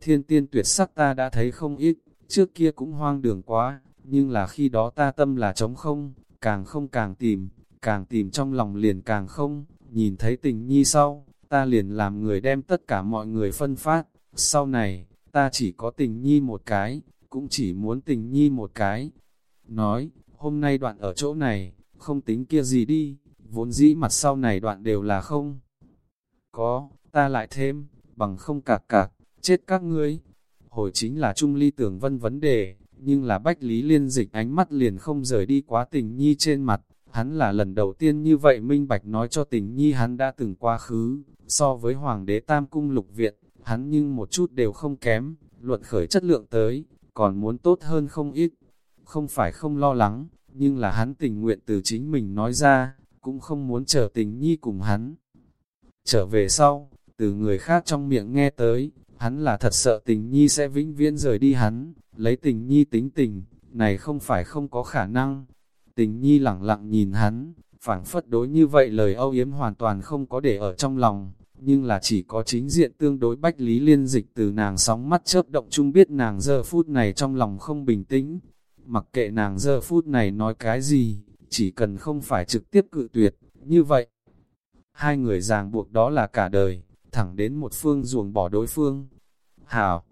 Thiên tiên tuyệt sắc ta đã thấy không ít, trước kia cũng hoang đường quá, nhưng là khi đó ta tâm là trống không, càng không càng tìm, càng tìm trong lòng liền càng không, nhìn thấy tình nhi sau, ta liền làm người đem tất cả mọi người phân phát, sau này, ta chỉ có tình nhi một cái, cũng chỉ muốn tình nhi một cái. Nói, hôm nay đoạn ở chỗ này, không tính kia gì đi, vốn dĩ mặt sau này đoạn đều là không. Có, ta lại thêm, bằng không cạc cạc, chết các ngươi. Hồi chính là Trung Ly tưởng vân vấn đề, nhưng là Bách Lý Liên dịch ánh mắt liền không rời đi quá tình nhi trên mặt. Hắn là lần đầu tiên như vậy minh bạch nói cho tình nhi hắn đã từng quá khứ, so với Hoàng đế Tam Cung Lục Viện, hắn nhưng một chút đều không kém, luận khởi chất lượng tới, còn muốn tốt hơn không ít. Không phải không lo lắng, nhưng là hắn tình nguyện từ chính mình nói ra, cũng không muốn chờ tình nhi cùng hắn. Trở về sau, từ người khác trong miệng nghe tới, hắn là thật sợ tình nhi sẽ vĩnh viễn rời đi hắn, lấy tình nhi tính tình, này không phải không có khả năng. Tình nhi lặng lặng nhìn hắn, phảng phất đối như vậy lời âu yếm hoàn toàn không có để ở trong lòng, nhưng là chỉ có chính diện tương đối bách lý liên dịch từ nàng sóng mắt chớp động chung biết nàng giờ phút này trong lòng không bình tĩnh. Mặc kệ nàng giờ phút này nói cái gì, chỉ cần không phải trực tiếp cự tuyệt, như vậy. Hai người ràng buộc đó là cả đời, thẳng đến một phương ruồng bỏ đối phương. Hảo,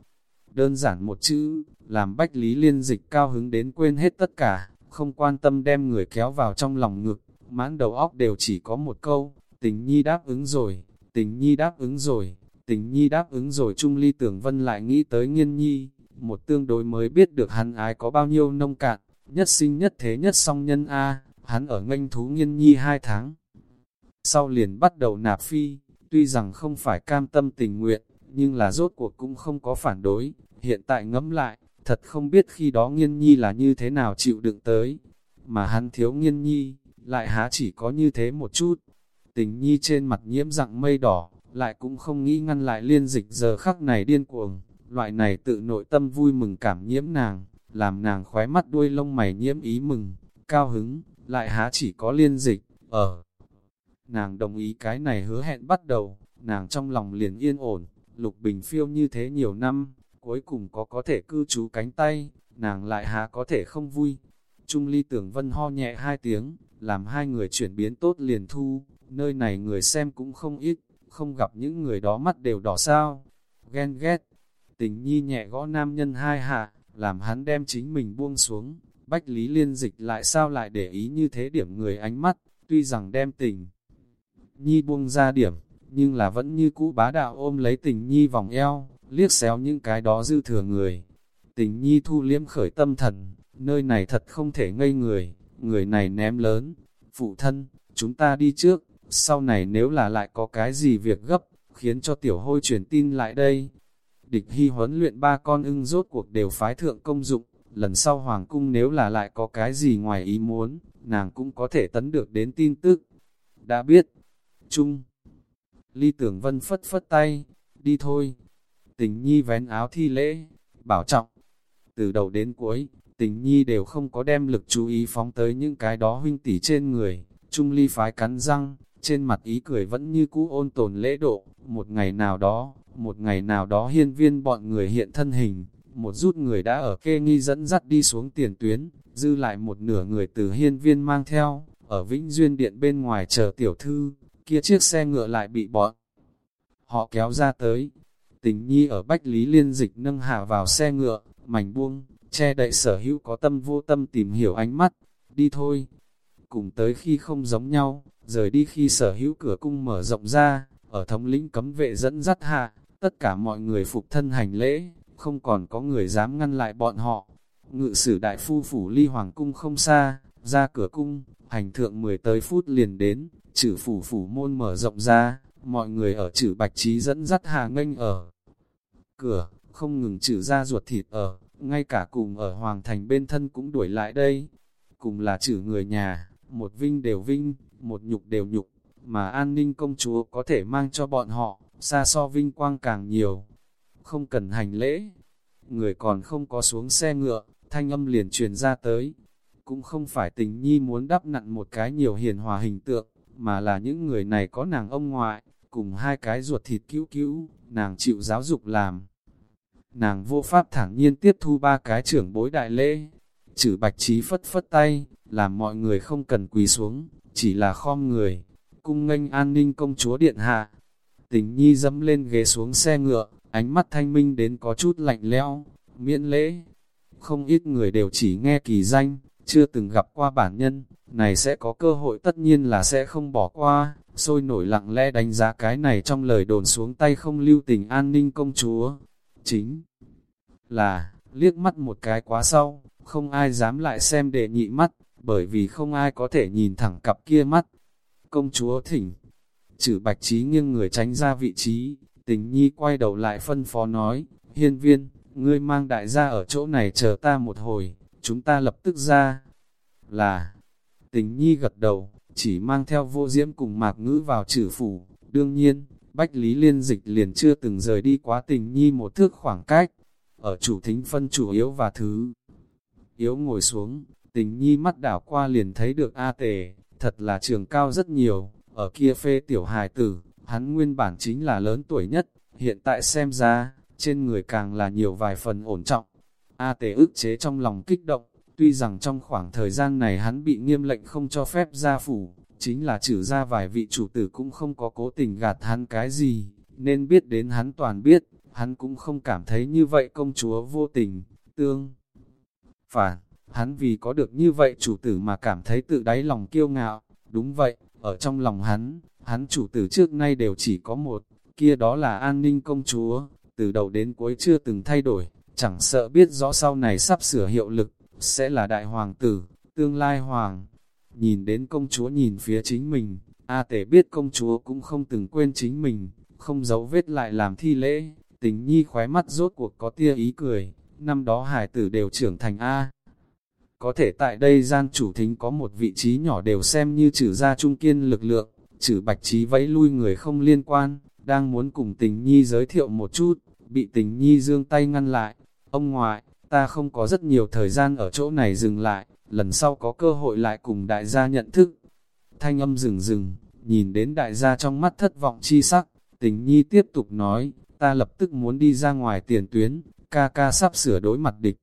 đơn giản một chữ, làm bách lý liên dịch cao hứng đến quên hết tất cả, không quan tâm đem người kéo vào trong lòng ngực, mãn đầu óc đều chỉ có một câu, tình nhi đáp ứng rồi, tình nhi đáp ứng rồi, tình nhi đáp ứng rồi Trung Ly Tưởng Vân lại nghĩ tới nghiên nhi, một tương đối mới biết được hắn ái có bao nhiêu nông cạn, nhất sinh nhất thế nhất song nhân A, hắn ở nganh thú nghiên nhi hai tháng. Sau liền bắt đầu nạp phi, tuy rằng không phải cam tâm tình nguyện, nhưng là rốt cuộc cũng không có phản đối, hiện tại ngẫm lại, thật không biết khi đó nghiên nhi là như thế nào chịu đựng tới, mà hắn thiếu nghiên nhi, lại há chỉ có như thế một chút. Tình nhi trên mặt nhiễm dạng mây đỏ, lại cũng không nghĩ ngăn lại liên dịch giờ khắc này điên cuồng, loại này tự nội tâm vui mừng cảm nhiễm nàng, làm nàng khóe mắt đuôi lông mày nhiễm ý mừng, cao hứng, lại há chỉ có liên dịch, ở. Nàng đồng ý cái này hứa hẹn bắt đầu, nàng trong lòng liền yên ổn, lục bình phiêu như thế nhiều năm, cuối cùng có có thể cư trú cánh tay, nàng lại há có thể không vui. Trung ly tưởng vân ho nhẹ hai tiếng, làm hai người chuyển biến tốt liền thu, nơi này người xem cũng không ít, không gặp những người đó mắt đều đỏ sao. Ghen ghét, tình nhi nhẹ gõ nam nhân hai hạ, làm hắn đem chính mình buông xuống. Bách Lý Liên dịch lại sao lại để ý như thế điểm người ánh mắt, tuy rằng đem tình. Nhi buông ra điểm, nhưng là vẫn như cũ bá đạo ôm lấy tình Nhi vòng eo, liếc xéo những cái đó dư thừa người. Tình Nhi thu liếm khởi tâm thần, nơi này thật không thể ngây người, người này ném lớn. Phụ thân, chúng ta đi trước, sau này nếu là lại có cái gì việc gấp, khiến cho tiểu hôi truyền tin lại đây. Địch hy huấn luyện ba con ưng rốt cuộc đều phái thượng công dụng, lần sau hoàng cung nếu là lại có cái gì ngoài ý muốn, nàng cũng có thể tấn được đến tin tức. Đã biết, chung, ly tưởng vân phất phất tay, đi thôi. Tình nhi vén áo thi lễ, bảo trọng. Từ đầu đến cuối, tình nhi đều không có đem lực chú ý phóng tới những cái đó huynh tỷ trên người. Trung ly phái cắn răng, trên mặt ý cười vẫn như cũ ôn tồn lễ độ, một ngày nào đó, một ngày nào đó hiên viên bọn người hiện thân hình, một rút người đã ở kê nghi dẫn dắt đi xuống tiền tuyến, dư lại một nửa người từ hiên viên mang theo, ở Vĩnh Duyên Điện bên ngoài chờ tiểu thư, kia chiếc xe ngựa lại bị bọn. Họ kéo ra tới, tình nhi ở Bách Lý Liên Dịch nâng hạ vào xe ngựa, mảnh buông, che đậy sở hữu có tâm vô tâm tìm hiểu ánh mắt, đi thôi. Cùng tới khi không giống nhau, rời đi khi sở hữu cửa cung mở rộng ra, ở thống lĩnh cấm vệ dẫn dắt hạ, tất cả mọi người phục thân hành lễ, không còn có người dám ngăn lại bọn họ. Ngự sử đại phu phủ ly hoàng cung không xa, ra cửa cung, hành thượng 10 tới phút liền đến, chử phủ phủ môn mở rộng ra, mọi người ở chử bạch trí dẫn dắt hà nghênh ở. Cửa, không ngừng chử ra ruột thịt ở, ngay cả cùng ở hoàng thành bên thân cũng đuổi lại đây. Cùng là chử người nhà, một vinh đều vinh, một nhục đều nhục, mà an ninh công chúa có thể mang cho bọn họ, xa so vinh quang càng nhiều. Không cần hành lễ, người còn không có xuống xe ngựa, thanh âm liền truyền ra tới. Cũng không phải tình nhi muốn đắp nặn một cái nhiều hiền hòa hình tượng, mà là những người này có nàng ông ngoại, cùng hai cái ruột thịt cứu cứu, nàng chịu giáo dục làm. Nàng vô pháp thẳng nhiên tiếp thu ba cái trưởng bối đại lễ, chữ bạch trí phất phất tay, làm mọi người không cần quỳ xuống, chỉ là khom người, cung nghênh an ninh công chúa điện hạ. Tình nhi dẫm lên ghế xuống xe ngựa, ánh mắt thanh minh đến có chút lạnh lẽo, miễn lễ. Không ít người đều chỉ nghe kỳ danh, chưa từng gặp qua bản nhân, này sẽ có cơ hội tất nhiên là sẽ không bỏ qua, sôi nổi lặng lẽ đánh giá cái này trong lời đồn xuống tay không lưu tình an ninh công chúa. Chính là, liếc mắt một cái quá sau, không ai dám lại xem để nhị mắt, bởi vì không ai có thể nhìn thẳng cặp kia mắt. Công chúa thỉnh, trừ bạch trí nghiêng người tránh ra vị trí, tình nhi quay đầu lại phân phó nói, hiên viên, ngươi mang đại gia ở chỗ này chờ ta một hồi, chúng ta lập tức ra. Là, tình nhi gật đầu, chỉ mang theo vô diễm cùng mạc ngữ vào trừ phủ, đương nhiên, Bách Lý Liên Dịch liền chưa từng rời đi quá tình nhi một thước khoảng cách, ở chủ thính phân chủ yếu và thứ. Yếu ngồi xuống, tình nhi mắt đảo qua liền thấy được A tề, thật là trường cao rất nhiều, ở kia phê tiểu hài tử, hắn nguyên bản chính là lớn tuổi nhất, hiện tại xem ra, trên người càng là nhiều vài phần ổn trọng. A tề ức chế trong lòng kích động, tuy rằng trong khoảng thời gian này hắn bị nghiêm lệnh không cho phép ra phủ, chính là trừ ra vài vị chủ tử cũng không có cố tình gạt hắn cái gì, nên biết đến hắn toàn biết, hắn cũng không cảm thấy như vậy công chúa vô tình, tương. Phản, hắn vì có được như vậy chủ tử mà cảm thấy tự đáy lòng kiêu ngạo, đúng vậy, ở trong lòng hắn, hắn chủ tử trước nay đều chỉ có một, kia đó là an ninh công chúa, từ đầu đến cuối chưa từng thay đổi, chẳng sợ biết rõ sau này sắp sửa hiệu lực, sẽ là đại hoàng tử, tương lai hoàng. Nhìn đến công chúa nhìn phía chính mình, A tể biết công chúa cũng không từng quên chính mình, không giấu vết lại làm thi lễ, tình nhi khóe mắt rốt cuộc có tia ý cười, năm đó hải tử đều trưởng thành A. Có thể tại đây gian chủ thính có một vị trí nhỏ đều xem như trừ ra trung kiên lực lượng, trừ bạch trí vẫy lui người không liên quan, đang muốn cùng tình nhi giới thiệu một chút, bị tình nhi dương tay ngăn lại. Ông ngoại, ta không có rất nhiều thời gian ở chỗ này dừng lại, lần sau có cơ hội lại cùng đại gia nhận thức. Thanh âm dừng dừng, nhìn đến đại gia trong mắt thất vọng chi sắc, tình nhi tiếp tục nói, ta lập tức muốn đi ra ngoài tiền tuyến, ca ca sắp sửa đối mặt địch.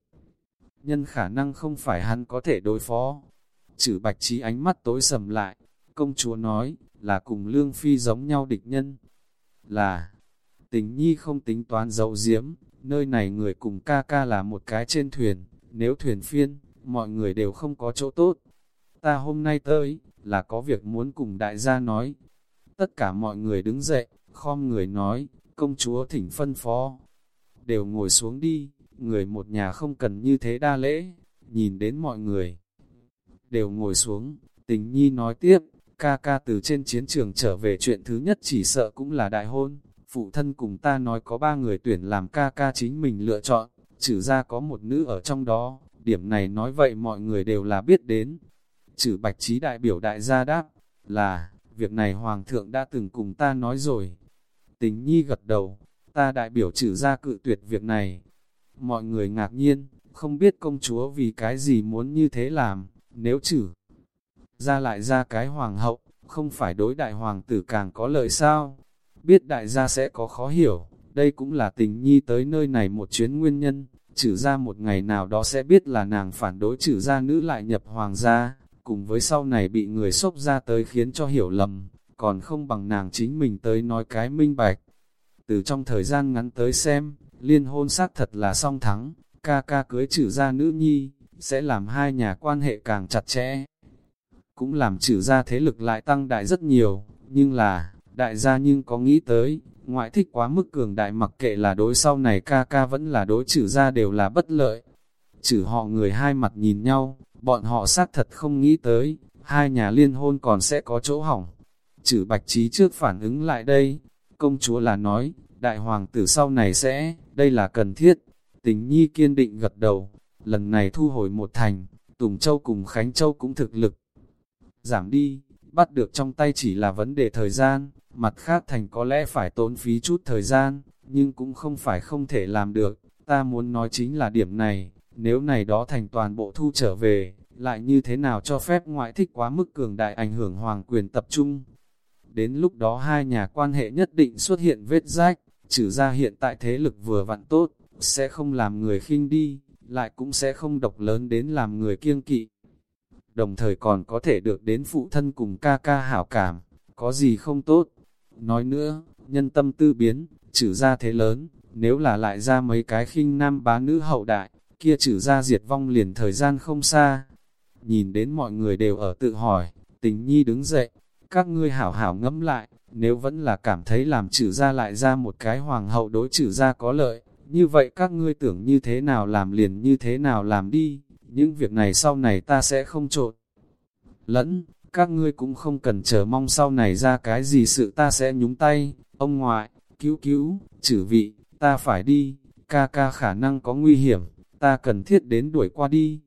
Nhân khả năng không phải hắn có thể đối phó. Chử bạch trí ánh mắt tối sầm lại, công chúa nói, là cùng lương phi giống nhau địch nhân. Là, tình nhi không tính toán dấu diếm, nơi này người cùng ca ca là một cái trên thuyền, nếu thuyền phiên, mọi người đều không có chỗ tốt. Ta hôm nay tới, là có việc muốn cùng đại gia nói. Tất cả mọi người đứng dậy, khom người nói, công chúa thỉnh phân phó. Đều ngồi xuống đi, người một nhà không cần như thế đa lễ, nhìn đến mọi người. Đều ngồi xuống, tình nhi nói tiếp, ca ca từ trên chiến trường trở về chuyện thứ nhất chỉ sợ cũng là đại hôn. Phụ thân cùng ta nói có ba người tuyển làm ca ca chính mình lựa chọn, trừ ra có một nữ ở trong đó, điểm này nói vậy mọi người đều là biết đến. Trừ bạch trí đại biểu đại gia đáp, là, việc này hoàng thượng đã từng cùng ta nói rồi. Tình nhi gật đầu, ta đại biểu trừ ra cự tuyệt việc này. Mọi người ngạc nhiên, không biết công chúa vì cái gì muốn như thế làm, nếu trừ ra lại ra cái hoàng hậu, không phải đối đại hoàng tử càng có lợi sao? Biết đại gia sẽ có khó hiểu, đây cũng là tình nhi tới nơi này một chuyến nguyên nhân, trừ ra một ngày nào đó sẽ biết là nàng phản đối trừ ra nữ lại nhập hoàng gia, cùng với sau này bị người xốc ra tới khiến cho hiểu lầm, còn không bằng nàng chính mình tới nói cái minh bạch. Từ trong thời gian ngắn tới xem, liên hôn xác thật là song thắng, ca ca cưới trừ ra nữ nhi, sẽ làm hai nhà quan hệ càng chặt chẽ. Cũng làm trừ ra thế lực lại tăng đại rất nhiều, nhưng là, đại gia nhưng có nghĩ tới, ngoại thích quá mức cường đại mặc kệ là đối sau này ca ca vẫn là đối trừ ra đều là bất lợi. Trừ họ người hai mặt nhìn nhau, bọn họ xác thật không nghĩ tới, hai nhà liên hôn còn sẽ có chỗ hỏng. Trừ bạch trí trước phản ứng lại đây, công chúa là nói, đại hoàng tử sau này sẽ, đây là cần thiết. Tình nhi kiên định gật đầu, lần này thu hồi một thành, Tùng Châu cùng Khánh Châu cũng thực lực. Giảm đi, bắt được trong tay chỉ là vấn đề thời gian, mặt khác thành có lẽ phải tốn phí chút thời gian, nhưng cũng không phải không thể làm được, ta muốn nói chính là điểm này, nếu này đó thành toàn bộ thu trở về, lại như thế nào cho phép ngoại thích quá mức cường đại ảnh hưởng hoàng quyền tập trung. Đến lúc đó hai nhà quan hệ nhất định xuất hiện vết rách, trừ ra hiện tại thế lực vừa vặn tốt, sẽ không làm người khinh đi, lại cũng sẽ không độc lớn đến làm người kiêng kỵ. Đồng thời còn có thể được đến phụ thân cùng ca ca hảo cảm, có gì không tốt. Nói nữa, nhân tâm tư biến, trừ ra thế lớn, nếu là lại ra mấy cái khinh nam bá nữ hậu đại, kia trừ ra diệt vong liền thời gian không xa. Nhìn đến mọi người đều ở tự hỏi, tình nhi đứng dậy, các ngươi hảo hảo ngẫm lại, nếu vẫn là cảm thấy làm trừ ra lại ra một cái hoàng hậu đối trừ ra có lợi, như vậy các ngươi tưởng như thế nào làm liền như thế nào làm đi, những việc này sau này ta sẽ không trộn. Lẫn, các ngươi cũng không cần chờ mong sau này ra cái gì sự ta sẽ nhúng tay, ông ngoại, cứu cứu, chử vị, ta phải đi, ca ca khả năng có nguy hiểm, ta cần thiết đến đuổi qua đi.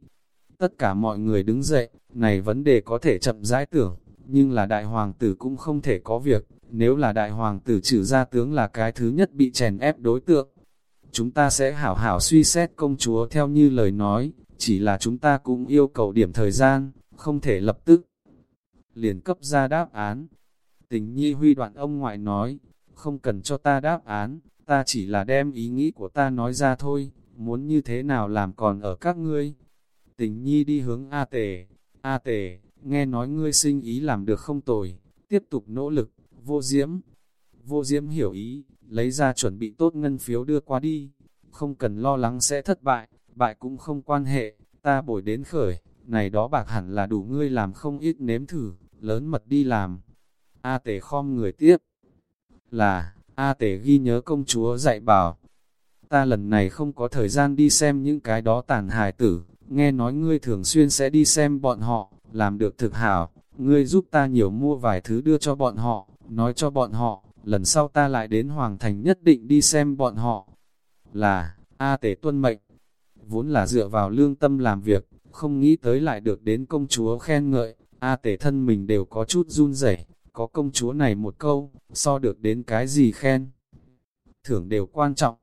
Tất cả mọi người đứng dậy, này vấn đề có thể chậm rãi tưởng, nhưng là đại hoàng tử cũng không thể có việc, nếu là đại hoàng tử trừ ra tướng là cái thứ nhất bị chèn ép đối tượng. Chúng ta sẽ hảo hảo suy xét công chúa theo như lời nói, chỉ là chúng ta cũng yêu cầu điểm thời gian, không thể lập tức. Liền cấp ra đáp án. Tình nhi huy đoạn ông ngoại nói, không cần cho ta đáp án, ta chỉ là đem ý nghĩ của ta nói ra thôi, muốn như thế nào làm còn ở các ngươi. Tình nhi đi hướng A tề, A tề, nghe nói ngươi sinh ý làm được không tồi, tiếp tục nỗ lực, vô diễm. Vô diễm hiểu ý, lấy ra chuẩn bị tốt ngân phiếu đưa qua đi, không cần lo lắng sẽ thất bại, bại cũng không quan hệ, ta bồi đến khởi, này đó bạc hẳn là đủ ngươi làm không ít nếm thử, lớn mật đi làm. A tể khom người tiếp, là, A tể ghi nhớ công chúa dạy bảo, ta lần này không có thời gian đi xem những cái đó tàn hài tử, nghe nói ngươi thường xuyên sẽ đi xem bọn họ, làm được thực hảo, ngươi giúp ta nhiều mua vài thứ đưa cho bọn họ, nói cho bọn họ, lần sau ta lại đến Hoàng Thành nhất định đi xem bọn họ. Là, A tể tuân mệnh, vốn là dựa vào lương tâm làm việc, không nghĩ tới lại được đến công chúa khen ngợi, A tể thân mình đều có chút run rẩy có công chúa này một câu, so được đến cái gì khen. Thưởng đều quan trọng,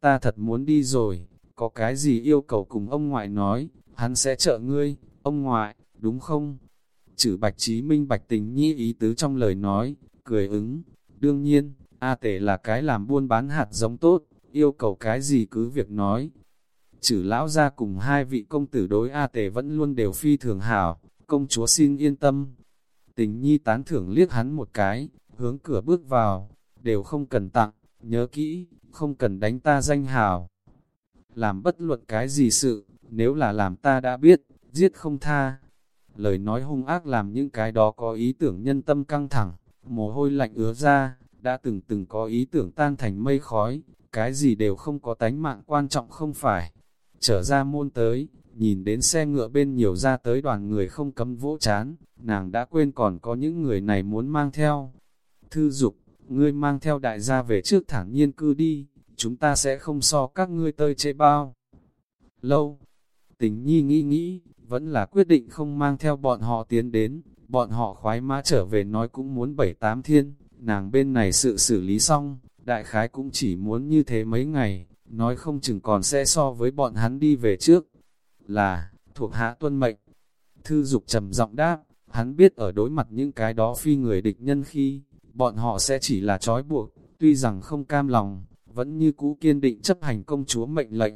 ta thật muốn đi rồi, có cái gì yêu cầu cùng ông ngoại nói, hắn sẽ trợ ngươi, ông ngoại, đúng không? Chữ bạch trí minh bạch tình nhi ý tứ trong lời nói, cười ứng, đương nhiên, A tể là cái làm buôn bán hạt giống tốt, yêu cầu cái gì cứ việc nói. Chữ lão ra cùng hai vị công tử đối A tể vẫn luôn đều phi thường hảo, công chúa xin yên tâm. Tình nhi tán thưởng liếc hắn một cái, hướng cửa bước vào, đều không cần tặng, nhớ kỹ, không cần đánh ta danh hào. Làm bất luận cái gì sự, nếu là làm ta đã biết, giết không tha. Lời nói hung ác làm những cái đó có ý tưởng nhân tâm căng thẳng, mồ hôi lạnh ứa ra, đã từng từng có ý tưởng tan thành mây khói, cái gì đều không có tánh mạng quan trọng không phải. Trở ra môn tới, nhìn đến xe ngựa bên nhiều ra tới đoàn người không cấm vỗ chán, nàng đã quên còn có những người này muốn mang theo. Thư dục, ngươi mang theo đại gia về trước thẳng nhiên cư đi, chúng ta sẽ không so các ngươi tơi chế bao. Lâu, tình nhi nghĩ nghĩ, vẫn là quyết định không mang theo bọn họ tiến đến, bọn họ khoái mã trở về nói cũng muốn bảy tám thiên, nàng bên này sự xử lý xong, đại khái cũng chỉ muốn như thế mấy ngày, nói không chừng còn sẽ so với bọn hắn đi về trước. Là, thuộc hạ tuân mệnh. Thư dục trầm giọng đáp, hắn biết ở đối mặt những cái đó phi người địch nhân khi, bọn họ sẽ chỉ là trói buộc, tuy rằng không cam lòng, vẫn như cũ kiên định chấp hành công chúa mệnh lệnh.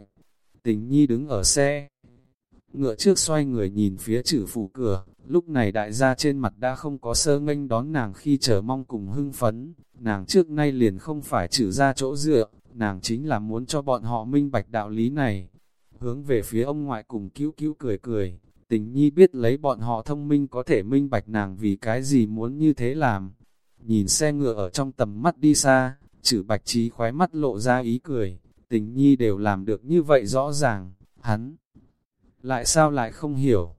Tình nhi đứng ở xe, ngựa trước xoay người nhìn phía chữ phủ cửa, lúc này đại gia trên mặt đã không có sơ nghênh đón nàng khi chờ mong cùng hưng phấn, nàng trước nay liền không phải chữ ra chỗ dựa, nàng chính là muốn cho bọn họ minh bạch đạo lý này. Hướng về phía ông ngoại cùng cứu cứu cười cười, tình nhi biết lấy bọn họ thông minh có thể minh bạch nàng vì cái gì muốn như thế làm. Nhìn xe ngựa ở trong tầm mắt đi xa, chữ bạch trí khóe mắt lộ ra ý cười, tình nhi đều làm được như vậy rõ ràng, hắn lại sao lại không hiểu.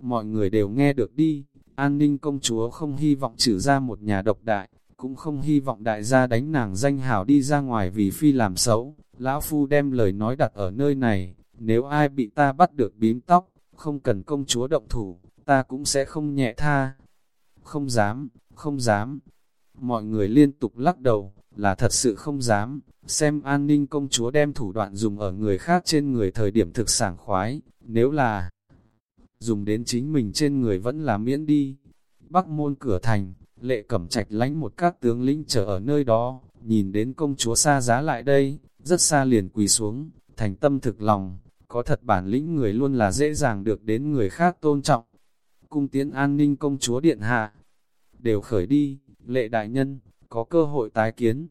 Mọi người đều nghe được đi, an ninh công chúa không hy vọng trừ ra một nhà độc đại, cũng không hy vọng đại gia đánh nàng danh hảo đi ra ngoài vì phi làm xấu. Lão Phu đem lời nói đặt ở nơi này, nếu ai bị ta bắt được bím tóc, không cần công chúa động thủ, ta cũng sẽ không nhẹ tha. không dám, không dám. Mọi người liên tục lắc đầu, là thật sự không dám, xem an ninh công chúa đem thủ đoạn dùng ở người khác trên người thời điểm thực sảng khoái, nếu là dùng đến chính mình trên người vẫn là miễn đi. Bắc môn cửa thành, lệ cẩm trạch lánh một các tướng lĩnh chờ ở nơi đó, nhìn đến công chúa xa giá lại đây, rất xa liền quỳ xuống, thành tâm thực lòng, có thật bản lĩnh người luôn là dễ dàng được đến người khác tôn trọng. Cung tiến an ninh công chúa điện hạ, đều khởi đi, lệ đại nhân, có cơ hội tái kiến.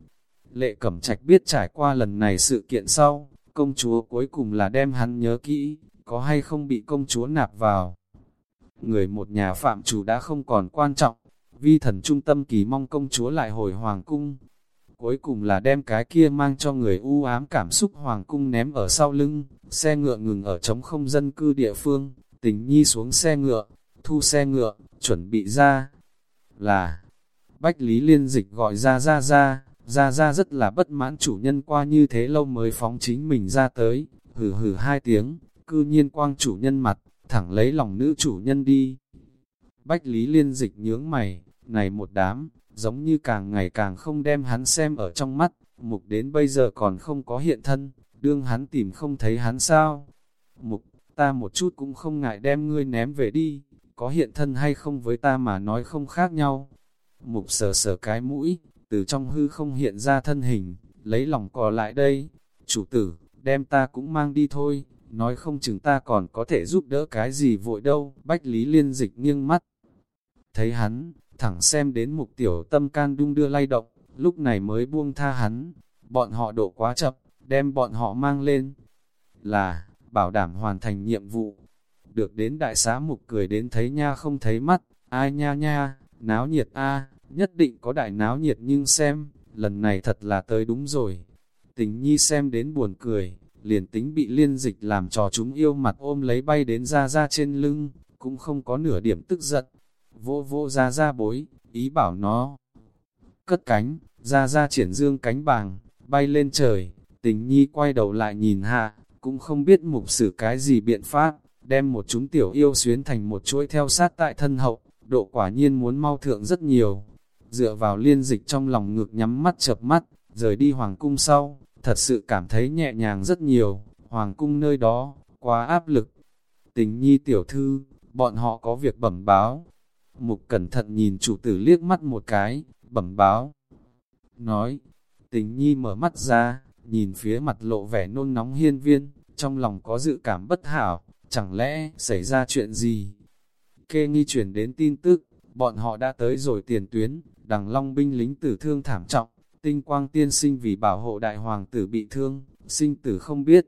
Lệ Cẩm Trạch biết trải qua lần này sự kiện sau, công chúa cuối cùng là đem hắn nhớ kỹ, có hay không bị công chúa nạp vào. Người một nhà phạm chủ đã không còn quan trọng, vi thần trung tâm kỳ mong công chúa lại hồi hoàng cung. Cuối cùng là đem cái kia mang cho người u ám cảm xúc hoàng cung ném ở sau lưng, xe ngựa ngừng ở trống không dân cư địa phương, tình nhi xuống xe ngựa, thu xe ngựa, chuẩn bị ra. Là, Bách Lý Liên Dịch gọi ra ra ra, ra ra rất là bất mãn chủ nhân qua như thế lâu mới phóng chính mình ra tới, hử hử hai tiếng, cư nhiên quang chủ nhân mặt, thẳng lấy lòng nữ chủ nhân đi. Bách Lý Liên Dịch nhướng mày, này một đám, giống như càng ngày càng không đem hắn xem ở trong mắt, mục đến bây giờ còn không có hiện thân, đương hắn tìm không thấy hắn sao. Mục, ta một chút cũng không ngại đem ngươi ném về đi, có hiện thân hay không với ta mà nói không khác nhau. Mục sờ sờ cái mũi, từ trong hư không hiện ra thân hình, lấy lòng cò lại đây. Chủ tử, đem ta cũng mang đi thôi, nói không chừng ta còn có thể giúp đỡ cái gì vội đâu. Bách Lý Liên dịch nghiêng mắt. Thấy hắn, thẳng xem đến mục tiểu tâm can đung đưa lay động, lúc này mới buông tha hắn. Bọn họ độ quá chậm, đem bọn họ mang lên. Là, bảo đảm hoàn thành nhiệm vụ. Được đến đại xá mục cười đến thấy nha không thấy mắt, ai nha nha, náo nhiệt a nhất định có đại náo nhiệt nhưng xem, lần này thật là tới đúng rồi. Tình nhi xem đến buồn cười, liền tính bị liên dịch làm trò chúng yêu mặt ôm lấy bay đến ra ra trên lưng, cũng không có nửa điểm tức giận. Vô vô ra ra bối, ý bảo nó. Cất cánh, ra ra triển dương cánh bàng, bay lên trời, tình nhi quay đầu lại nhìn hạ, cũng không biết mục xử cái gì biện pháp, đem một chúng tiểu yêu xuyến thành một chuỗi theo sát tại thân hậu, độ quả nhiên muốn mau thượng rất nhiều dựa vào liên dịch trong lòng ngược nhắm mắt chập mắt, rời đi hoàng cung sau, thật sự cảm thấy nhẹ nhàng rất nhiều, hoàng cung nơi đó, quá áp lực. Tình nhi tiểu thư, bọn họ có việc bẩm báo. Mục cẩn thận nhìn chủ tử liếc mắt một cái, bẩm báo. Nói, tình nhi mở mắt ra, nhìn phía mặt lộ vẻ nôn nóng hiên viên, trong lòng có dự cảm bất hảo, chẳng lẽ xảy ra chuyện gì? Kê nghi chuyển đến tin tức, bọn họ đã tới rồi tiền tuyến, đằng long binh lính tử thương thảm trọng, tinh quang tiên sinh vì bảo hộ đại hoàng tử bị thương, sinh tử không biết.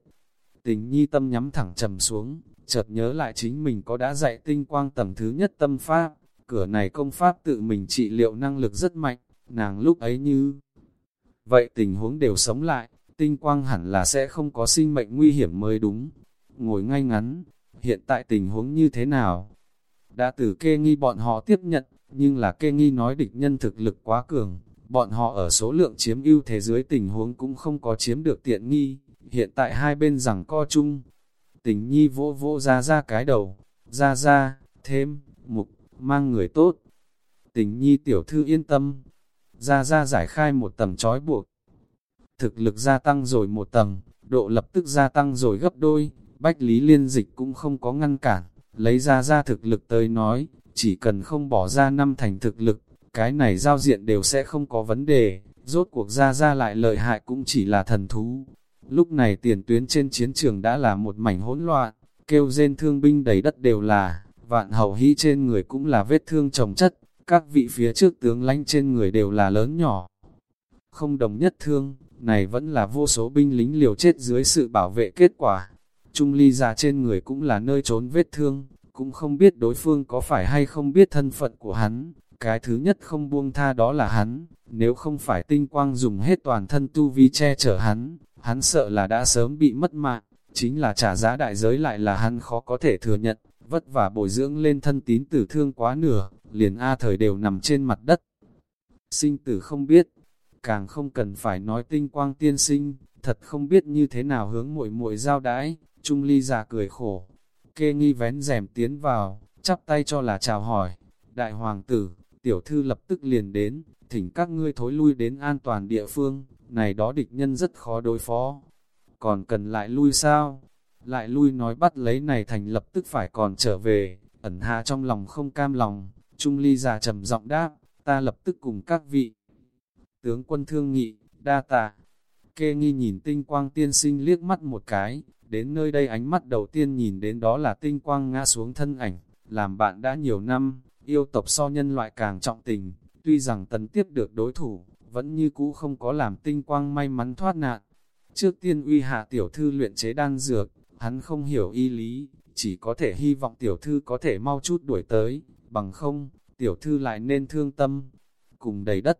Tình nhi tâm nhắm thẳng trầm xuống, chợt nhớ lại chính mình có đã dạy tinh quang tầng thứ nhất tâm pháp, cửa này công pháp tự mình trị liệu năng lực rất mạnh, nàng lúc ấy như... Vậy tình huống đều sống lại, tinh quang hẳn là sẽ không có sinh mệnh nguy hiểm mới đúng. Ngồi ngay ngắn, hiện tại tình huống như thế nào? Đã từ kê nghi bọn họ tiếp nhận, nhưng là kê nghi nói địch nhân thực lực quá cường, bọn họ ở số lượng chiếm ưu thế dưới tình huống cũng không có chiếm được tiện nghi, hiện tại hai bên rằng co chung. Tình nhi vô vô ra ra cái đầu, ra ra, thêm, mục, mang người tốt. Tình nhi tiểu thư yên tâm, ra ra giải khai một tầng trói buộc. Thực lực gia tăng rồi một tầng, độ lập tức gia tăng rồi gấp đôi, bách lý liên dịch cũng không có ngăn cản, lấy ra ra thực lực tới nói, chỉ cần không bỏ ra năm thành thực lực, cái này giao diện đều sẽ không có vấn đề, rốt cuộc ra ra lại lợi hại cũng chỉ là thần thú. Lúc này tiền tuyến trên chiến trường đã là một mảnh hỗn loạn, kêu rên thương binh đầy đất đều là, vạn hầu hy trên người cũng là vết thương trồng chất, các vị phía trước tướng lãnh trên người đều là lớn nhỏ. Không đồng nhất thương, này vẫn là vô số binh lính liều chết dưới sự bảo vệ kết quả. Trung ly già trên người cũng là nơi trốn vết thương, cũng không biết đối phương có phải hay không biết thân phận của hắn. Cái thứ nhất không buông tha đó là hắn, nếu không phải tinh quang dùng hết toàn thân tu vi che chở hắn, hắn sợ là đã sớm bị mất mạng, chính là trả giá đại giới lại là hắn khó có thể thừa nhận, vất vả bồi dưỡng lên thân tín tử thương quá nửa, liền A thời đều nằm trên mặt đất. Sinh tử không biết, càng không cần phải nói tinh quang tiên sinh, thật không biết như thế nào hướng muội muội giao đãi, Trung Ly già cười khổ, kê nghi vén rèm tiến vào, chắp tay cho là chào hỏi. Đại hoàng tử, tiểu thư lập tức liền đến, thỉnh các ngươi thối lui đến an toàn địa phương, này đó địch nhân rất khó đối phó. Còn cần lại lui sao? Lại lui nói bắt lấy này thành lập tức phải còn trở về, ẩn hạ trong lòng không cam lòng, Trung Ly già trầm giọng đáp, ta lập tức cùng các vị. Tướng quân thương nghị, đa tạ. Kê nghi nhìn tinh quang tiên sinh liếc mắt một cái, đến nơi đây ánh mắt đầu tiên nhìn đến đó là tinh quang ngã xuống thân ảnh, làm bạn đã nhiều năm, yêu tộc so nhân loại càng trọng tình, tuy rằng tấn tiếp được đối thủ, vẫn như cũ không có làm tinh quang may mắn thoát nạn. Trước tiên uy hạ tiểu thư luyện chế đan dược, hắn không hiểu y lý, chỉ có thể hy vọng tiểu thư có thể mau chút đuổi tới, bằng không, tiểu thư lại nên thương tâm, cùng đầy đất.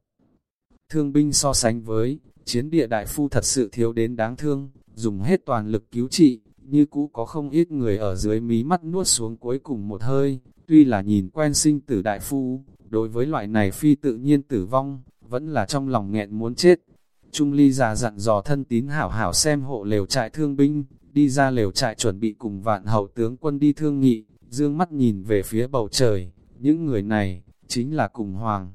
Thương binh so sánh với, chiến địa đại phu thật sự thiếu đến đáng thương, dùng hết toàn lực cứu trị, như cũ có không ít người ở dưới mí mắt nuốt xuống cuối cùng một hơi, tuy là nhìn quen sinh tử đại phu, đối với loại này phi tự nhiên tử vong, vẫn là trong lòng nghẹn muốn chết. Trung ly già dặn dò thân tín hảo hảo xem hộ lều trại thương binh, đi ra lều trại chuẩn bị cùng vạn hậu tướng quân đi thương nghị, dương mắt nhìn về phía bầu trời, những người này, chính là cùng hoàng.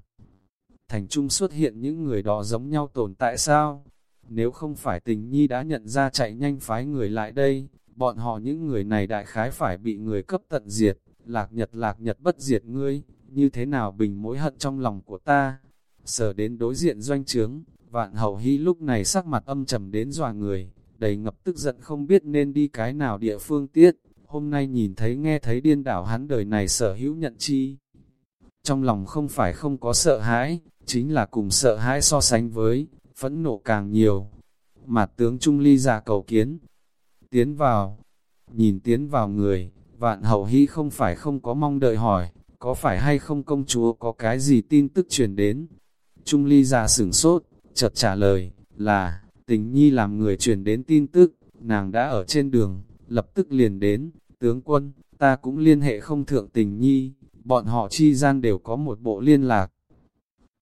Thành Trung xuất hiện những người đó giống nhau tồn tại sao? Nếu không phải tình nhi đã nhận ra chạy nhanh phái người lại đây, bọn họ những người này đại khái phải bị người cấp tận diệt, lạc nhật lạc nhật bất diệt ngươi, như thế nào bình mối hận trong lòng của ta. Sở đến đối diện doanh trướng, vạn hậu hy lúc này sắc mặt âm trầm đến dòa người, đầy ngập tức giận không biết nên đi cái nào địa phương tiết, hôm nay nhìn thấy nghe thấy điên đảo hắn đời này sở hữu nhận chi. Trong lòng không phải không có sợ hãi, chính là cùng sợ hãi so sánh với, phẫn nộ càng nhiều. mà tướng Trung Ly ra cầu kiến, tiến vào, nhìn tiến vào người, vạn hậu hy không phải không có mong đợi hỏi, có phải hay không công chúa có cái gì tin tức truyền đến. Trung Ly ra sửng sốt, chợt trả lời, là, tình nhi làm người truyền đến tin tức, nàng đã ở trên đường, lập tức liền đến, tướng quân, ta cũng liên hệ không thượng tình nhi, bọn họ chi gian đều có một bộ liên lạc.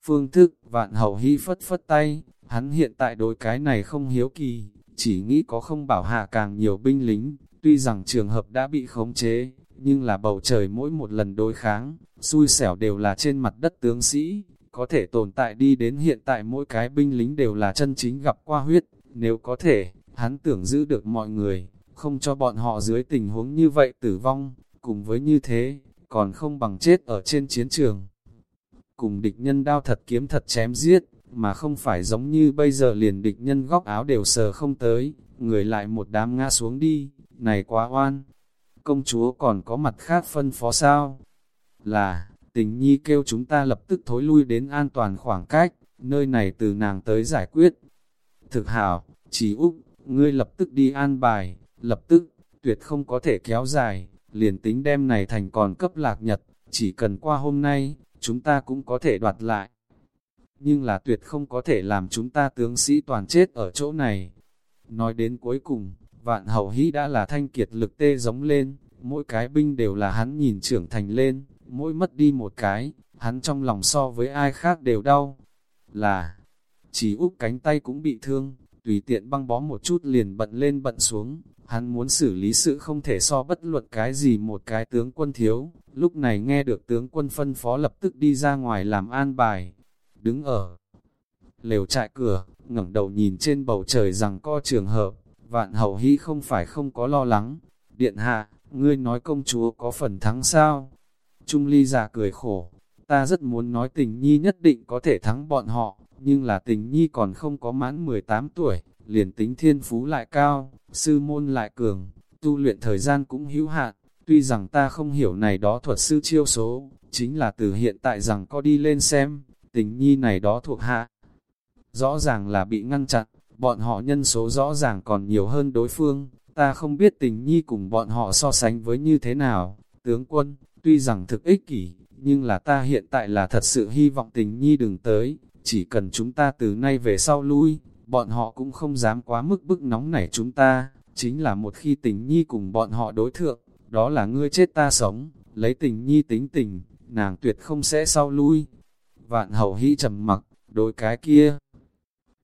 Phương thức, vạn hậu hy phất phất tay, hắn hiện tại đối cái này không hiếu kỳ, chỉ nghĩ có không bảo hạ càng nhiều binh lính, tuy rằng trường hợp đã bị khống chế, nhưng là bầu trời mỗi một lần đối kháng, xui xẻo đều là trên mặt đất tướng sĩ, có thể tồn tại đi đến hiện tại mỗi cái binh lính đều là chân chính gặp qua huyết, nếu có thể, hắn tưởng giữ được mọi người, không cho bọn họ dưới tình huống như vậy tử vong, cùng với như thế, còn không bằng chết ở trên chiến trường. Cùng địch nhân đao thật kiếm thật chém giết, mà không phải giống như bây giờ liền địch nhân góc áo đều sờ không tới, người lại một đám ngã xuống đi, này quá oan. Công chúa còn có mặt khác phân phó sao? Là, tình nhi kêu chúng ta lập tức thối lui đến an toàn khoảng cách, nơi này từ nàng tới giải quyết. Thực hảo, chỉ Úc, ngươi lập tức đi an bài, lập tức, tuyệt không có thể kéo dài, liền tính đem này thành còn cấp lạc nhật, chỉ cần qua hôm nay, chúng ta cũng có thể đoạt lại. Nhưng là tuyệt không có thể làm chúng ta tướng sĩ toàn chết ở chỗ này. Nói đến cuối cùng, vạn hậu hĩ đã là thanh kiệt lực tê giống lên, mỗi cái binh đều là hắn nhìn trưởng thành lên, mỗi mất đi một cái, hắn trong lòng so với ai khác đều đau. Là, chỉ úp cánh tay cũng bị thương, tùy tiện băng bó một chút liền bận lên bận xuống, hắn muốn xử lý sự không thể so bất luận cái gì một cái tướng quân thiếu, lúc này nghe được tướng quân phân phó lập tức đi ra ngoài làm an bài, đứng ở lều trại cửa, ngẩng đầu nhìn trên bầu trời rằng co trường hợp, vạn hậu hy không phải không có lo lắng, điện hạ, ngươi nói công chúa có phần thắng sao? Trung ly già cười khổ, ta rất muốn nói tình nhi nhất định có thể thắng bọn họ, nhưng là tình nhi còn không có mãn 18 tuổi, liền tính thiên phú lại cao, sư môn lại cường, tu luyện thời gian cũng hữu hạn, tuy rằng ta không hiểu này đó thuật sư chiêu số, chính là từ hiện tại rằng có đi lên xem, tình nhi này đó thuộc hạ. Rõ ràng là bị ngăn chặn, bọn họ nhân số rõ ràng còn nhiều hơn đối phương, ta không biết tình nhi cùng bọn họ so sánh với như thế nào, tướng quân, tuy rằng thực ích kỷ, nhưng là ta hiện tại là thật sự hy vọng tình nhi đừng tới, chỉ cần chúng ta từ nay về sau lui, bọn họ cũng không dám quá mức bức nóng nảy chúng ta, chính là một khi tình nhi cùng bọn họ đối thượng, đó là ngươi chết ta sống, lấy tình nhi tính tình, nàng tuyệt không sẽ sau lui. Vạn hậu hĩ trầm mặc, đối cái kia,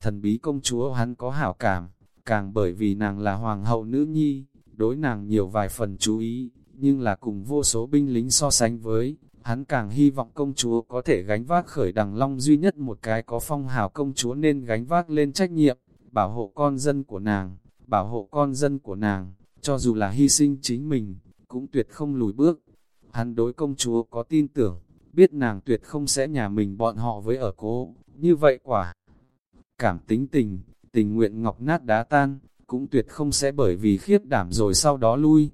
thần bí công chúa hắn có hảo cảm, càng bởi vì nàng là hoàng hậu nữ nhi, đối nàng nhiều vài phần chú ý, nhưng là cùng vô số binh lính so sánh với, hắn càng hy vọng công chúa có thể gánh vác khởi đằng long duy nhất một cái có phong hào công chúa nên gánh vác lên trách nhiệm, bảo hộ con dân của nàng, bảo hộ con dân của nàng, cho dù là hy sinh chính mình, cũng tuyệt không lùi bước. Hắn đối công chúa có tin tưởng, biết nàng tuyệt không sẽ nhà mình bọn họ với ở cố, như vậy quả. Cảm tính tình, tình nguyện ngọc nát đá tan, cũng tuyệt không sẽ bởi vì khiếp đảm rồi sau đó lui.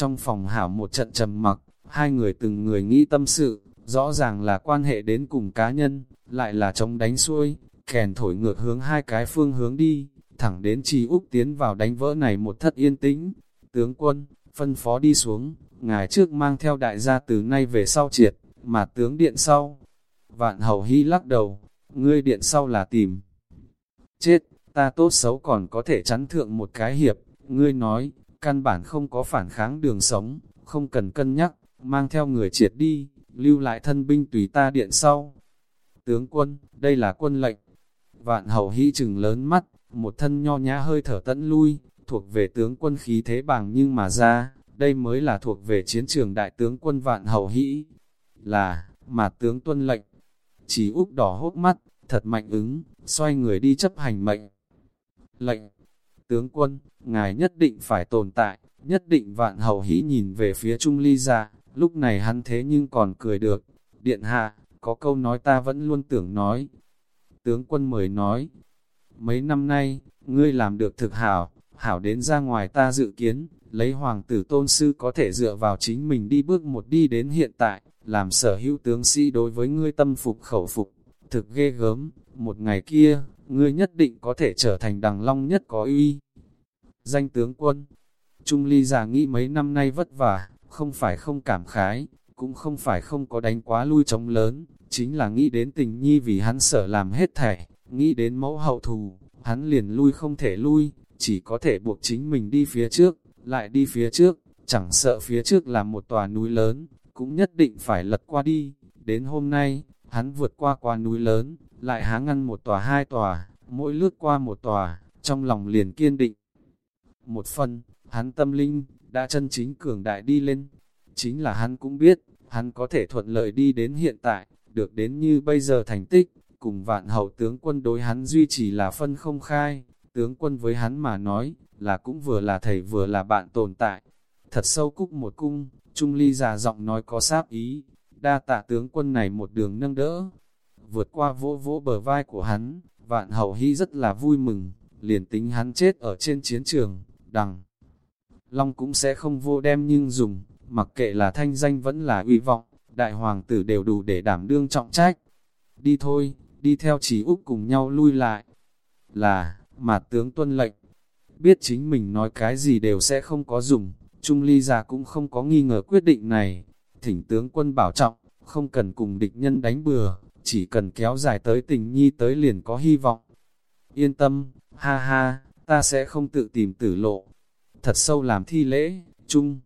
Trong phòng hảo một trận trầm mặc, hai người từng người nghĩ tâm sự, rõ ràng là quan hệ đến cùng cá nhân, lại là chống đánh xuôi, kèn thổi ngược hướng hai cái phương hướng đi, thẳng đến trì Úc tiến vào đánh vỡ này một thất yên tĩnh. Tướng quân, phân phó đi xuống, ngài trước mang theo đại gia từ nay về sau triệt, mà tướng điện sau. Vạn hầu hy lắc đầu, ngươi điện sau là tìm. Chết, ta tốt xấu còn có thể chắn thượng một cái hiệp, ngươi nói, căn bản không có phản kháng đường sống, không cần cân nhắc, mang theo người triệt đi, lưu lại thân binh tùy ta điện sau. Tướng quân, đây là quân lệnh. Vạn hầu hy chừng lớn mắt, một thân nho nhã hơi thở tẫn lui, thuộc về tướng quân khí thế bằng nhưng mà ra, đây mới là thuộc về chiến trường đại tướng quân vạn hầu hĩ, là, mà tướng tuân lệnh. Chỉ úp đỏ hốt mắt, thật mạnh ứng, xoay người đi chấp hành mệnh. Lệnh, tướng quân, ngài nhất định phải tồn tại, nhất định vạn hầu hĩ nhìn về phía Trung Ly ra, lúc này hắn thế nhưng còn cười được. Điện hạ, có câu nói ta vẫn luôn tưởng nói. Tướng quân mời nói, mấy năm nay, ngươi làm được thực hảo, hảo đến ra ngoài ta dự kiến, lấy hoàng tử tôn sư có thể dựa vào chính mình đi bước một đi đến hiện tại, làm sở hữu tướng sĩ đối với ngươi tâm phục khẩu phục, thực ghê gớm, một ngày kia, ngươi nhất định có thể trở thành đằng long nhất có uy. Danh tướng quân, Trung Ly già nghĩ mấy năm nay vất vả, không phải không cảm khái, cũng không phải không có đánh quá lui chống lớn, chính là nghĩ đến tình nhi vì hắn sở làm hết thảy, nghĩ đến mẫu hậu thù, hắn liền lui không thể lui, chỉ có thể buộc chính mình đi phía trước, lại đi phía trước, chẳng sợ phía trước là một tòa núi lớn, cũng nhất định phải lật qua đi. Đến hôm nay, hắn vượt qua qua núi lớn, lại há ngăn một tòa hai tòa, mỗi lướt qua một tòa, trong lòng liền kiên định. Một phần, hắn tâm linh, đã chân chính cường đại đi lên. Chính là hắn cũng biết, hắn có thể thuận lợi đi đến hiện tại, được đến như bây giờ thành tích, cùng vạn hậu tướng quân đối hắn duy trì là phân không khai, tướng quân với hắn mà nói, là cũng vừa là thầy vừa là bạn tồn tại. Thật sâu cúc một cung, Trung Ly già giọng nói có sáp ý, đa tạ tướng quân này một đường nâng đỡ. Vượt qua vỗ vỗ bờ vai của hắn, vạn hậu hy rất là vui mừng, liền tính hắn chết ở trên chiến trường, đằng. Long cũng sẽ không vô đem nhưng dùng, mặc kệ là thanh danh vẫn là uy vọng, đại hoàng tử đều đủ để đảm đương trọng trách. Đi thôi, đi theo chỉ úc cùng nhau lui lại. Là, mà tướng tuân lệnh, biết chính mình nói cái gì đều sẽ không có dùng, Trung Ly già cũng không có nghi ngờ quyết định này. Thỉnh tướng quân bảo trọng, không cần cùng địch nhân đánh bừa, chỉ cần kéo dài tới tình nhi tới liền có hy vọng. Yên tâm, ha ha, ta sẽ không tự tìm tử lộ. Thật sâu làm thi lễ, Trung.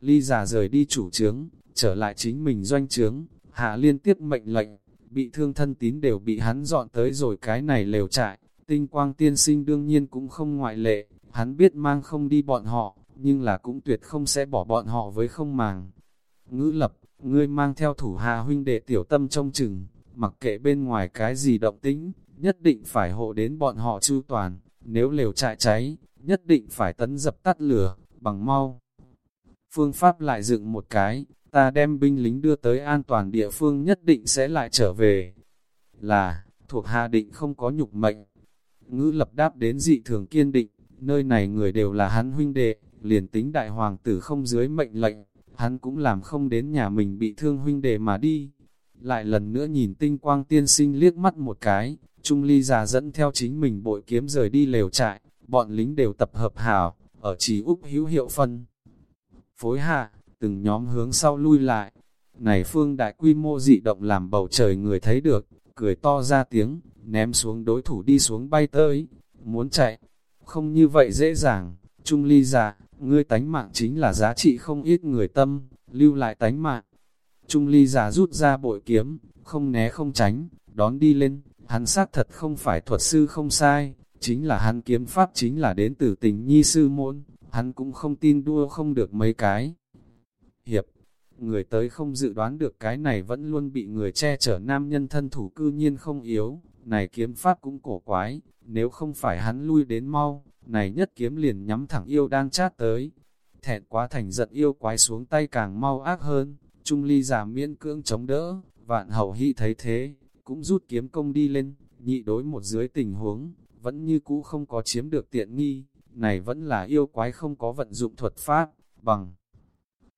Ly già rời đi chủ trướng, trở lại chính mình doanh trướng, hạ liên tiếp mệnh lệnh, bị thương thân tín đều bị hắn dọn tới rồi cái này lều trại, Tinh quang tiên sinh đương nhiên cũng không ngoại lệ, hắn biết mang không đi bọn họ, nhưng là cũng tuyệt không sẽ bỏ bọn họ với không màng. Ngữ lập, ngươi mang theo thủ hạ huynh đệ tiểu tâm trong chừng, mặc kệ bên ngoài cái gì động tĩnh, nhất định phải hộ đến bọn họ chu toàn, nếu lều trại cháy, nhất định phải tấn dập tắt lửa, bằng mau. Phương pháp lại dựng một cái, ta đem binh lính đưa tới an toàn địa phương nhất định sẽ lại trở về. Là, thuộc hạ định không có nhục mệnh, Ngữ lập đáp đến dị thường kiên định, nơi này người đều là hắn huynh đệ, liền tính đại hoàng tử không dưới mệnh lệnh, hắn cũng làm không đến nhà mình bị thương huynh đệ mà đi. Lại lần nữa nhìn tinh quang tiên sinh liếc mắt một cái, Trung Ly già dẫn theo chính mình bội kiếm rời đi lều trại, bọn lính đều tập hợp hảo, ở chỉ Úc hữu hiệu phân. Phối hạ, từng nhóm hướng sau lui lại. Này phương đại quy mô dị động làm bầu trời người thấy được, cười to ra tiếng, ném xuống đối thủ đi xuống bay tới, muốn chạy, không như vậy dễ dàng, Trung Ly giả, ngươi tánh mạng chính là giá trị không ít người tâm, lưu lại tánh mạng. Trung Ly giả rút ra bội kiếm, không né không tránh, đón đi lên, hắn xác thật không phải thuật sư không sai, chính là hắn kiếm pháp chính là đến từ tình nhi sư môn, hắn cũng không tin đua không được mấy cái. Hiệp, người tới không dự đoán được cái này vẫn luôn bị người che chở nam nhân thân thủ cư nhiên không yếu, này kiếm pháp cũng cổ quái, nếu không phải hắn lui đến mau, này nhất kiếm liền nhắm thẳng yêu đang chát tới. Thẹn quá thành giận yêu quái xuống tay càng mau ác hơn, Trung ly giả miễn cưỡng chống đỡ, vạn hậu hy thấy thế, cũng rút kiếm công đi lên, nhị đối một dưới tình huống, vẫn như cũ không có chiếm được tiện nghi, này vẫn là yêu quái không có vận dụng thuật pháp, bằng.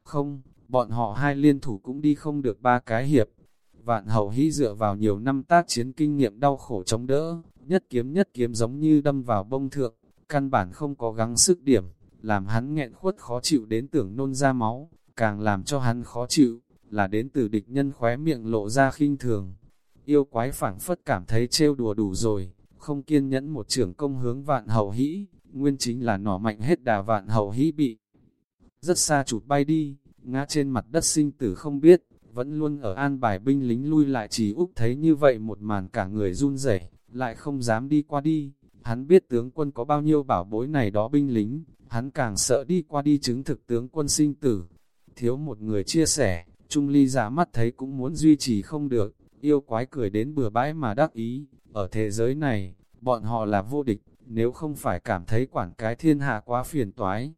Không, bọn họ hai liên thủ cũng đi không được ba cái hiệp. Vạn hậu hy dựa vào nhiều năm tác chiến kinh nghiệm đau khổ chống đỡ, nhất kiếm nhất kiếm giống như đâm vào bông thượng, căn bản không có gắng sức điểm, làm hắn nghẹn khuất khó chịu đến tưởng nôn ra máu, càng làm cho hắn khó chịu, là đến từ địch nhân khóe miệng lộ ra khinh thường. Yêu quái phảng phất cảm thấy trêu đùa đủ rồi, không kiên nhẫn một trưởng công hướng vạn hậu hĩ, nguyên chính là nỏ mạnh hết đà vạn hậu hĩ bị. Rất xa chụp bay đi, ngã trên mặt đất sinh tử không biết, vẫn luôn ở an bài binh lính lui lại chỉ úc thấy như vậy một màn cả người run rẩy lại không dám đi qua đi. Hắn biết tướng quân có bao nhiêu bảo bối này đó binh lính, hắn càng sợ đi qua đi chứng thực tướng quân sinh tử. Thiếu một người chia sẻ, Trung Ly giả mắt thấy cũng muốn duy trì không được, yêu quái cười đến bừa bãi mà đắc ý. Ở thế giới này, bọn họ là vô địch, nếu không phải cảm thấy quản cái thiên hạ quá phiền toái.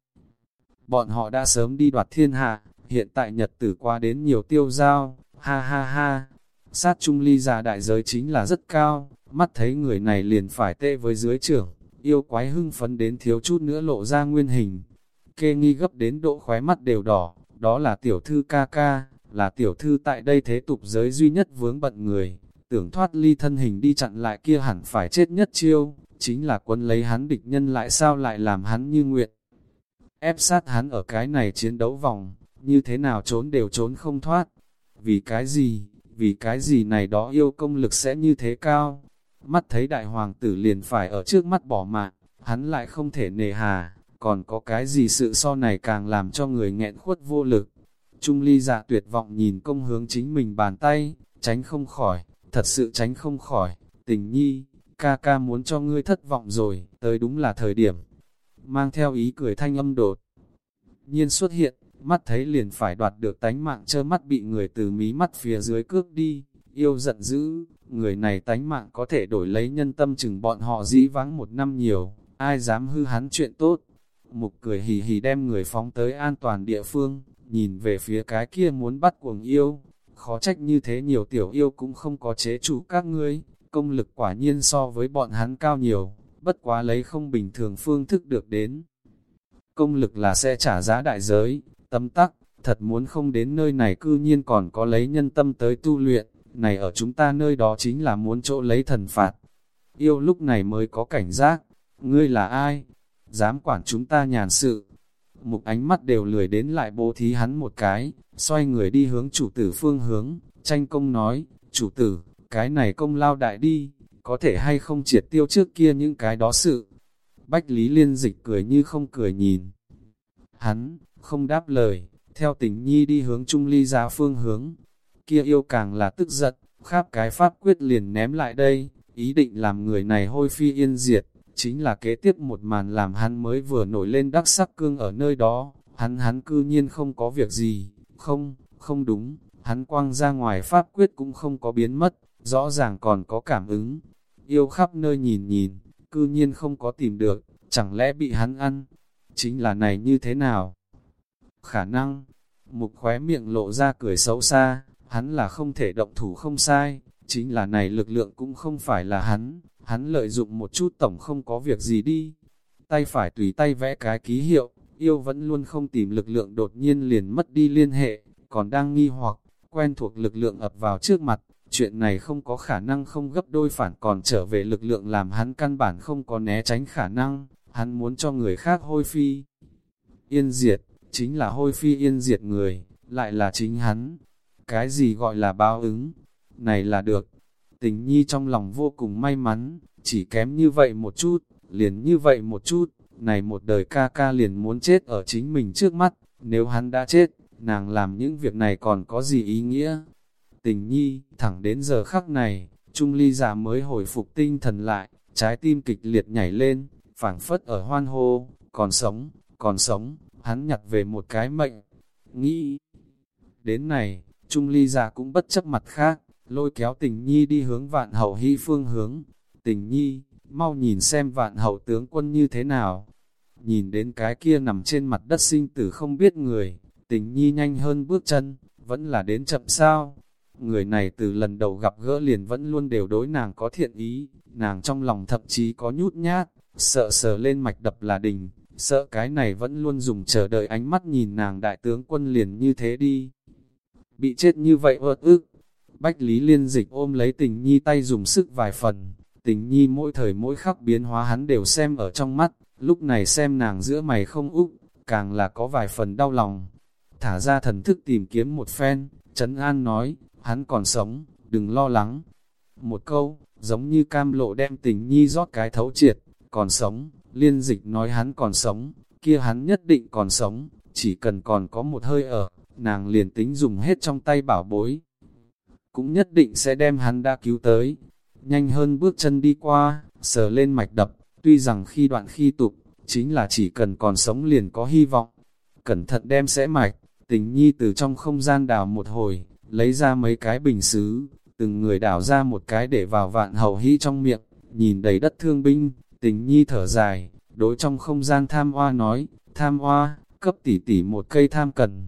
Bọn họ đã sớm đi đoạt thiên hạ, hiện tại nhật tử qua đến nhiều tiêu giao, ha ha ha. Sát Trung Ly giả đại giới chính là rất cao, mắt thấy người này liền phải tê với dưới trưởng, yêu quái hưng phấn đến thiếu chút nữa lộ ra nguyên hình. Kê nghi gấp đến độ khóe mắt đều đỏ, đó là tiểu thư ca ca, là tiểu thư tại đây thế tục giới duy nhất vướng bận người, tưởng thoát ly thân hình đi chặn lại kia hẳn phải chết nhất chiêu, chính là quân lấy hắn địch nhân lại sao lại làm hắn như nguyện. Ép sát hắn ở cái này chiến đấu vòng, như thế nào trốn đều trốn không thoát. Vì cái gì, vì cái gì này đó yêu công lực sẽ như thế cao, mắt thấy đại hoàng tử liền phải ở trước mắt bỏ mạng, hắn lại không thể nề hà, còn có cái gì sự so này càng làm cho người nghẹn khuất vô lực. Trung ly dạ tuyệt vọng nhìn công hướng chính mình bàn tay, tránh không khỏi, thật sự tránh không khỏi, tình nhi, ca ca muốn cho ngươi thất vọng rồi, tới đúng là thời điểm. Mang theo ý cười thanh âm đột, nhiên xuất hiện, mắt thấy liền phải đoạt được tánh mạng chơ mắt bị người từ mí mắt phía dưới cướp đi, yêu giận dữ, người này tánh mạng có thể đổi lấy nhân tâm chừng bọn họ dĩ vắng một năm nhiều, ai dám hư hắn chuyện tốt. Mục cười hì hì đem người phóng tới an toàn địa phương, nhìn về phía cái kia muốn bắt cuồng yêu, khó trách như thế nhiều tiểu yêu cũng không có chế chủ các ngươi, công lực quả nhiên so với bọn hắn cao nhiều, bất quá lấy không bình thường phương thức được đến. Công lực là sẽ trả giá đại giới, tâm tắc, thật muốn không đến nơi này cư nhiên còn có lấy nhân tâm tới tu luyện, này ở chúng ta nơi đó chính là muốn chỗ lấy thần phạt. Yêu lúc này mới có cảnh giác, ngươi là ai? Dám quản chúng ta nhàn sự. Mục ánh mắt đều lười đến lại bố thí hắn một cái, xoay người đi hướng chủ tử phương hướng, tranh công nói, chủ tử, cái này công lao đại đi, có thể hay không triệt tiêu trước kia những cái đó sự. Bách Lý Liên Dịch cười như không cười nhìn. Hắn, không đáp lời, theo tình nhi đi hướng Trung Ly ra phương hướng, kia yêu càng là tức giận, khắp cái pháp quyết liền ném lại đây, ý định làm người này hôi phi yên diệt, chính là kế tiếp một màn làm hắn mới vừa nổi lên đắc sắc cương ở nơi đó, hắn hắn cư nhiên không có việc gì, không, không đúng, hắn quăng ra ngoài pháp quyết cũng không có biến mất, rõ ràng còn có cảm ứng, yêu khắp nơi nhìn nhìn, cư nhiên không có tìm được, chẳng lẽ bị hắn ăn, chính là này như thế nào? Khả năng, mục khóe miệng lộ ra cười xấu xa, hắn là không thể động thủ không sai, chính là này lực lượng cũng không phải là hắn, hắn lợi dụng một chút tổng không có việc gì đi. Tay phải tùy tay vẽ cái ký hiệu, yêu vẫn luôn không tìm lực lượng đột nhiên liền mất đi liên hệ, còn đang nghi hoặc, quen thuộc lực lượng ập vào trước mặt, chuyện này không có khả năng không gấp đôi phản còn trở về lực lượng làm hắn căn bản không có né tránh khả năng, hắn muốn cho người khác hôi phi. Yên diệt, chính là hôi phi yên diệt người, lại là chính hắn, cái gì gọi là báo ứng? Này là được. Tình nhi trong lòng vô cùng may mắn, chỉ kém như vậy một chút, liền như vậy một chút, này một đời ca ca liền muốn chết ở chính mình trước mắt, nếu hắn đã chết, nàng làm những việc này còn có gì ý nghĩa? Tình nhi, thẳng đến giờ khắc này, Trung ly giả mới hồi phục tinh thần lại, trái tim kịch liệt nhảy lên, phảng phất ở hoan hô, còn sống, còn sống, hắn nhặt về một cái mệnh. Nghĩ, Đến này, Trung Ly già cũng bất chấp mặt khác, lôi kéo tình nhi đi hướng vạn hậu hy phương hướng. Tình nhi, mau nhìn xem vạn hậu tướng quân như thế nào. Nhìn đến cái kia nằm trên mặt đất sinh tử không biết người, tình nhi nhanh hơn bước chân, vẫn là đến chậm sao. Người này từ lần đầu gặp gỡ liền vẫn luôn đều đối nàng có thiện ý, nàng trong lòng thậm chí có nhút nhát, sợ sờ lên mạch đập là đình, sợ cái này vẫn luôn dùng chờ đợi ánh mắt nhìn nàng đại tướng quân liền như thế đi. Bị chết như vậy ớt ức, Bách Lý Liên Dịch ôm lấy tình nhi tay dùng sức vài phần, tình nhi mỗi thời mỗi khắc biến hóa hắn đều xem ở trong mắt, lúc này xem nàng giữa mày không úc, càng là có vài phần đau lòng. Thả ra thần thức tìm kiếm một phen, Trấn An nói, hắn còn sống, đừng lo lắng. Một câu, giống như cam lộ đem tình nhi rót cái thấu triệt, còn sống, liên dịch nói hắn còn sống, kia hắn nhất định còn sống, chỉ cần còn có một hơi ở, nàng liền tính dùng hết trong tay bảo bối. Cũng nhất định sẽ đem hắn đã cứu tới, nhanh hơn bước chân đi qua, sờ lên mạch đập, tuy rằng khi đoạn khi tục, chính là chỉ cần còn sống liền có hy vọng. Cẩn thận đem sẽ mạch, tình nhi từ trong không gian đào một hồi, lấy ra mấy cái bình xứ, từng người đảo ra một cái để vào vạn hậu hy trong miệng, nhìn đầy đất thương binh, tình nhi thở dài, đối trong không gian tham hoa nói, tham hoa, cấp tỷ tỷ một cây tham cần.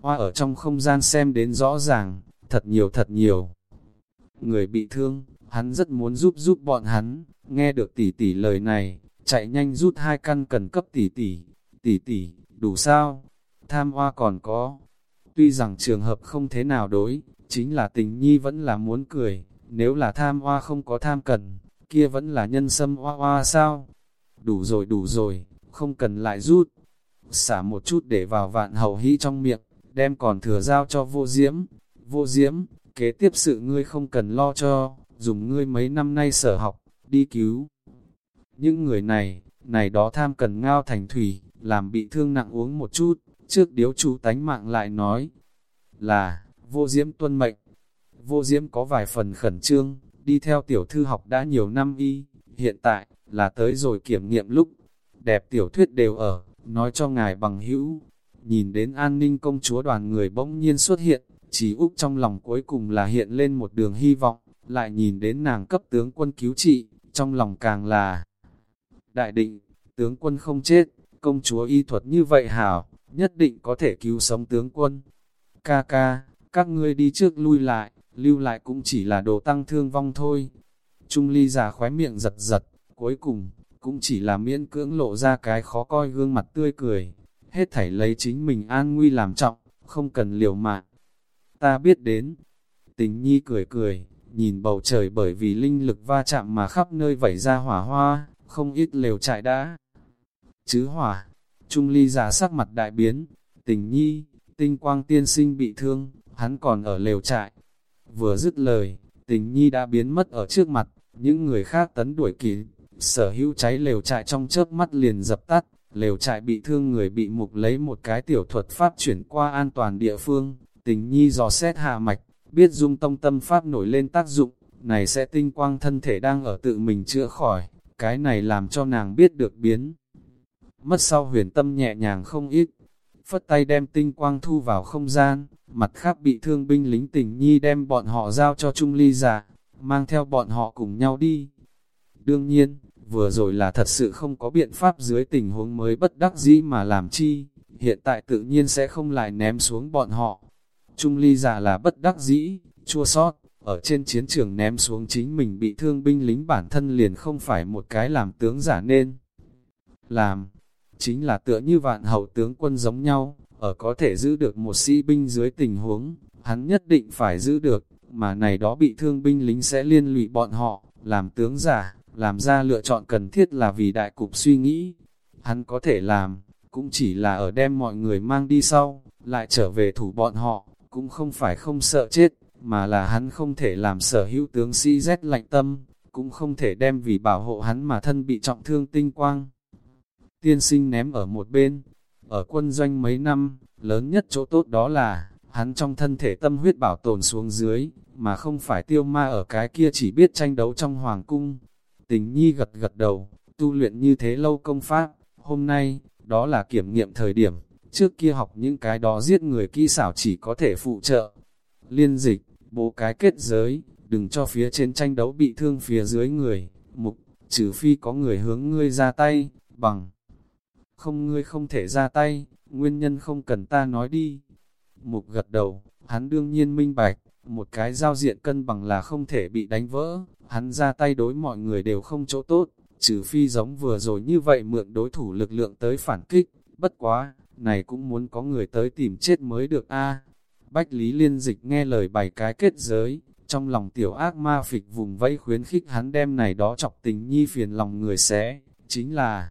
Hoa ở trong không gian xem đến rõ ràng, thật nhiều thật nhiều. Người bị thương, hắn rất muốn giúp giúp bọn hắn, nghe được tỷ tỷ lời này, chạy nhanh rút hai căn cần cấp tỷ tỷ, tỷ tỷ, đủ sao? Tham hoa còn có, tuy rằng trường hợp không thế nào đối, chính là tình nhi vẫn là muốn cười, nếu là tham hoa không có tham cần, kia vẫn là nhân sâm hoa hoa sao? Đủ rồi đủ rồi, không cần lại rút, xả một chút để vào vạn hậu hĩ trong miệng, đem còn thừa giao cho vô diễm, vô diễm, kế tiếp sự ngươi không cần lo cho, dùng ngươi mấy năm nay sở học, đi cứu. Những người này, này đó tham cần ngao thành thủy, làm bị thương nặng uống một chút, trước điếu chú tánh mạng lại nói, là, vô diễm tuân mệnh. Vô diễm có vài phần khẩn trương, đi theo tiểu thư học đã nhiều năm y, hiện tại, là tới rồi kiểm nghiệm lúc, đẹp tiểu thuyết đều ở, nói cho ngài bằng hữu. Nhìn đến an ninh công chúa đoàn người bỗng nhiên xuất hiện, chỉ Úc trong lòng cuối cùng là hiện lên một đường hy vọng, lại nhìn đến nàng cấp tướng quân cứu trị, trong lòng càng là đại định, tướng quân không chết, công chúa y thuật như vậy hảo, nhất định có thể cứu sống tướng quân. Ca ca, các ngươi đi trước lui lại, lưu lại cũng chỉ là đồ tăng thương vong thôi. Trung ly già khóe miệng giật giật, cuối cùng, cũng chỉ là miễn cưỡng lộ ra cái khó coi gương mặt tươi cười. Hết thảy lấy chính mình an nguy làm trọng, không cần liều mạng. Ta biết đến. Tình nhi cười cười, nhìn bầu trời bởi vì linh lực va chạm mà khắp nơi vẩy ra hỏa hoa, không ít lều trại đã. Chứ hỏa, Trung ly giả sắc mặt đại biến, tình nhi, tinh quang tiên sinh bị thương, hắn còn ở lều trại. Vừa dứt lời, tình nhi đã biến mất ở trước mặt, những người khác tấn đuổi kịp, sở hữu cháy lều trại trong chớp mắt liền dập tắt, lều trại bị thương người bị mục lấy một cái tiểu thuật pháp chuyển qua an toàn địa phương, tình nhi dò xét hạ mạch, biết dung tông tâm pháp nổi lên tác dụng, này sẽ tinh quang thân thể đang ở tự mình chữa khỏi, cái này làm cho nàng biết được biến. Mất sau huyền tâm nhẹ nhàng không ít, phất tay đem tinh quang thu vào không gian, mặt khác bị thương binh lính tình nhi đem bọn họ giao cho Trung Ly giả, mang theo bọn họ cùng nhau đi. Đương nhiên, vừa rồi là thật sự không có biện pháp dưới tình huống mới bất đắc dĩ mà làm chi, hiện tại tự nhiên sẽ không lại ném xuống bọn họ. Trung ly giả là bất đắc dĩ, chua sót, ở trên chiến trường ném xuống chính mình bị thương binh lính bản thân liền không phải một cái làm tướng giả nên. Làm, chính là tựa như vạn hậu tướng quân giống nhau, ở có thể giữ được một sĩ binh dưới tình huống, hắn nhất định phải giữ được, mà này đó bị thương binh lính sẽ liên lụy bọn họ, làm tướng giả, làm ra lựa chọn cần thiết là vì đại cục suy nghĩ. Hắn có thể làm, cũng chỉ là ở đem mọi người mang đi sau, lại trở về thủ bọn họ, cũng không phải không sợ chết, mà là hắn không thể làm sở hữu tướng sĩ rét lạnh tâm, cũng không thể đem vì bảo hộ hắn mà thân bị trọng thương tinh quang. Tiên sinh ném ở một bên, ở quân doanh mấy năm, lớn nhất chỗ tốt đó là, hắn trong thân thể tâm huyết bảo tồn xuống dưới, mà không phải tiêu ma ở cái kia chỉ biết tranh đấu trong hoàng cung. Tình nhi gật gật đầu, tu luyện như thế lâu công pháp, hôm nay, đó là kiểm nghiệm thời điểm, trước kia học những cái đó giết người kỹ xảo chỉ có thể phụ trợ. Liên dịch, bố cái kết giới, đừng cho phía trên tranh đấu bị thương phía dưới người, mục, trừ phi có người hướng ngươi ra tay, bằng. Không ngươi không thể ra tay, nguyên nhân không cần ta nói đi. Mục gật đầu, hắn đương nhiên minh bạch, một cái giao diện cân bằng là không thể bị đánh vỡ, hắn ra tay đối mọi người đều không chỗ tốt, trừ phi giống vừa rồi như vậy mượn đối thủ lực lượng tới phản kích, bất quá, này cũng muốn có người tới tìm chết mới được a. Bách Lý Liên Dịch nghe lời bày cái kết giới, trong lòng tiểu ác ma phịch vùng vẫy khuyến khích hắn đem này đó chọc tình nhi phiền lòng người xé, chính là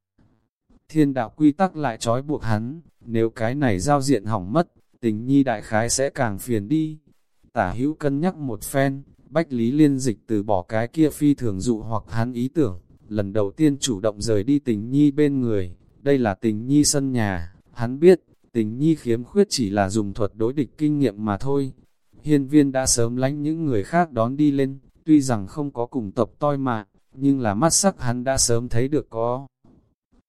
thiên đạo quy tắc lại trói buộc hắn, nếu cái này giao diện hỏng mất, tình nhi đại khái sẽ càng phiền đi. Tả hữu cân nhắc một phen, Bách Lý Liên Dịch từ bỏ cái kia phi thường dụ hoặc hắn ý tưởng, lần đầu tiên chủ động rời đi tình nhi bên người, đây là tình nhi sân nhà, hắn biết, tình nhi khiếm khuyết chỉ là dùng thuật đối địch kinh nghiệm mà thôi. Hiên viên đã sớm lánh những người khác đón đi lên, tuy rằng không có cùng tộc toi mạng, nhưng là mắt sắc hắn đã sớm thấy được có.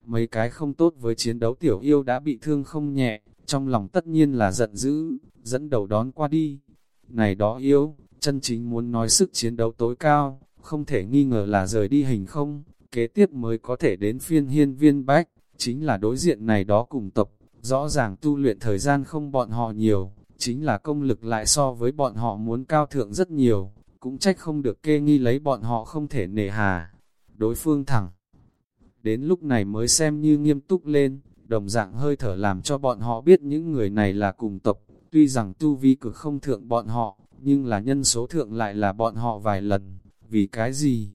Mấy cái không tốt với chiến đấu tiểu yêu đã bị thương không nhẹ, trong lòng tất nhiên là giận dữ, dẫn đầu đón qua đi. Này đó yêu, chân chính muốn nói sức chiến đấu tối cao, không thể nghi ngờ là rời đi hình không, kế tiếp mới có thể đến phiên hiên viên bách, chính là đối diện này đó cùng tộc, rõ ràng tu luyện thời gian không bọn họ nhiều, chính là công lực lại so với bọn họ muốn cao thượng rất nhiều, cũng trách không được kê nghi lấy bọn họ không thể nề hà. Đối phương thẳng, đến lúc này mới xem như nghiêm túc lên, đồng dạng hơi thở làm cho bọn họ biết những người này là cùng tộc, tuy rằng tu vi cực không thượng bọn họ, nhưng là nhân số thượng lại là bọn họ vài lần, vì cái gì?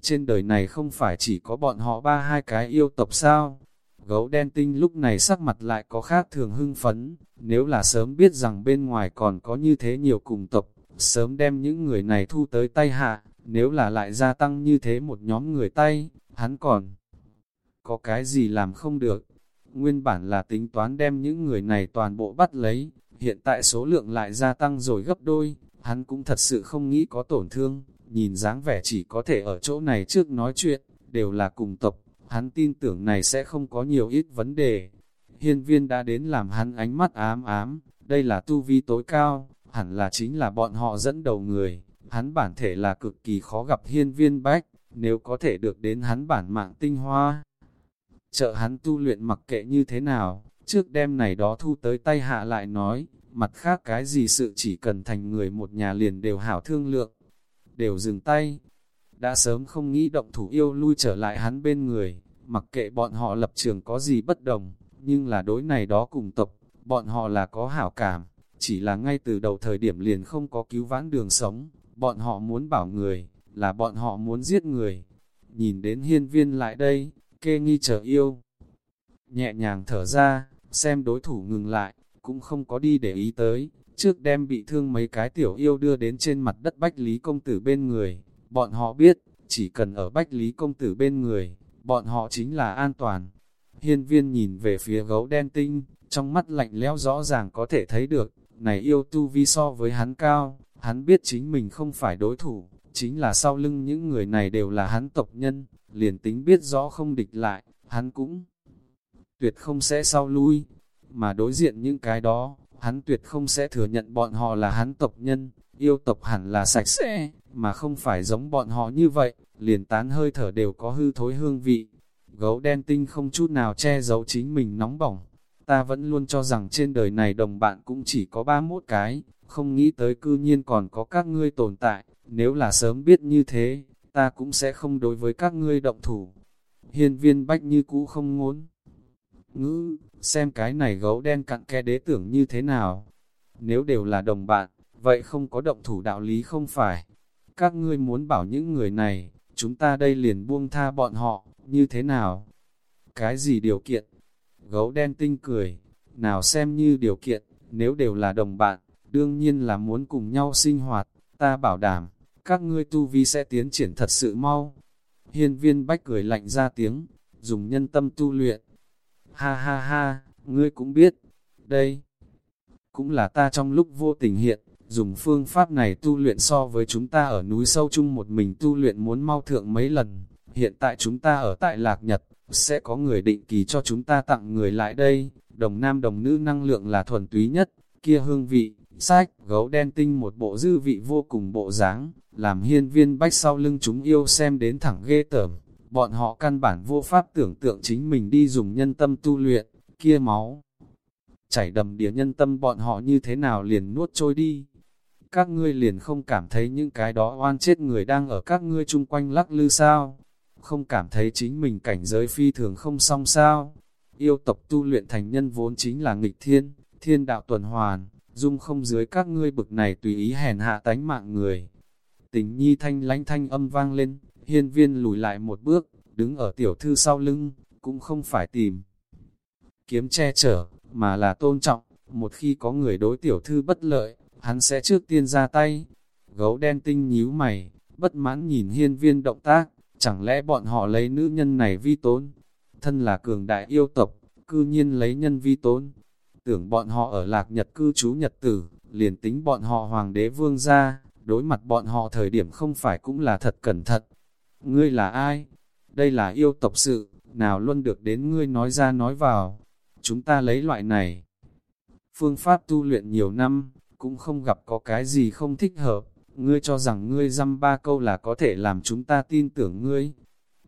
Trên đời này không phải chỉ có bọn họ ba hai cái yêu tộc sao? Gấu đen tinh lúc này sắc mặt lại có khác thường hưng phấn, nếu là sớm biết rằng bên ngoài còn có như thế nhiều cùng tộc, sớm đem những người này thu tới tay hạ, nếu là lại gia tăng như thế một nhóm người tay, hắn còn có cái gì làm không được. Nguyên bản là tính toán đem những người này toàn bộ bắt lấy, hiện tại số lượng lại gia tăng rồi gấp đôi, hắn cũng thật sự không nghĩ có tổn thương, nhìn dáng vẻ chỉ có thể ở chỗ này trước nói chuyện, đều là cùng tộc, hắn tin tưởng này sẽ không có nhiều ít vấn đề. Hiên viên đã đến làm hắn ánh mắt ám ám, đây là tu vi tối cao, hẳn là chính là bọn họ dẫn đầu người, hắn bản thể là cực kỳ khó gặp hiên viên bách, nếu có thể được đến hắn bản mạng tinh hoa. Trợ hắn tu luyện mặc kệ như thế nào, trước đêm này đó thu tới tay hạ lại nói, mặt khác cái gì sự chỉ cần thành người một nhà liền đều hảo thương lượng, đều dừng tay. Đã sớm không nghĩ động thủ yêu lui trở lại hắn bên người, mặc kệ bọn họ lập trường có gì bất đồng, nhưng là đối này đó cùng tộc, bọn họ là có hảo cảm, chỉ là ngay từ đầu thời điểm liền không có cứu vãn đường sống, bọn họ muốn bảo người, là bọn họ muốn giết người. Nhìn đến hiên viên lại đây, kê nghi chờ yêu. Nhẹ nhàng thở ra, xem đối thủ ngừng lại, cũng không có đi để ý tới, trước đem bị thương mấy cái tiểu yêu đưa đến trên mặt đất Bách Lý Công Tử bên người. Bọn họ biết, chỉ cần ở Bách Lý Công Tử bên người, bọn họ chính là an toàn. Hiên viên nhìn về phía gấu đen tinh, trong mắt lạnh lẽo rõ ràng có thể thấy được, này yêu tu vi so với hắn cao, hắn biết chính mình không phải đối thủ, chính là sau lưng những người này đều là hắn tộc nhân, liền tính biết rõ không địch lại, hắn cũng tuyệt không sẽ sau lui, mà đối diện những cái đó, hắn tuyệt không sẽ thừa nhận bọn họ là hắn tộc nhân, yêu tộc hẳn là sạch sẽ, mà không phải giống bọn họ như vậy, liền tán hơi thở đều có hư thối hương vị. Gấu đen tinh không chút nào che giấu chính mình nóng bỏng. Ta vẫn luôn cho rằng trên đời này đồng bạn cũng chỉ có ba mốt cái, không nghĩ tới cư nhiên còn có các ngươi tồn tại, nếu là sớm biết như thế, ta cũng sẽ không đối với các ngươi động thủ. Hiên viên bách như cũ không ngốn. Ngữ, xem cái này gấu đen cặn kẽ đế tưởng như thế nào. Nếu đều là đồng bạn, vậy không có động thủ đạo lý không phải. Các ngươi muốn bảo những người này, chúng ta đây liền buông tha bọn họ, như thế nào? Cái gì điều kiện? Gấu đen tinh cười, nào xem như điều kiện, nếu đều là đồng bạn, đương nhiên là muốn cùng nhau sinh hoạt, ta bảo đảm, các ngươi tu vi sẽ tiến triển thật sự mau. Hiên viên bách cười lạnh ra tiếng, dùng nhân tâm tu luyện, Ha ha ha, ngươi cũng biết, đây, cũng là ta trong lúc vô tình hiện, dùng phương pháp này tu luyện so với chúng ta ở núi sâu chung một mình tu luyện muốn mau thượng mấy lần. Hiện tại chúng ta ở tại Lạc Nhật, sẽ có người định kỳ cho chúng ta tặng người lại đây, đồng nam đồng nữ năng lượng là thuần túy nhất, kia hương vị, sách, gấu đen tinh một bộ dư vị vô cùng bộ dáng, làm hiên viên bách sau lưng chúng yêu xem đến thẳng ghê tởm. Bọn họ căn bản vô pháp tưởng tượng chính mình đi dùng nhân tâm tu luyện, kia máu. Chảy đầm đìa nhân tâm bọn họ như thế nào liền nuốt trôi đi. Các ngươi liền không cảm thấy những cái đó oan chết người đang ở các ngươi chung quanh lắc lư sao? Không cảm thấy chính mình cảnh giới phi thường không song sao? Yêu tộc tu luyện thành nhân vốn chính là nghịch thiên, thiên đạo tuần hoàn, dung không dưới các ngươi bực này tùy ý hèn hạ tánh mạng người. Tình nhi thanh lánh thanh âm vang lên, hiên viên lùi lại một bước, đứng ở tiểu thư sau lưng, cũng không phải tìm. Kiếm che chở, mà là tôn trọng, một khi có người đối tiểu thư bất lợi, hắn sẽ trước tiên ra tay. Gấu đen tinh nhíu mày, bất mãn nhìn hiên viên động tác, chẳng lẽ bọn họ lấy nữ nhân này vi tốn? Thân là cường đại yêu tộc, cư nhiên lấy nhân vi tốn. Tưởng bọn họ ở lạc nhật cư trú nhật tử, liền tính bọn họ hoàng đế vương ra, đối mặt bọn họ thời điểm không phải cũng là thật cẩn thận. Ngươi là ai? Đây là yêu tộc sự, nào luôn được đến ngươi nói ra nói vào. Chúng ta lấy loại này. Phương pháp tu luyện nhiều năm, cũng không gặp có cái gì không thích hợp. Ngươi cho rằng ngươi dăm ba câu là có thể làm chúng ta tin tưởng ngươi.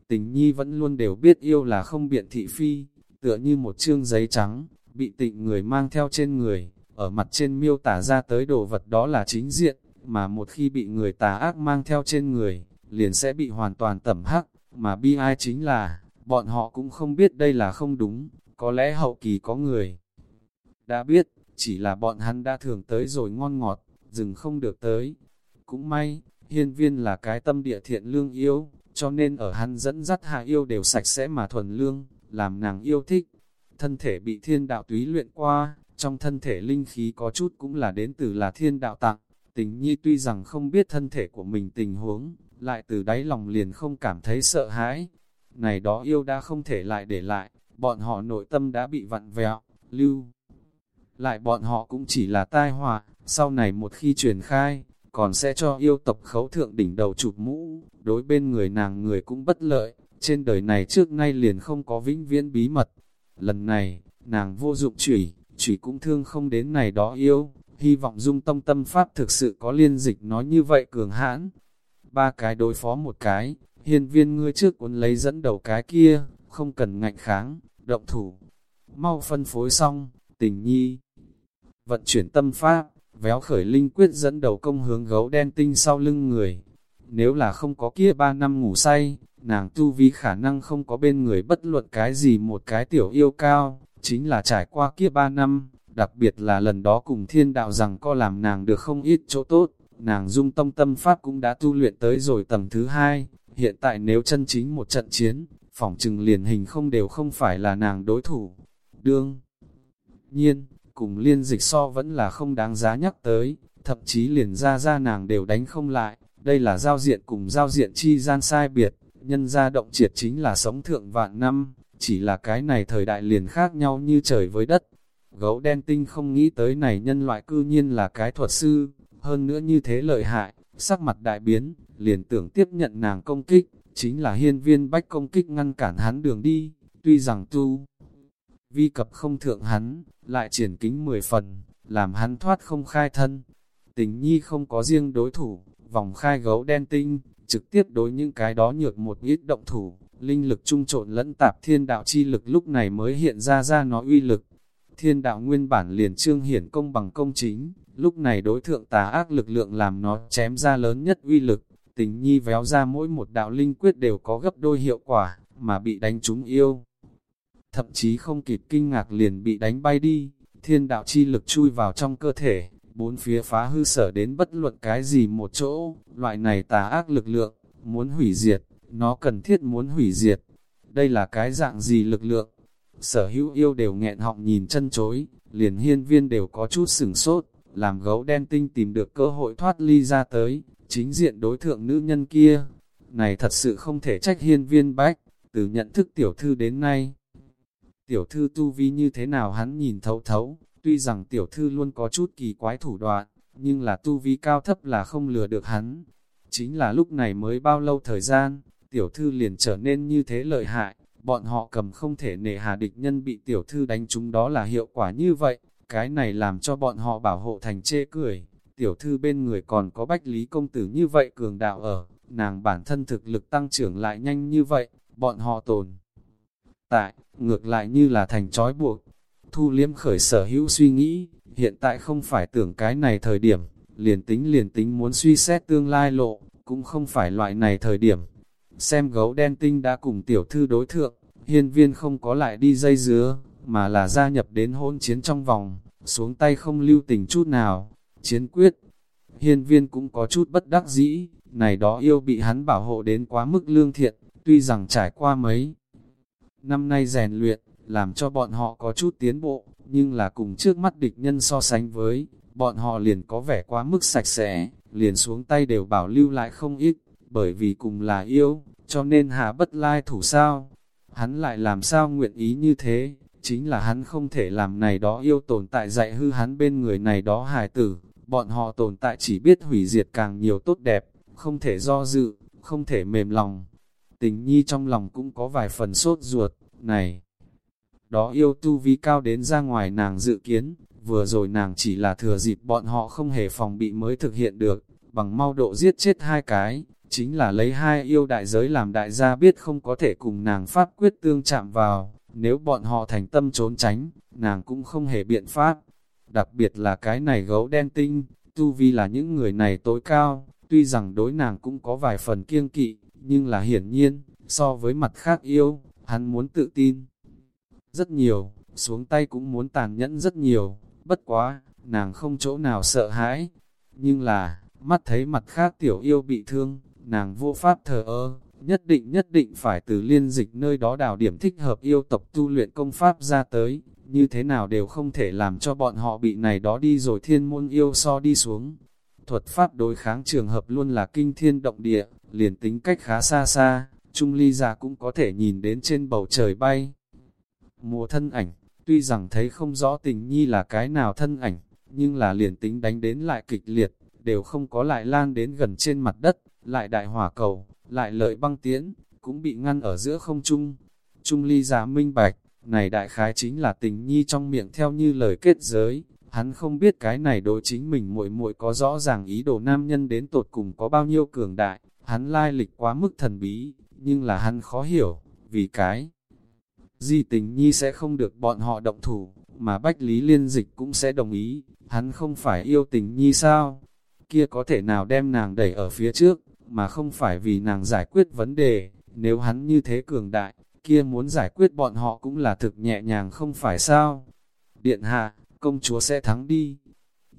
Tình nhi vẫn luôn đều biết yêu là không biện thị phi, tựa như một chương giấy trắng, bị tịnh người mang theo trên người, ở mặt trên miêu tả ra tới đồ vật đó là chính diện, mà một khi bị người tà ác mang theo trên người, liền sẽ bị hoàn toàn tẩm hắc, mà bi ai chính là, bọn họ cũng không biết đây là không đúng, có lẽ hậu kỳ có người đã biết, chỉ là bọn hắn đã thường tới rồi ngon ngọt, dừng không được tới. Cũng may, hiên viên là cái tâm địa thiện lương yêu, cho nên ở hắn dẫn dắt hạ yêu đều sạch sẽ mà thuần lương, làm nàng yêu thích. Thân thể bị thiên đạo túy luyện qua, trong thân thể linh khí có chút cũng là đến từ là thiên đạo tặng. Tình nhi tuy rằng không biết thân thể của mình tình huống, lại từ đáy lòng liền không cảm thấy sợ hãi. Này đó yêu đã không thể lại để lại, bọn họ nội tâm đã bị vặn vẹo, lưu. Lại bọn họ cũng chỉ là tai họa, sau này một khi truyền khai, còn sẽ cho yêu tộc khấu thượng đỉnh đầu chụp mũ, đối bên người nàng người cũng bất lợi, trên đời này trước nay liền không có vĩnh viễn bí mật. Lần này, nàng vô dụng chửi, chửi cũng thương không đến này đó yêu, hy vọng dung tông tâm pháp thực sự có liên dịch nói như vậy cường hãn. Ba cái đối phó một cái, hiên viên ngươi trước cuốn lấy dẫn đầu cái kia, không cần ngạnh kháng, động thủ. Mau phân phối xong, tình nhi. Vận chuyển tâm pháp, véo khởi linh quyết dẫn đầu công hướng gấu đen tinh sau lưng người. Nếu là không có kia ba năm ngủ say, nàng tu vi khả năng không có bên người bất luận cái gì một cái tiểu yêu cao, chính là trải qua kia ba năm, đặc biệt là lần đó cùng thiên đạo rằng có làm nàng được không ít chỗ tốt, nàng dung tông tâm pháp cũng đã tu luyện tới rồi tầng thứ hai, hiện tại nếu chân chính một trận chiến, phỏng trừng liền hình không đều không phải là nàng đối thủ. Đương nhiên, cùng liên dịch so vẫn là không đáng giá nhắc tới, thậm chí liền ra ra nàng đều đánh không lại, đây là giao diện cùng giao diện chi gian sai biệt, nhân ra động triệt chính là sống thượng vạn năm, chỉ là cái này thời đại liền khác nhau như trời với đất. Gấu đen tinh không nghĩ tới này nhân loại cư nhiên là cái thuật sư, hơn nữa như thế lợi hại, sắc mặt đại biến, liền tưởng tiếp nhận nàng công kích, chính là hiên viên bách công kích ngăn cản hắn đường đi, tuy rằng tu vi cập không thượng hắn, lại triển kính 10 phần, làm hắn thoát không khai thân. Tình nhi không có riêng đối thủ, vòng khai gấu đen tinh, trực tiếp đối những cái đó nhược một ít động thủ, linh lực trung trộn lẫn tạp thiên đạo chi lực lúc này mới hiện ra ra nó uy lực. Thiên đạo nguyên bản liền trương hiển công bằng công chính, lúc này đối thượng tà ác lực lượng làm nó chém ra lớn nhất uy lực, tình nhi véo ra mỗi một đạo linh quyết đều có gấp đôi hiệu quả, mà bị đánh trúng yêu thậm chí không kịp kinh ngạc liền bị đánh bay đi, thiên đạo chi lực chui vào trong cơ thể, bốn phía phá hư sở đến bất luận cái gì một chỗ, loại này tà ác lực lượng, muốn hủy diệt, nó cần thiết muốn hủy diệt. Đây là cái dạng gì lực lượng? Sở hữu yêu đều nghẹn họng nhìn chân chối, liền hiên viên đều có chút sửng sốt, làm gấu đen tinh tìm được cơ hội thoát ly ra tới, chính diện đối thượng nữ nhân kia. Này thật sự không thể trách hiên viên bách, từ nhận thức tiểu thư đến nay, Tiểu thư tu vi như thế nào hắn nhìn thấu thấu, tuy rằng tiểu thư luôn có chút kỳ quái thủ đoạn, nhưng là tu vi cao thấp là không lừa được hắn. Chính là lúc này mới bao lâu thời gian, tiểu thư liền trở nên như thế lợi hại, bọn họ cầm không thể nề hà địch nhân bị tiểu thư đánh chúng đó là hiệu quả như vậy, cái này làm cho bọn họ bảo hộ thành chê cười, tiểu thư bên người còn có bách lý công tử như vậy cường đạo ở, nàng bản thân thực lực tăng trưởng lại nhanh như vậy, bọn họ tồn. Tại, ngược lại như là thành trói buộc, thu liếm khởi sở hữu suy nghĩ, hiện tại không phải tưởng cái này thời điểm, liền tính liền tính muốn suy xét tương lai lộ, cũng không phải loại này thời điểm. Xem gấu đen tinh đã cùng tiểu thư đối thượng, hiên viên không có lại đi dây dứa, mà là gia nhập đến hôn chiến trong vòng, xuống tay không lưu tình chút nào, chiến quyết. Hiên viên cũng có chút bất đắc dĩ, này đó yêu bị hắn bảo hộ đến quá mức lương thiện, tuy rằng trải qua mấy năm nay rèn luyện, làm cho bọn họ có chút tiến bộ, nhưng là cùng trước mắt địch nhân so sánh với, bọn họ liền có vẻ quá mức sạch sẽ, liền xuống tay đều bảo lưu lại không ít, bởi vì cùng là yêu, cho nên hà bất lai thủ sao. Hắn lại làm sao nguyện ý như thế, chính là hắn không thể làm này đó yêu tồn tại dạy hư hắn bên người này đó hài tử, bọn họ tồn tại chỉ biết hủy diệt càng nhiều tốt đẹp, không thể do dự, không thể mềm lòng. Tình nhi trong lòng cũng có vài phần sốt ruột, này. Đó yêu tu vi cao đến ra ngoài nàng dự kiến, vừa rồi nàng chỉ là thừa dịp bọn họ không hề phòng bị mới thực hiện được, bằng mau độ giết chết hai cái, chính là lấy hai yêu đại giới làm đại gia biết không có thể cùng nàng pháp quyết tương chạm vào, nếu bọn họ thành tâm trốn tránh, nàng cũng không hề biện pháp. Đặc biệt là cái này gấu đen tinh, tu vi là những người này tối cao, tuy rằng đối nàng cũng có vài phần kiêng kỵ, nhưng là hiển nhiên, so với mặt khác yêu, hắn muốn tự tin. Rất nhiều, xuống tay cũng muốn tàn nhẫn rất nhiều, bất quá, nàng không chỗ nào sợ hãi. Nhưng là, mắt thấy mặt khác tiểu yêu bị thương, nàng vô pháp thờ ơ, nhất định nhất định phải từ liên dịch nơi đó đào điểm thích hợp yêu tộc tu luyện công pháp ra tới, như thế nào đều không thể làm cho bọn họ bị này đó đi rồi thiên môn yêu so đi xuống. Thuật pháp đối kháng trường hợp luôn là kinh thiên động địa, liền tính cách khá xa xa, Trung Ly già cũng có thể nhìn đến trên bầu trời bay. Mùa thân ảnh, tuy rằng thấy không rõ tình nhi là cái nào thân ảnh, nhưng là liền tính đánh đến lại kịch liệt, đều không có lại lan đến gần trên mặt đất, lại đại hỏa cầu, lại lợi băng tiễn, cũng bị ngăn ở giữa không trung. Trung ly giả minh bạch, này đại khái chính là tình nhi trong miệng theo như lời kết giới, hắn không biết cái này đối chính mình muội muội có rõ ràng ý đồ nam nhân đến tột cùng có bao nhiêu cường đại, hắn lai lịch quá mức thần bí, nhưng là hắn khó hiểu, vì cái gì tình nhi sẽ không được bọn họ động thủ, mà Bách Lý Liên Dịch cũng sẽ đồng ý, hắn không phải yêu tình nhi sao, kia có thể nào đem nàng đẩy ở phía trước, mà không phải vì nàng giải quyết vấn đề, nếu hắn như thế cường đại, kia muốn giải quyết bọn họ cũng là thực nhẹ nhàng không phải sao. Điện hạ, công chúa sẽ thắng đi.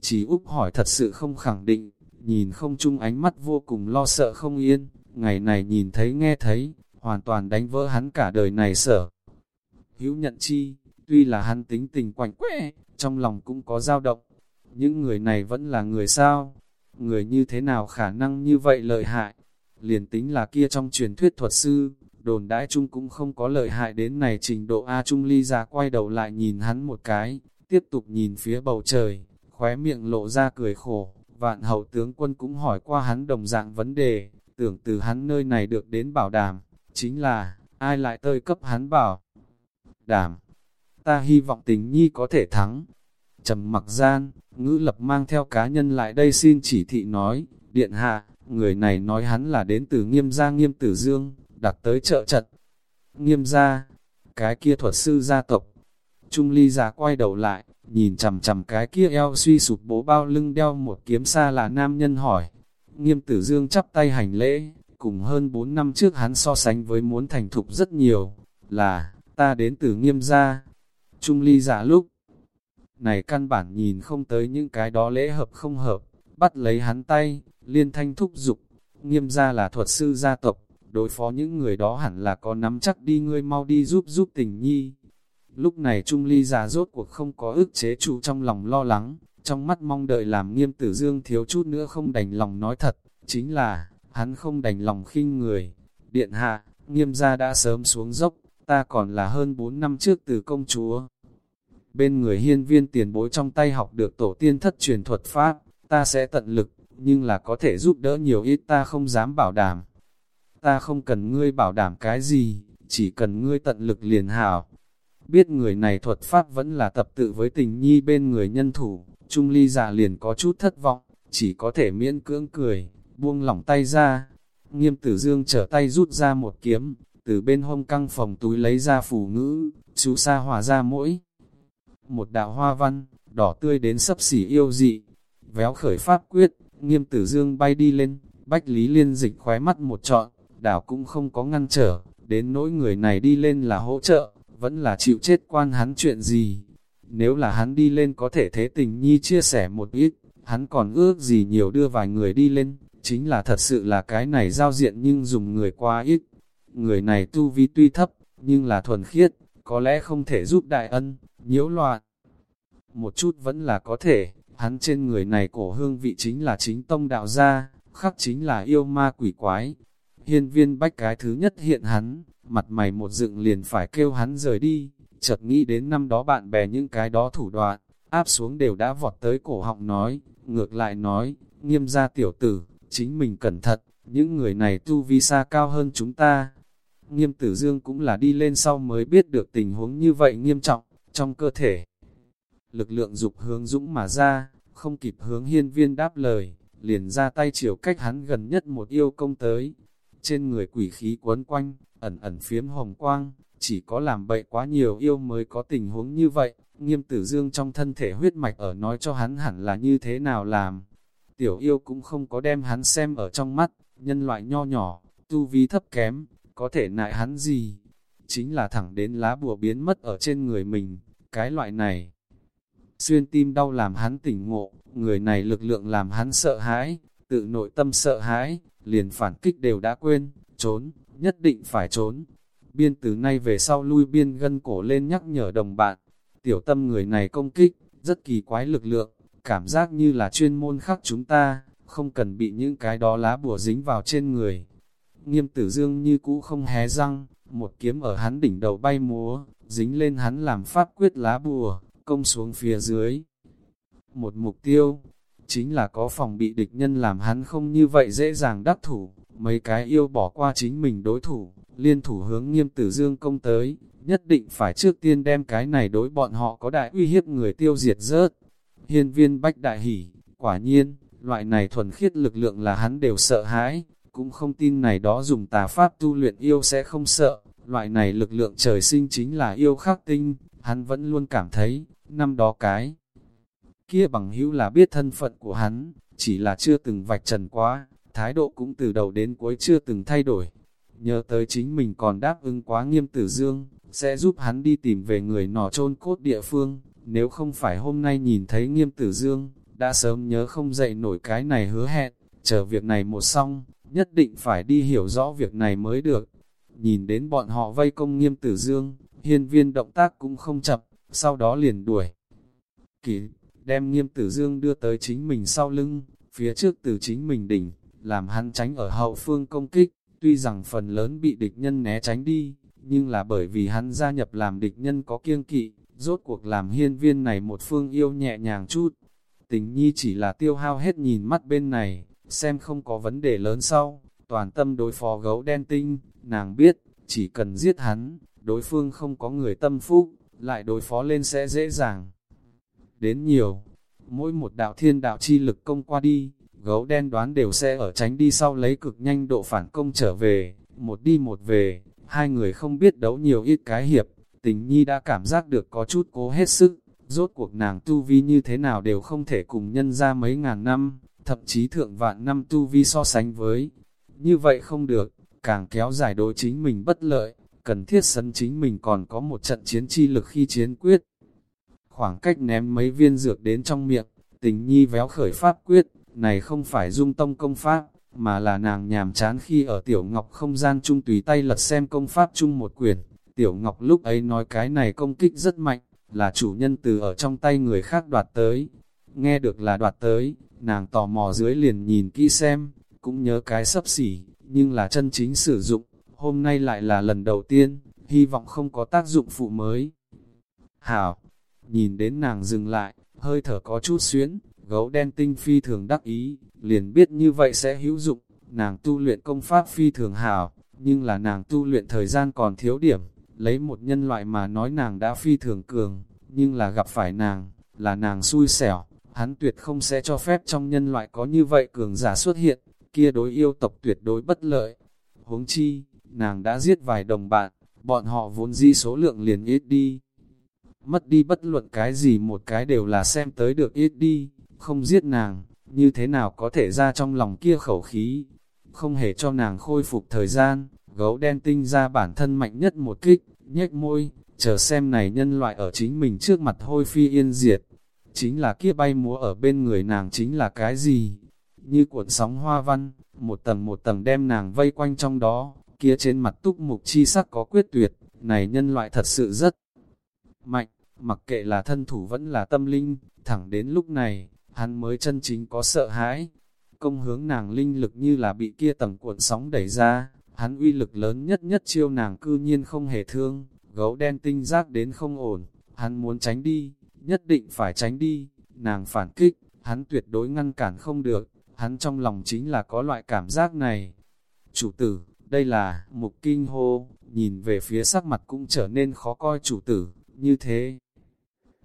Chỉ Úc hỏi thật sự không khẳng định, nhìn không chung ánh mắt vô cùng lo sợ không yên, ngày này nhìn thấy nghe thấy, hoàn toàn đánh vỡ hắn cả đời này sở. Hữu nhận chi, tuy là hắn tính tình quạnh quẽ, trong lòng cũng có dao động. Những người này vẫn là người sao? Người như thế nào khả năng như vậy lợi hại? Liền tính là kia trong truyền thuyết thuật sư, đồn đãi chung cũng không có lợi hại đến này trình độ A Trung ly ra quay đầu lại nhìn hắn một cái, tiếp tục nhìn phía bầu trời, khóe miệng lộ ra cười khổ, vạn hậu tướng quân cũng hỏi qua hắn đồng dạng vấn đề, tưởng từ hắn nơi này được đến bảo đảm, chính là, ai lại tơi cấp hắn bảo đảm. Ta hy vọng tình nhi có thể thắng trầm mặc gian, ngữ lập mang theo cá nhân lại đây xin chỉ thị nói, điện hạ, người này nói hắn là đến từ nghiêm gia nghiêm tử dương, đặt tới chợ trận. Nghiêm gia, cái kia thuật sư gia tộc. Trung ly già quay đầu lại, nhìn chầm chầm cái kia eo suy sụp bố bao lưng đeo một kiếm xa là nam nhân hỏi. Nghiêm tử dương chắp tay hành lễ, cùng hơn 4 năm trước hắn so sánh với muốn thành thục rất nhiều, là, ta đến từ nghiêm gia. Trung ly giả lúc này căn bản nhìn không tới những cái đó lễ hợp không hợp, bắt lấy hắn tay, liên thanh thúc dục nghiêm gia là thuật sư gia tộc, đối phó những người đó hẳn là có nắm chắc đi ngươi mau đi giúp giúp tình nhi. Lúc này Trung Ly già rốt cuộc không có ức chế chủ trong lòng lo lắng, trong mắt mong đợi làm nghiêm tử dương thiếu chút nữa không đành lòng nói thật, chính là, hắn không đành lòng khinh người. Điện hạ, nghiêm gia đã sớm xuống dốc, ta còn là hơn 4 năm trước từ công chúa. Bên người hiên viên tiền bối trong tay học được tổ tiên thất truyền thuật pháp, ta sẽ tận lực, nhưng là có thể giúp đỡ nhiều ít ta không dám bảo đảm. Ta không cần ngươi bảo đảm cái gì, chỉ cần ngươi tận lực liền hảo. Biết người này thuật pháp vẫn là tập tự với tình nhi bên người nhân thủ, Trung ly giả liền có chút thất vọng, chỉ có thể miễn cưỡng cười, buông lỏng tay ra. Nghiêm tử dương trở tay rút ra một kiếm, từ bên hông căng phòng túi lấy ra phủ ngữ, chú sa hòa ra mỗi. Một đạo hoa văn, đỏ tươi đến sấp xỉ yêu dị, véo khởi pháp quyết, nghiêm tử dương bay đi lên, bách lý liên dịch khóe mắt một trọn, đảo cũng không có ngăn trở, đến nỗi người này đi lên là hỗ trợ, vẫn là chịu chết quan hắn chuyện gì. Nếu là hắn đi lên có thể thế tình nhi chia sẻ một ít, hắn còn ước gì nhiều đưa vài người đi lên, chính là thật sự là cái này giao diện nhưng dùng người quá ít. Người này tu vi tuy thấp, nhưng là thuần khiết, có lẽ không thể giúp đại ân, nhiễu loạn. Một chút vẫn là có thể, hắn trên người này cổ hương vị chính là chính tông đạo gia, khắc chính là yêu ma quỷ quái. Hiên viên bách cái thứ nhất hiện hắn, mặt mày một dựng liền phải kêu hắn rời đi, chợt nghĩ đến năm đó bạn bè những cái đó thủ đoạn, áp xuống đều đã vọt tới cổ họng nói, ngược lại nói, nghiêm gia tiểu tử, chính mình cẩn thận, những người này tu vi xa cao hơn chúng ta. Nghiêm tử dương cũng là đi lên sau mới biết được tình huống như vậy nghiêm trọng, trong cơ thể. Lực lượng dục hướng dũng mà ra, không kịp hướng hiên viên đáp lời, liền ra tay chiều cách hắn gần nhất một yêu công tới. Trên người quỷ khí quấn quanh, ẩn ẩn phiếm hồng quang, chỉ có làm bậy quá nhiều yêu mới có tình huống như vậy, nghiêm tử dương trong thân thể huyết mạch ở nói cho hắn hẳn là như thế nào làm. Tiểu yêu cũng không có đem hắn xem ở trong mắt, nhân loại nho nhỏ, tu vi thấp kém, có thể nại hắn gì? Chính là thẳng đến lá bùa biến mất ở trên người mình, cái loại này. Xuyên tim đau làm hắn tỉnh ngộ, người này lực lượng làm hắn sợ hãi, tự nội tâm sợ hãi, liền phản kích đều đã quên, trốn, nhất định phải trốn. Biên từ nay về sau lui biên gân cổ lên nhắc nhở đồng bạn, tiểu tâm người này công kích, rất kỳ quái lực lượng, cảm giác như là chuyên môn khắc chúng ta, không cần bị những cái đó lá bùa dính vào trên người. Nghiêm tử dương như cũ không hé răng, một kiếm ở hắn đỉnh đầu bay múa, dính lên hắn làm pháp quyết lá bùa, công xuống phía dưới. Một mục tiêu, chính là có phòng bị địch nhân làm hắn không như vậy dễ dàng đắc thủ, mấy cái yêu bỏ qua chính mình đối thủ, liên thủ hướng nghiêm tử dương công tới, nhất định phải trước tiên đem cái này đối bọn họ có đại uy hiếp người tiêu diệt rớt. Hiên viên bách đại hỉ, quả nhiên, loại này thuần khiết lực lượng là hắn đều sợ hãi, cũng không tin này đó dùng tà pháp tu luyện yêu sẽ không sợ, loại này lực lượng trời sinh chính là yêu khắc tinh, hắn vẫn luôn cảm thấy, năm đó cái. Kia bằng hữu là biết thân phận của hắn, chỉ là chưa từng vạch trần quá, thái độ cũng từ đầu đến cuối chưa từng thay đổi. Nhớ tới chính mình còn đáp ứng quá nghiêm tử dương, sẽ giúp hắn đi tìm về người nọ chôn cốt địa phương, nếu không phải hôm nay nhìn thấy nghiêm tử dương, đã sớm nhớ không dậy nổi cái này hứa hẹn, chờ việc này một xong, nhất định phải đi hiểu rõ việc này mới được. Nhìn đến bọn họ vây công nghiêm tử dương, hiên viên động tác cũng không chậm, sau đó liền đuổi. Kỳ, đem nghiêm tử dương đưa tới chính mình sau lưng, phía trước từ chính mình đỉnh, làm hắn tránh ở hậu phương công kích, tuy rằng phần lớn bị địch nhân né tránh đi, nhưng là bởi vì hắn gia nhập làm địch nhân có kiêng kỵ, rốt cuộc làm hiên viên này một phương yêu nhẹ nhàng chút. Tình nhi chỉ là tiêu hao hết nhìn mắt bên này, xem không có vấn đề lớn sau, toàn tâm đối phó gấu đen tinh, nàng biết, chỉ cần giết hắn, đối phương không có người tâm phúc, lại đối phó lên sẽ dễ dàng. Đến nhiều, mỗi một đạo thiên đạo chi lực công qua đi, gấu đen đoán đều sẽ ở tránh đi sau lấy cực nhanh độ phản công trở về, một đi một về, hai người không biết đấu nhiều ít cái hiệp, tình nhi đã cảm giác được có chút cố hết sức, rốt cuộc nàng tu vi như thế nào đều không thể cùng nhân ra mấy ngàn năm, thậm chí thượng vạn năm tu vi so sánh với. Như vậy không được, càng kéo dài đối chính mình bất lợi, cần thiết sân chính mình còn có một trận chiến chi lực khi chiến quyết. Khoảng cách ném mấy viên dược đến trong miệng, tình nhi véo khởi pháp quyết, này không phải dung tông công pháp, mà là nàng nhàm chán khi ở Tiểu Ngọc không gian chung tùy tay lật xem công pháp chung một quyển. Tiểu Ngọc lúc ấy nói cái này công kích rất mạnh, là chủ nhân từ ở trong tay người khác đoạt tới. Nghe được là đoạt tới, nàng tò mò dưới liền nhìn kỹ xem, cũng nhớ cái sấp xỉ, nhưng là chân chính sử dụng, hôm nay lại là lần đầu tiên, hy vọng không có tác dụng phụ mới. Hảo, nhìn đến nàng dừng lại, hơi thở có chút xuyến, gấu đen tinh phi thường đắc ý, liền biết như vậy sẽ hữu dụng, nàng tu luyện công pháp phi thường hảo, nhưng là nàng tu luyện thời gian còn thiếu điểm, lấy một nhân loại mà nói nàng đã phi thường cường, nhưng là gặp phải nàng, là nàng xui xẻo, hắn tuyệt không sẽ cho phép trong nhân loại có như vậy cường giả xuất hiện, kia đối yêu tộc tuyệt đối bất lợi. Huống chi, nàng đã giết vài đồng bạn, bọn họ vốn di số lượng liền ít đi. Mất đi bất luận cái gì một cái đều là xem tới được ít đi, không giết nàng, như thế nào có thể ra trong lòng kia khẩu khí. Không hề cho nàng khôi phục thời gian, gấu đen tinh ra bản thân mạnh nhất một kích, nhếch môi, chờ xem này nhân loại ở chính mình trước mặt hôi phi yên diệt. Chính là kia bay múa ở bên người nàng chính là cái gì? Như cuộn sóng hoa văn, một tầng một tầng đem nàng vây quanh trong đó, kia trên mặt túc mục chi sắc có quyết tuyệt, này nhân loại thật sự rất mạnh, mặc kệ là thân thủ vẫn là tâm linh, thẳng đến lúc này, hắn mới chân chính có sợ hãi. Công hướng nàng linh lực như là bị kia tầng cuộn sóng đẩy ra, hắn uy lực lớn nhất nhất chiêu nàng cư nhiên không hề thương, gấu đen tinh giác đến không ổn, hắn muốn tránh đi, nhất định phải tránh đi, nàng phản kích, hắn tuyệt đối ngăn cản không được, hắn trong lòng chính là có loại cảm giác này. Chủ tử, đây là, mục kinh hô, nhìn về phía sắc mặt cũng trở nên khó coi chủ tử, như thế.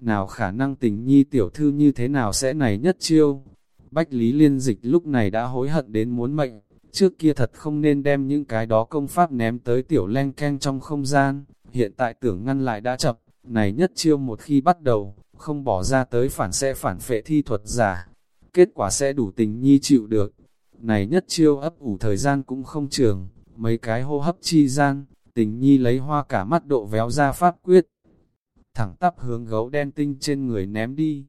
Nào khả năng tình nhi tiểu thư như thế nào sẽ này nhất chiêu? Bách Lý Liên Dịch lúc này đã hối hận đến muốn mệnh, trước kia thật không nên đem những cái đó công pháp ném tới tiểu len keng trong không gian, hiện tại tưởng ngăn lại đã chậm, này nhất chiêu một khi bắt đầu, không bỏ ra tới phản sẽ phản phệ thi thuật giả, kết quả sẽ đủ tình nhi chịu được. Này nhất chiêu ấp ủ thời gian cũng không trường, mấy cái hô hấp chi gian, tình nhi lấy hoa cả mắt độ véo ra pháp quyết. Thẳng tắp hướng gấu đen tinh trên người ném đi,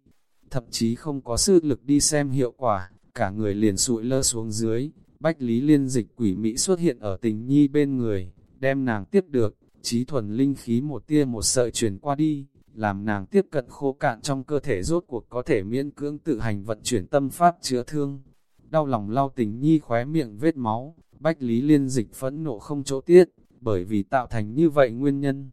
thậm chí không có sức lực đi xem hiệu quả, cả người liền sụi lơ xuống dưới, bách lý liên dịch quỷ mỹ xuất hiện ở tình nhi bên người, đem nàng tiếp được, trí thuần linh khí một tia một sợi truyền qua đi, làm nàng tiếp cận khô cạn trong cơ thể rốt cuộc có thể miễn cưỡng tự hành vận chuyển tâm pháp chữa thương. Đau lòng lau tình nhi khóe miệng vết máu, bách lý liên dịch phẫn nộ không chỗ tiết, bởi vì tạo thành như vậy nguyên nhân.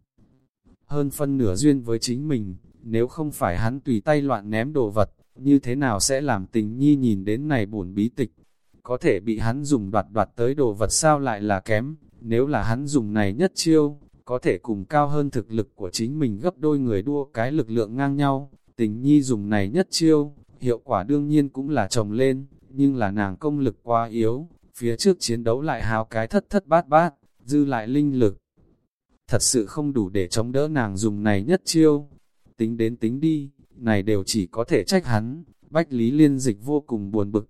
Hơn phân nửa duyên với chính mình, nếu không phải hắn tùy tay loạn ném đồ vật, như thế nào sẽ làm tình nhi nhìn đến này buồn bí tịch. Có thể bị hắn dùng đoạt đoạt tới đồ vật sao lại là kém, nếu là hắn dùng này nhất chiêu, có thể cùng cao hơn thực lực của chính mình gấp đôi người đua cái lực lượng ngang nhau. Tình nhi dùng này nhất chiêu, hiệu quả đương nhiên cũng là chồng lên, nhưng là nàng công lực quá yếu, phía trước chiến đấu lại hào cái thất thất bát bát, dư lại linh lực. Thật sự không đủ để chống đỡ nàng dùng này nhất chiêu. Tính đến tính đi, này đều chỉ có thể trách hắn, Bách Lý Liên Dịch vô cùng buồn bực.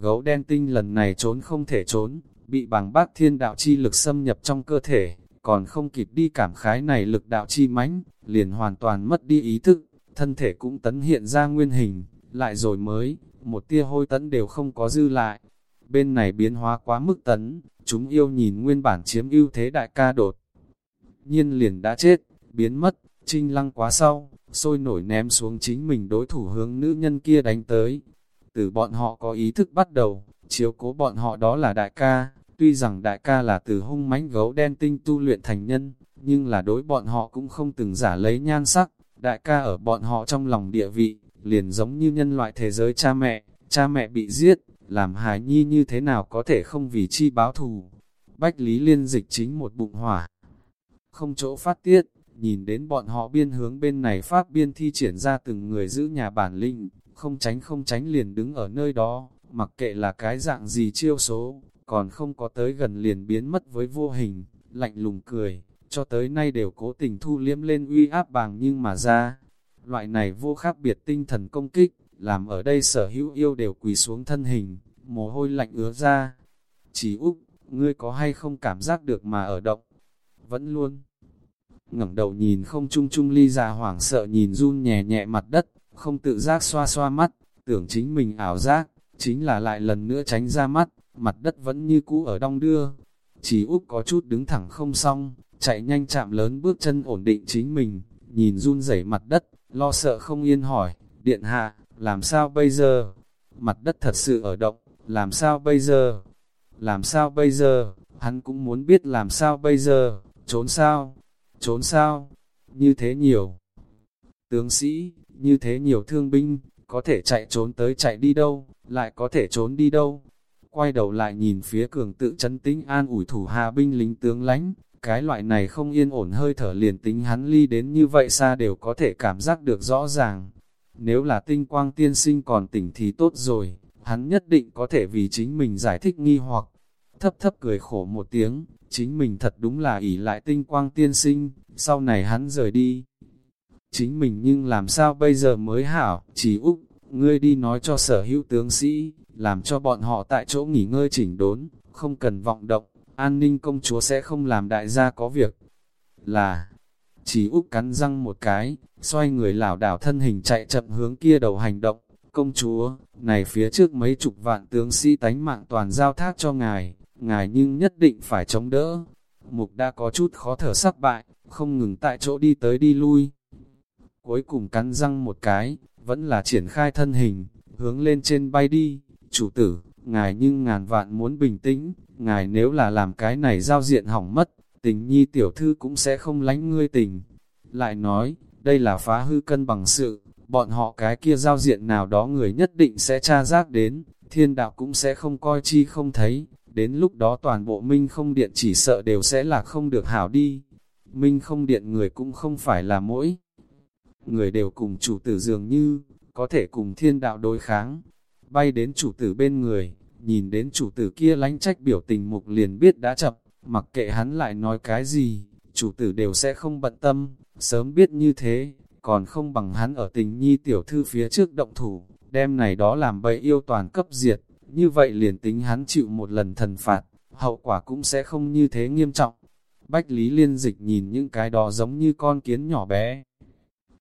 Gấu đen tinh lần này trốn không thể trốn, bị bằng bác thiên đạo chi lực xâm nhập trong cơ thể, còn không kịp đi cảm khái này lực đạo chi mãnh, liền hoàn toàn mất đi ý thức, thân thể cũng tấn hiện ra nguyên hình, lại rồi mới, một tia hôi tấn đều không có dư lại. Bên này biến hóa quá mức tấn, chúng yêu nhìn nguyên bản chiếm ưu thế đại ca đột. Nhiên liền đã chết, biến mất, trinh lăng quá sau, sôi nổi ném xuống chính mình đối thủ hướng nữ nhân kia đánh tới. Từ bọn họ có ý thức bắt đầu, chiếu cố bọn họ đó là đại ca, Tuy rằng đại ca là từ hung mãnh gấu đen tinh tu luyện thành nhân, nhưng là đối bọn họ cũng không từng giả lấy nhan sắc. Đại ca ở bọn họ trong lòng địa vị, liền giống như nhân loại thế giới cha mẹ, cha mẹ bị giết, làm hài nhi như thế nào có thể không vì chi báo thù. Bách Lý Liên dịch chính một bụng hỏa. Không chỗ phát tiết, nhìn đến bọn họ biên hướng bên này pháp biên thi triển ra từng người giữ nhà bản linh, không tránh không tránh liền đứng ở nơi đó, mặc kệ là cái dạng gì chiêu số, còn không có tới gần liền biến mất với vô hình, lạnh lùng cười, cho tới nay đều cố tình thu liếm lên uy áp bàng nhưng mà ra. Loại này vô khác biệt tinh thần công kích, làm ở đây sở hữu yêu đều quỳ xuống thân hình, mồ hôi lạnh ứa ra. Chỉ Úc, ngươi có hay không cảm giác được mà ở động? Vẫn luôn. ngẩng đầu nhìn không chung chung ly già hoảng sợ nhìn run nhẹ nhẹ mặt đất, không tự giác xoa xoa mắt, tưởng chính mình ảo giác, chính là lại lần nữa tránh ra mắt, mặt đất vẫn như cũ ở đong đưa. Chỉ Úc có chút đứng thẳng không xong, chạy nhanh chạm lớn bước chân ổn định chính mình, nhìn run rẩy mặt đất, lo sợ không yên hỏi, điện hạ, làm sao bây giờ? Mặt đất thật sự ở động, làm sao bây giờ? Làm sao bây giờ? Hắn cũng muốn biết làm sao bây giờ? Trốn sao? Trốn sao? Như thế nhiều. Tướng sĩ, như thế nhiều thương binh, có thể chạy trốn tới chạy đi đâu, lại có thể trốn đi đâu? Quay đầu lại nhìn phía cường tự chấn tĩnh an ủi thủ hạ binh lính tướng lãnh, cái loại này không yên ổn hơi thở liền tính hắn ly đến như vậy xa đều có thể cảm giác được rõ ràng. Nếu là tinh quang tiên sinh còn tỉnh thì tốt rồi, hắn nhất định có thể vì chính mình giải thích nghi hoặc. Thấp thấp cười khổ một tiếng, chính mình thật đúng là ỷ lại tinh quang tiên sinh, sau này hắn rời đi. Chính mình nhưng làm sao bây giờ mới hảo, chỉ úc, ngươi đi nói cho sở hữu tướng sĩ, làm cho bọn họ tại chỗ nghỉ ngơi chỉnh đốn, không cần vọng động, an ninh công chúa sẽ không làm đại gia có việc. Là, chỉ úp cắn răng một cái, xoay người lảo đảo thân hình chạy chậm hướng kia đầu hành động, công chúa, này phía trước mấy chục vạn tướng sĩ tánh mạng toàn giao thác cho ngài, ngài nhưng nhất định phải chống đỡ. Mục đã có chút khó thở sắc bại, không ngừng tại chỗ đi tới đi lui. Cuối cùng cắn răng một cái, vẫn là triển khai thân hình, hướng lên trên bay đi. Chủ tử, ngài nhưng ngàn vạn muốn bình tĩnh, ngài nếu là làm cái này giao diện hỏng mất, tình nhi tiểu thư cũng sẽ không lánh ngươi tình. Lại nói, đây là phá hư cân bằng sự, bọn họ cái kia giao diện nào đó người nhất định sẽ tra giác đến, thiên đạo cũng sẽ không coi chi không thấy, đến lúc đó toàn bộ minh không điện chỉ sợ đều sẽ là không được hảo đi. Minh không điện người cũng không phải là mỗi người đều cùng chủ tử dường như, có thể cùng thiên đạo đối kháng. Bay đến chủ tử bên người, nhìn đến chủ tử kia lánh trách biểu tình mục liền biết đã chập mặc kệ hắn lại nói cái gì, chủ tử đều sẽ không bận tâm, sớm biết như thế, còn không bằng hắn ở tình nhi tiểu thư phía trước động thủ, đem này đó làm bậy yêu toàn cấp diệt, như vậy liền tính hắn chịu một lần thần phạt, hậu quả cũng sẽ không như thế nghiêm trọng. Bách Lý Liên Dịch nhìn những cái đó giống như con kiến nhỏ bé.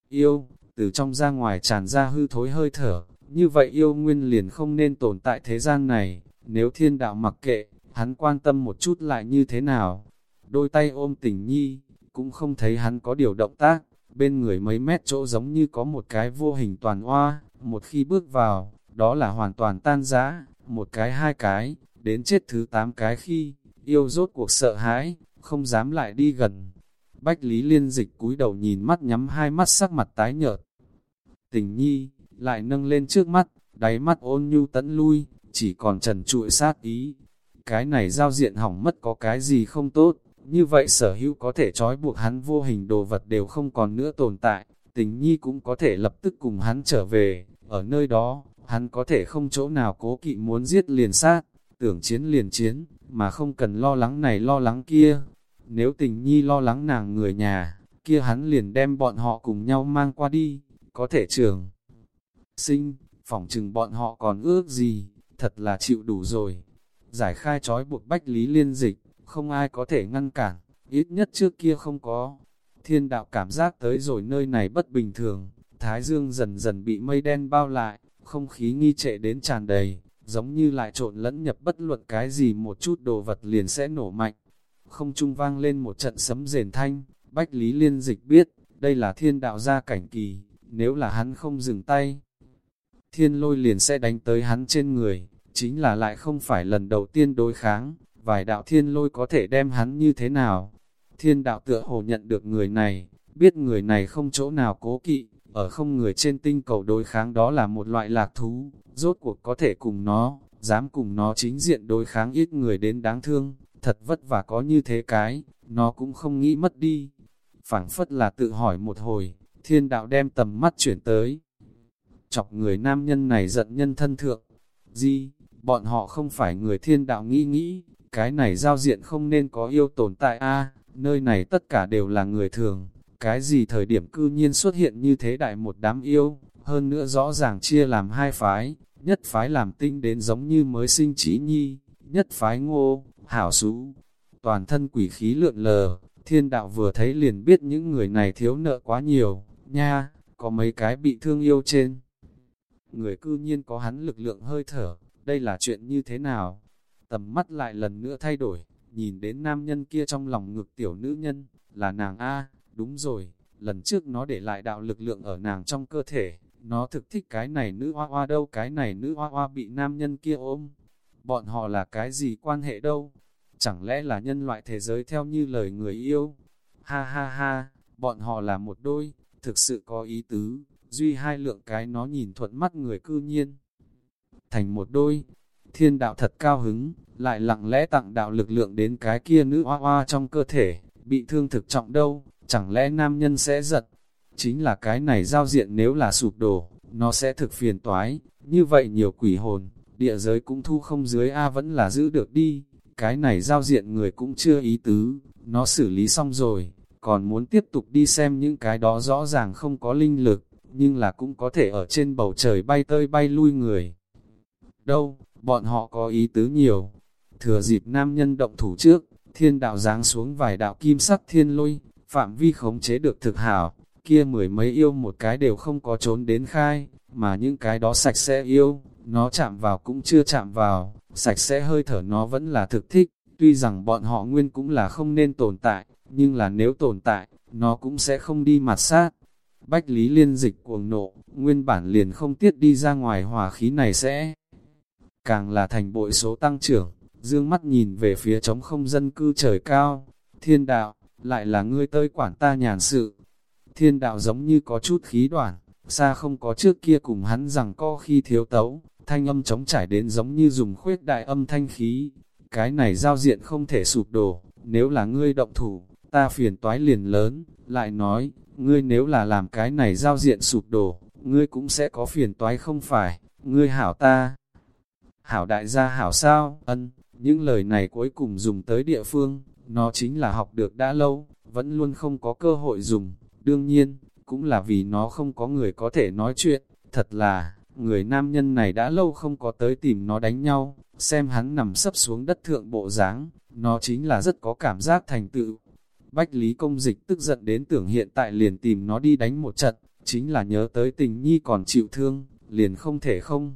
Yêu, từ trong ra ngoài tràn ra hư thối hơi thở, như vậy yêu nguyên liền không nên tồn tại thế gian này, nếu thiên đạo mặc kệ, hắn quan tâm một chút lại như thế nào. Đôi tay ôm tình nhi, cũng không thấy hắn có điều động tác, bên người mấy mét chỗ giống như có một cái vô hình toàn hoa, một khi bước vào, đó là hoàn toàn tan giá, một cái hai cái, đến chết thứ tám cái khi, yêu rốt cuộc sợ hãi, không dám lại đi gần. Bách Lý Liên dịch cúi đầu nhìn mắt nhắm hai mắt sắc mặt tái nhợt. Tình nhi, lại nâng lên trước mắt, đáy mắt ôn nhu tẫn lui, chỉ còn trần trụi sát ý. Cái này giao diện hỏng mất có cái gì không tốt, như vậy sở hữu có thể trói buộc hắn vô hình đồ vật đều không còn nữa tồn tại, tình nhi cũng có thể lập tức cùng hắn trở về, ở nơi đó, hắn có thể không chỗ nào cố kỵ muốn giết liền sát, tưởng chiến liền chiến, mà không cần lo lắng này lo lắng kia. Nếu tình nhi lo lắng nàng người nhà, kia hắn liền đem bọn họ cùng nhau mang qua đi, có thể trường. Sinh, phỏng chừng bọn họ còn ước gì, thật là chịu đủ rồi. Giải khai trói buộc bách lý liên dịch, không ai có thể ngăn cản, ít nhất trước kia không có. Thiên đạo cảm giác tới rồi nơi này bất bình thường, thái dương dần dần bị mây đen bao lại, không khí nghi trệ đến tràn đầy, giống như lại trộn lẫn nhập bất luận cái gì một chút đồ vật liền sẽ nổ mạnh. Không trung vang lên một trận sấm rền thanh, Bách Lý Liên Dịch biết, đây là thiên đạo gia cảnh kỳ, nếu là hắn không dừng tay. Thiên lôi liền sẽ đánh tới hắn trên người, chính là lại không phải lần đầu tiên đối kháng, vài đạo thiên lôi có thể đem hắn như thế nào. Thiên đạo tựa hồ nhận được người này, biết người này không chỗ nào cố kỵ, ở không người trên tinh cầu đối kháng đó là một loại lạc thú, rốt cuộc có thể cùng nó, dám cùng nó chính diện đối kháng ít người đến đáng thương, thật vất vả có như thế cái, nó cũng không nghĩ mất đi. phảng phất là tự hỏi một hồi, thiên đạo đem tầm mắt chuyển tới. Chọc người nam nhân này giận nhân thân thượng. Di, bọn họ không phải người thiên đạo nghĩ nghĩ, cái này giao diện không nên có yêu tồn tại a nơi này tất cả đều là người thường, cái gì thời điểm cư nhiên xuất hiện như thế đại một đám yêu, hơn nữa rõ ràng chia làm hai phái, nhất phái làm tinh đến giống như mới sinh trí nhi, nhất phái ngô, hảo sú, toàn thân quỷ khí lượn lờ, thiên đạo vừa thấy liền biết những người này thiếu nợ quá nhiều, nha, có mấy cái bị thương yêu trên. Người cư nhiên có hắn lực lượng hơi thở, đây là chuyện như thế nào? Tầm mắt lại lần nữa thay đổi, nhìn đến nam nhân kia trong lòng ngực tiểu nữ nhân, là nàng A, đúng rồi, lần trước nó để lại đạo lực lượng ở nàng trong cơ thể, nó thực thích cái này nữ hoa hoa đâu, cái này nữ hoa hoa bị nam nhân kia ôm. Bọn họ là cái gì quan hệ đâu? Chẳng lẽ là nhân loại thế giới theo như lời người yêu? Ha ha ha, bọn họ là một đôi, thực sự có ý tứ, duy hai lượng cái nó nhìn thuận mắt người cư nhiên. Thành một đôi, thiên đạo thật cao hứng, lại lặng lẽ tặng đạo lực lượng đến cái kia nữ hoa hoa trong cơ thể, bị thương thực trọng đâu, chẳng lẽ nam nhân sẽ giật? Chính là cái này giao diện nếu là sụp đổ, nó sẽ thực phiền toái, như vậy nhiều quỷ hồn, địa giới cũng thu không dưới A vẫn là giữ được đi, cái này giao diện người cũng chưa ý tứ, nó xử lý xong rồi, còn muốn tiếp tục đi xem những cái đó rõ ràng không có linh lực, nhưng là cũng có thể ở trên bầu trời bay tơi bay lui người. Đâu, bọn họ có ý tứ nhiều. Thừa dịp nam nhân động thủ trước, thiên đạo giáng xuống vài đạo kim sắc thiên lôi, phạm vi khống chế được thực hảo, kia mười mấy yêu một cái đều không có trốn đến khai, mà những cái đó sạch sẽ yêu, nó chạm vào cũng chưa chạm vào, sạch sẽ hơi thở nó vẫn là thực thích, tuy rằng bọn họ nguyên cũng là không nên tồn tại, nhưng là nếu tồn tại, nó cũng sẽ không đi mặt sát. Bách Lý liên dịch cuồng nộ, nguyên bản liền không tiết đi ra ngoài hòa khí này sẽ càng là thành bội số tăng trưởng, dương mắt nhìn về phía trống không dân cư trời cao, thiên đạo, lại là ngươi tơi quản ta nhàn sự. Thiên đạo giống như có chút khí đoạn, xa không có trước kia cùng hắn rằng co khi thiếu tấu, thanh âm trống trải đến giống như dùng khuyết đại âm thanh khí. Cái này giao diện không thể sụp đổ, nếu là ngươi động thủ, ta phiền toái liền lớn, lại nói, ngươi nếu là làm cái này giao diện sụp đổ, ngươi cũng sẽ có phiền toái không phải, ngươi hảo ta. Hảo đại gia hảo sao, ân, những lời này cuối cùng dùng tới địa phương, nó chính là học được đã lâu, vẫn luôn không có cơ hội dùng, đương nhiên, cũng là vì nó không có người có thể nói chuyện, thật là, người nam nhân này đã lâu không có tới tìm nó đánh nhau, xem hắn nằm sấp xuống đất thượng bộ dáng nó chính là rất có cảm giác thành tựu. Bách Lý Công Dịch tức giận đến tưởng hiện tại liền tìm nó đi đánh một trận, chính là nhớ tới tình nhi còn chịu thương, liền không thể không.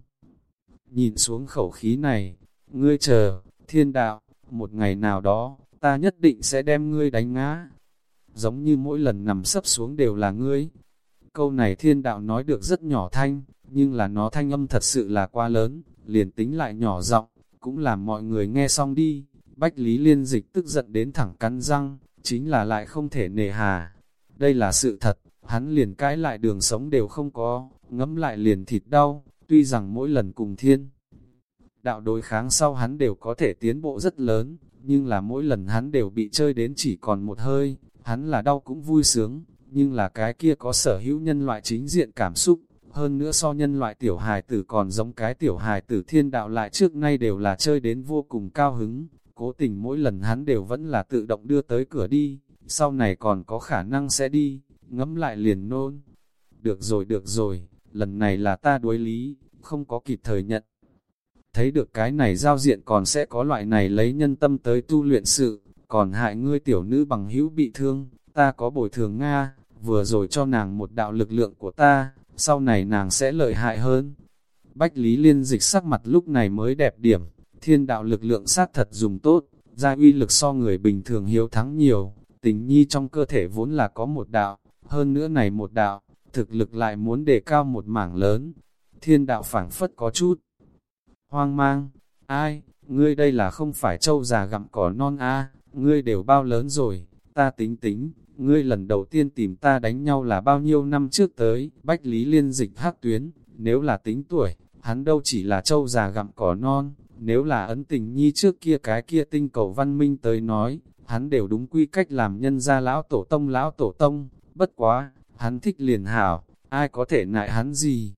Nhìn xuống khẩu khí này, ngươi chờ, thiên đạo, một ngày nào đó, ta nhất định sẽ đem ngươi đánh ngã. Giống như mỗi lần nằm sấp xuống đều là ngươi. Câu này thiên đạo nói được rất nhỏ thanh, nhưng là nó thanh âm thật sự là quá lớn, liền tính lại nhỏ giọng cũng làm mọi người nghe xong đi. Bách Lý Liên Dịch tức giận đến thẳng cắn răng, chính là lại không thể nề hà. Đây là sự thật, hắn liền cãi lại đường sống đều không có, ngấm lại liền thịt đau, tuy rằng mỗi lần cùng thiên. Đạo đối kháng sau hắn đều có thể tiến bộ rất lớn, nhưng là mỗi lần hắn đều bị chơi đến chỉ còn một hơi, hắn là đau cũng vui sướng, nhưng là cái kia có sở hữu nhân loại chính diện cảm xúc, hơn nữa so nhân loại tiểu hài tử còn giống cái tiểu hài tử thiên đạo lại trước nay đều là chơi đến vô cùng cao hứng, cố tình mỗi lần hắn đều vẫn là tự động đưa tới cửa đi, sau này còn có khả năng sẽ đi, ngẫm lại liền nôn. Được rồi được rồi, lần này là ta đối lý, không có kịp thời nhận. Thấy được cái này giao diện còn sẽ có loại này lấy nhân tâm tới tu luyện sự, còn hại ngươi tiểu nữ bằng hữu bị thương, ta có bồi thường Nga, vừa rồi cho nàng một đạo lực lượng của ta, sau này nàng sẽ lợi hại hơn. Bách Lý Liên dịch sắc mặt lúc này mới đẹp điểm, thiên đạo lực lượng sát thật dùng tốt, gia uy lực so người bình thường hiếu thắng nhiều, tình nhi trong cơ thể vốn là có một đạo, hơn nữa này một đạo, thực lực lại muốn đề cao một mảng lớn. Thiên đạo phảng phất có chút hoang mang, ai, ngươi đây là không phải trâu già gặm cỏ non a ngươi đều bao lớn rồi, ta tính tính, ngươi lần đầu tiên tìm ta đánh nhau là bao nhiêu năm trước tới, Bách Lý Liên dịch hát tuyến, nếu là tính tuổi, hắn đâu chỉ là trâu già gặm cỏ non, nếu là ấn tình nhi trước kia cái kia tinh cầu văn minh tới nói, hắn đều đúng quy cách làm nhân gia lão tổ tông lão tổ tông, bất quá, hắn thích liền hảo, ai có thể nại hắn gì.